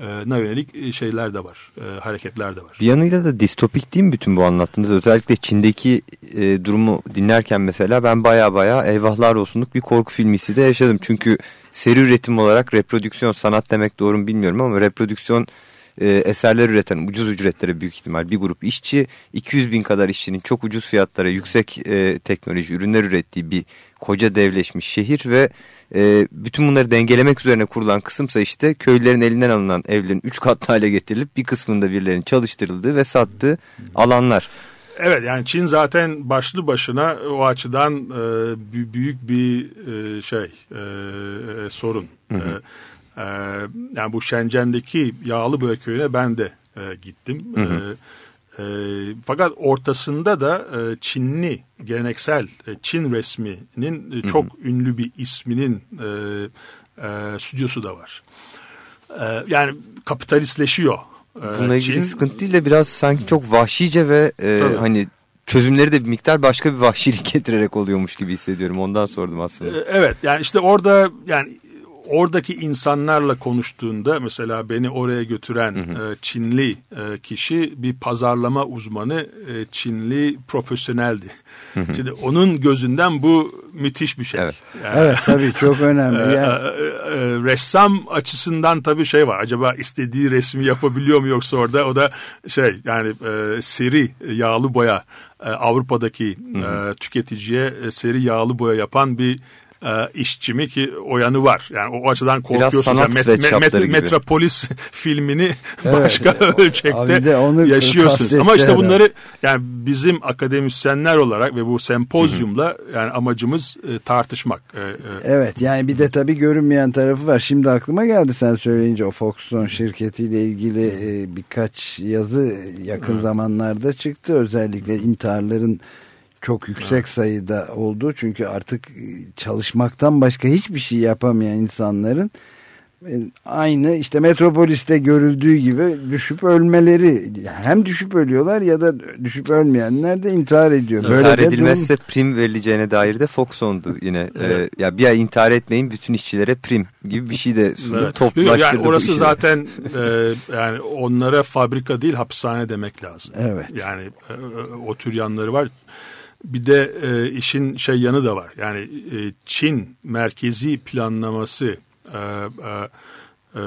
na yönelik şeyler de var, e, hareketler de var. Bir yanıyla da distopik değil mi bütün bu anlattığınız? Özellikle Çin'deki e, durumu dinlerken mesela ben baya baya eyvahlar olsunluk bir korku filmi hissi de yaşadım. Çünkü seri üretim olarak reprodüksiyon sanat demek doğru mu bilmiyorum ama reprodüksiyon e, eserler üreten ucuz ücretlere büyük ihtimal bir grup işçi 200 bin kadar işçinin çok ucuz fiyatlara yüksek e, teknoloji ürünler ürettiği bir koca devleşmiş şehir ve e, bütün bunları dengelemek üzerine kurulan kısımsa işte köylülerin elinden alınan evlerin 3 katlı hale getirilip bir kısmında birilerinin çalıştırıldığı ve sattığı alanlar. Evet yani Çin zaten başlı başına o açıdan e, büyük bir e, şey e, e, sorun. Hı hı. E, e, yani bu Shenzhen'deki Yağlıböğe köyüne ben de e, gittim. Hı hı. E, fakat ortasında da e, Çinli geleneksel e, Çin resminin e, çok hı hı. ünlü bir isminin e, e, stüdyosu da var. E, yani kapitalistleşiyor. E, Bununla ilgili Çin, sıkıntı değil de biraz sanki çok vahşice ve e, hani çözümleri de bir miktar başka bir vahşilik getirerek oluyormuş gibi hissediyorum. Ondan sordum aslında. E, evet yani işte orada yani oradaki insanlarla konuştuğunda mesela beni oraya götüren hı hı. E, Çinli e, kişi bir pazarlama uzmanı e, Çinli profesyoneldi. Hı hı. Şimdi onun gözünden bu müthiş bir şey. Evet, yani, evet tabii çok önemli. Yani. ressam açısından tabii şey var. Acaba istediği resmi yapabiliyor mu yoksa orada o da şey yani seri yağlı boya Avrupa'daki hı hı. tüketiciye seri yağlı boya yapan bir e, işçi mi ki o yanı var. Yani o açıdan korkuyorsun. Yani met, met, met, Metropolis filmini evet. başka ölçekte onu yaşıyorsunuz. Ama işte bunları yani bizim akademisyenler olarak ve bu sempozyumla yani amacımız e, tartışmak. E, e. Evet yani bir de tabii görünmeyen tarafı var. Şimdi aklıma geldi sen söyleyince o Foxconn şirketiyle ilgili e, birkaç yazı yakın Hı. zamanlarda çıktı. Özellikle intiharların çok yüksek evet. sayıda oldu. Çünkü artık çalışmaktan başka hiçbir şey yapamayan insanların e, aynı işte metropoliste görüldüğü gibi düşüp ölmeleri hem düşüp ölüyorlar ya da düşüp ölmeyenler de intihar ediyor. Böyle intihar edilmezse durum... prim verileceğine dair de Foxon'du yine. Evet. Ee, ya bir ay intihar etmeyin bütün işçilere prim gibi bir şey de sundu. Evet. Toplaştırdı yani orası zaten e, yani onlara fabrika değil hapishane demek lazım. Evet. Yani e, o tür yanları var. Bir de e, işin şey yanı da var. Yani e, Çin merkezi planlaması e, e, e,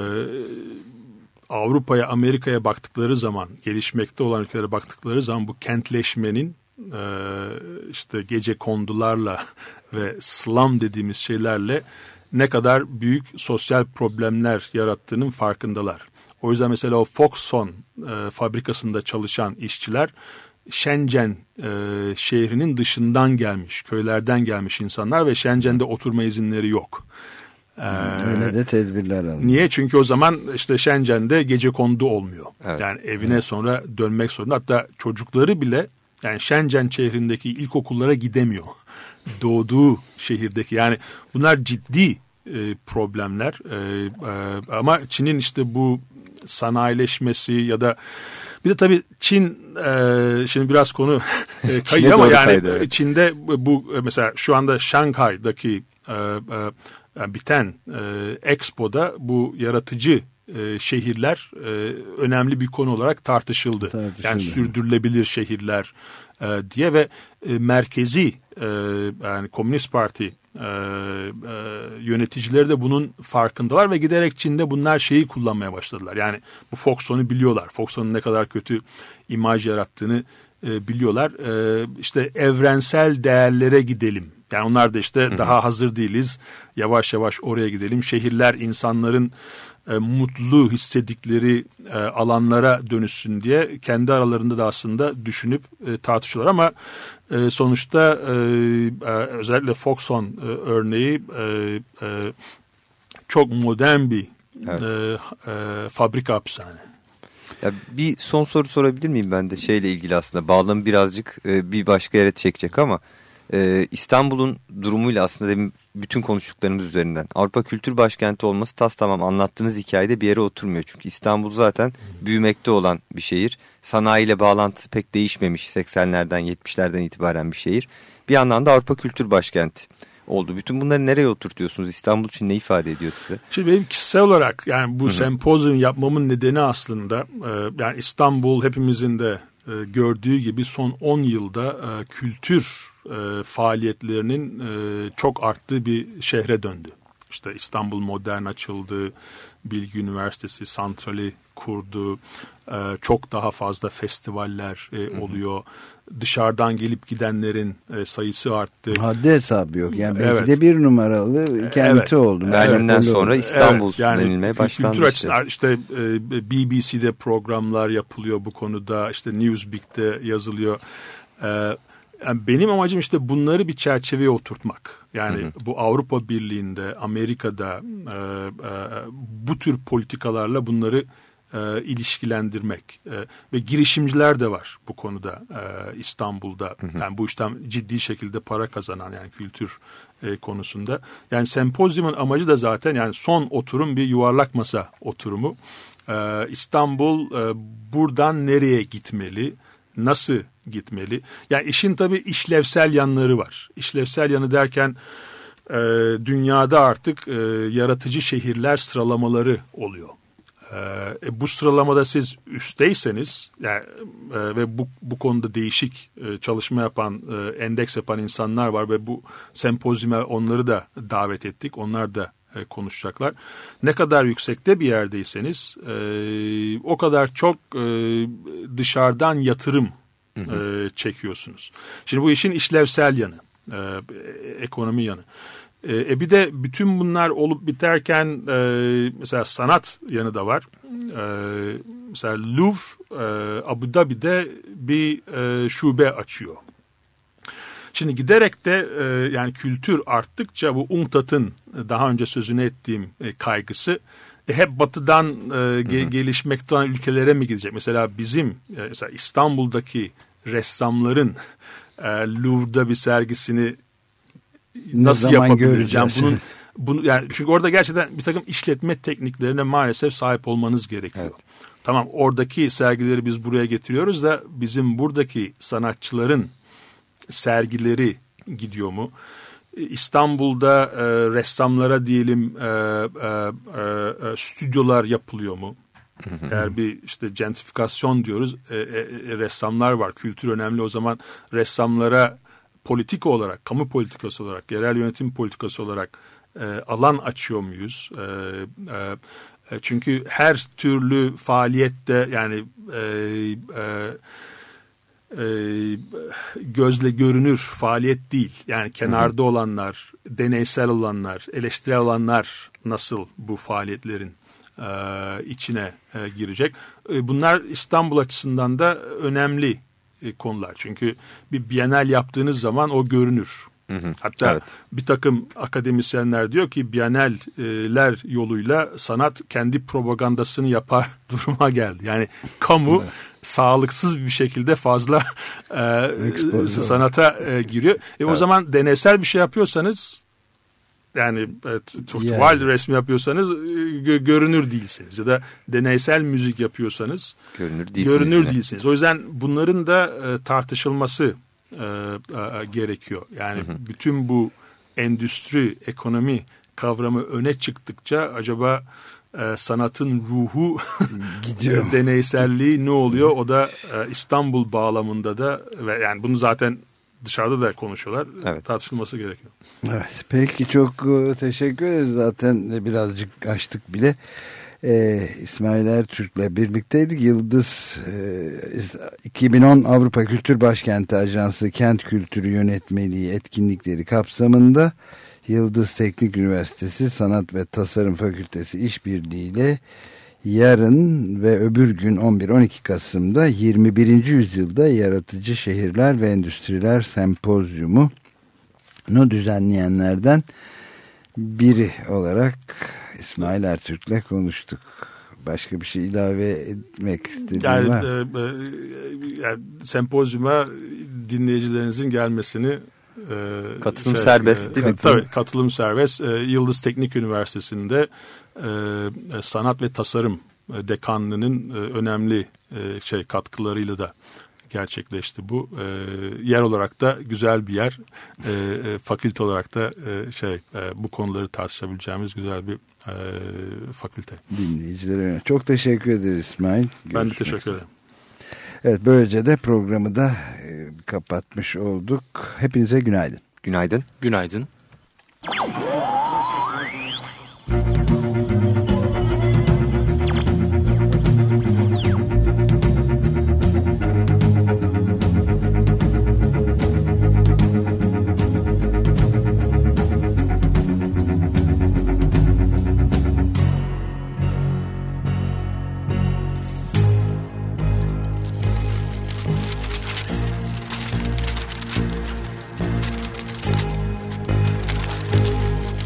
Avrupa'ya, Amerika'ya baktıkları zaman, gelişmekte olan ülkelere baktıkları zaman bu kentleşmenin e, işte gece kondularla ve slum dediğimiz şeylerle ne kadar büyük sosyal problemler yarattığının farkındalar. O yüzden mesela o Foxconn e, fabrikasında çalışan işçiler Shenzhen e, şehrinin dışından gelmiş, köylerden gelmiş insanlar ve Shenzhen'de oturma izinleri yok. Ee, Öyle de tedbirler alın. Niye? Çünkü o zaman işte Shenzhen'de gece kondu olmuyor. Evet. Yani evine sonra dönmek zorunda. Hatta çocukları bile yani Shenzhen şehrindeki ilkokullara gidemiyor. Doğduğu şehirdeki yani bunlar ciddi e, problemler. E, e, ama Çin'in işte bu sanayileşmesi ya da bir de tabii Çin e, şimdi biraz konu e, kayıyor ama yani kaydı, evet. Çin'de bu e, mesela şu anda Şanghay'daki e, e, yani biten e, Expo'da bu yaratıcı e, şehirler e, önemli bir konu olarak tartışıldı. Tartışıldı. Yani sürdürülebilir şehirler e, diye ve e, merkezi e, yani Komünist Parti e, e, yöneticileri de bunun farkındalar ve giderek Çin'de bunlar şeyi kullanmaya başladılar. Yani bu Foxconn'u biliyorlar. Foxconn'un ne kadar kötü imaj yarattığını e, biliyorlar. E, işte evrensel değerlere gidelim. Yani onlar da işte daha hazır değiliz. Yavaş yavaş oraya gidelim. Şehirler insanların e, mutlu hissettikleri e, alanlara dönüşsün diye kendi aralarında da aslında düşünüp e, tartışıyorlar ama e, sonuçta e, e, özellikle Foxconn e, örneği e, e, çok modern bir Evet. e, e, fabrika hapishane. Ya bir son soru sorabilir miyim ben de şeyle ilgili aslında bağlamı birazcık e, bir başka yere çekecek ama e, İstanbul'un durumuyla aslında demin bütün konuştuklarımız üzerinden Avrupa Kültür Başkenti olması tas tamam anlattığınız hikayede bir yere oturmuyor. Çünkü İstanbul zaten büyümekte olan bir şehir. Sanayiyle bağlantısı pek değişmemiş 80'lerden 70'lerden itibaren bir şehir. Bir yandan da Avrupa Kültür Başkenti oldu. Bütün bunları nereye oturtuyorsunuz? İstanbul için ne ifade ediyor size? Şimdi benim kişisel olarak yani bu sempozyum yapmamın nedeni aslında e, yani İstanbul hepimizin de e, gördüğü gibi son 10 yılda e, kültür e, faaliyetlerinin e, çok arttığı bir şehre döndü. İşte İstanbul Modern açıldı, Bilgi Üniversitesi santrali kurdu, e, çok daha fazla festivaller e, oluyor. Dışarıdan gelip gidenlerin e, sayısı arttı. Haddi hesabı yok. Yani belki Evet. de bir numaralı kenti Evet. oldu. Berlin'den Metropoli sonra. İstanbul yani denilmeye başlandı Kültür işte. açısından işte e, BBC'de programlar yapılıyor bu konuda. işte Newsweek'te yazılıyor. E, yani benim amacım işte bunları bir çerçeveye oturtmak. Yani bu Avrupa Birliği'nde, Amerika'da e, e, bu tür politikalarla bunları e, ilişkilendirmek E, ve girişimciler de var bu konuda e, İstanbul'da. Yani bu işten ciddi şekilde para kazanan yani kültür e, konusunda. Yani sempozyumun amacı da zaten yani son oturum bir yuvarlak masa oturumu. E, İstanbul e, buradan nereye gitmeli nasıl gitmeli yani işin tabii işlevsel yanları var işlevsel yanı derken e, dünyada artık e, yaratıcı şehirler sıralamaları oluyor. E, bu sıralamada siz üstteyseniz yani, e, ve bu, bu konuda değişik e, çalışma yapan, e, endeks yapan insanlar var ve bu sempozyuma onları da davet ettik. Onlar da e, konuşacaklar. Ne kadar yüksekte bir yerdeyseniz e, o kadar çok e, dışarıdan yatırım e, çekiyorsunuz. Şimdi bu işin işlevsel yanı, e, ekonomi yanı. E, e bir de bütün bunlar olup biterken e, mesela sanat yanı da var. E, mesela Louvre e, Abu Dhabi'de bir e, şube açıyor. Şimdi giderek de e, yani kültür arttıkça bu UNCTAD'ın daha önce sözünü ettiğim e, kaygısı e, hep batıdan e, ge- gelişmekte olan ülkelere mi gidecek? Mesela bizim e, mesela İstanbul'daki ressamların e, Louvre'da bir sergisini Ne nasıl yapabiliriz? Yani bunun bunu yani çünkü orada gerçekten bir takım işletme tekniklerine maalesef sahip olmanız gerekiyor. Tamam oradaki sergileri biz buraya getiriyoruz da bizim buradaki sanatçıların sergileri gidiyor mu? E, İstanbul'da e, ressamlara diyelim e, e, e, e, stüdyolar yapılıyor mu? Eğer bir işte gentrifikasyon diyoruz, e, e, e, ressamlar var, kültür önemli. O zaman ressamlara politika olarak, kamu politikası olarak, yerel yönetim politikası olarak e, alan açıyor muyuz? E, e, çünkü her türlü faaliyette yani e, e, e, gözle görünür faaliyet değil. Yani kenarda olanlar, deneysel olanlar, eleştirel olanlar nasıl bu faaliyetlerin e, içine e, girecek. E, bunlar İstanbul açısından da önemli e, konular. Çünkü bir bienal yaptığınız zaman o görünür. Hatta Evet. bir takım akademisyenler diyor ki biyaneller yoluyla sanat kendi propagandasını yapar duruma geldi. Yani kamu sağlıksız bir şekilde fazla e, sanata e, giriyor. E, O zaman deneysel bir şey yapıyorsanız yani e, t- t- Yani. tuval resmi yapıyorsanız e, gö- görünür değilsiniz ya da deneysel müzik yapıyorsanız Görünür değilsiniz. görünür değilsiniz. O yüzden bunların da e, tartışılması e, e, gerekiyor. Yani bütün bu endüstri, ekonomi kavramı öne çıktıkça acaba e, sanatın ruhu Gidiyor. deneyselliği ne oluyor? O da e, İstanbul bağlamında da ve yani bunu zaten dışarıda da konuşuyorlar. Evet. Tartışılması gerekiyor. Evet, peki çok e, teşekkür ederiz. Zaten birazcık açtık bile. Ee, İsmail Ertürk'le birlikteydik. Yıldız e, 2010 Avrupa Kültür Başkenti Ajansı Kent Kültürü Yönetmeliği etkinlikleri kapsamında Yıldız Teknik Üniversitesi Sanat ve Tasarım Fakültesi işbirliğiyle yarın ve öbür gün 11-12 Kasım'da 21. yüzyılda yaratıcı şehirler ve endüstriler sempozyumu nu düzenleyenlerden biri olarak İsmail Ertürk'le konuştuk. Başka bir şey ilave etmek istediğin Yani, var e, e, yani sempozyuma dinleyicilerinizin gelmesini e, Katılım serbest değil mi? Tabii katılım serbest. E, Yıldız Teknik Üniversitesi'nde e, e, sanat ve tasarım e, dekanlığının e, önemli e, şey katkılarıyla da gerçekleşti bu. E, yer olarak da güzel bir yer. E, e, fakülte olarak da e, şey e, bu konuları tartışabileceğimiz güzel bir e, fakülte. Dinleyicilere çok teşekkür ederiz İsmail. Ben de Görüşmek teşekkür ederim. Evet böylece de programı da e, kapatmış olduk. Hepinize günaydın. Günaydın. Günaydın.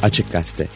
Açık Gazete.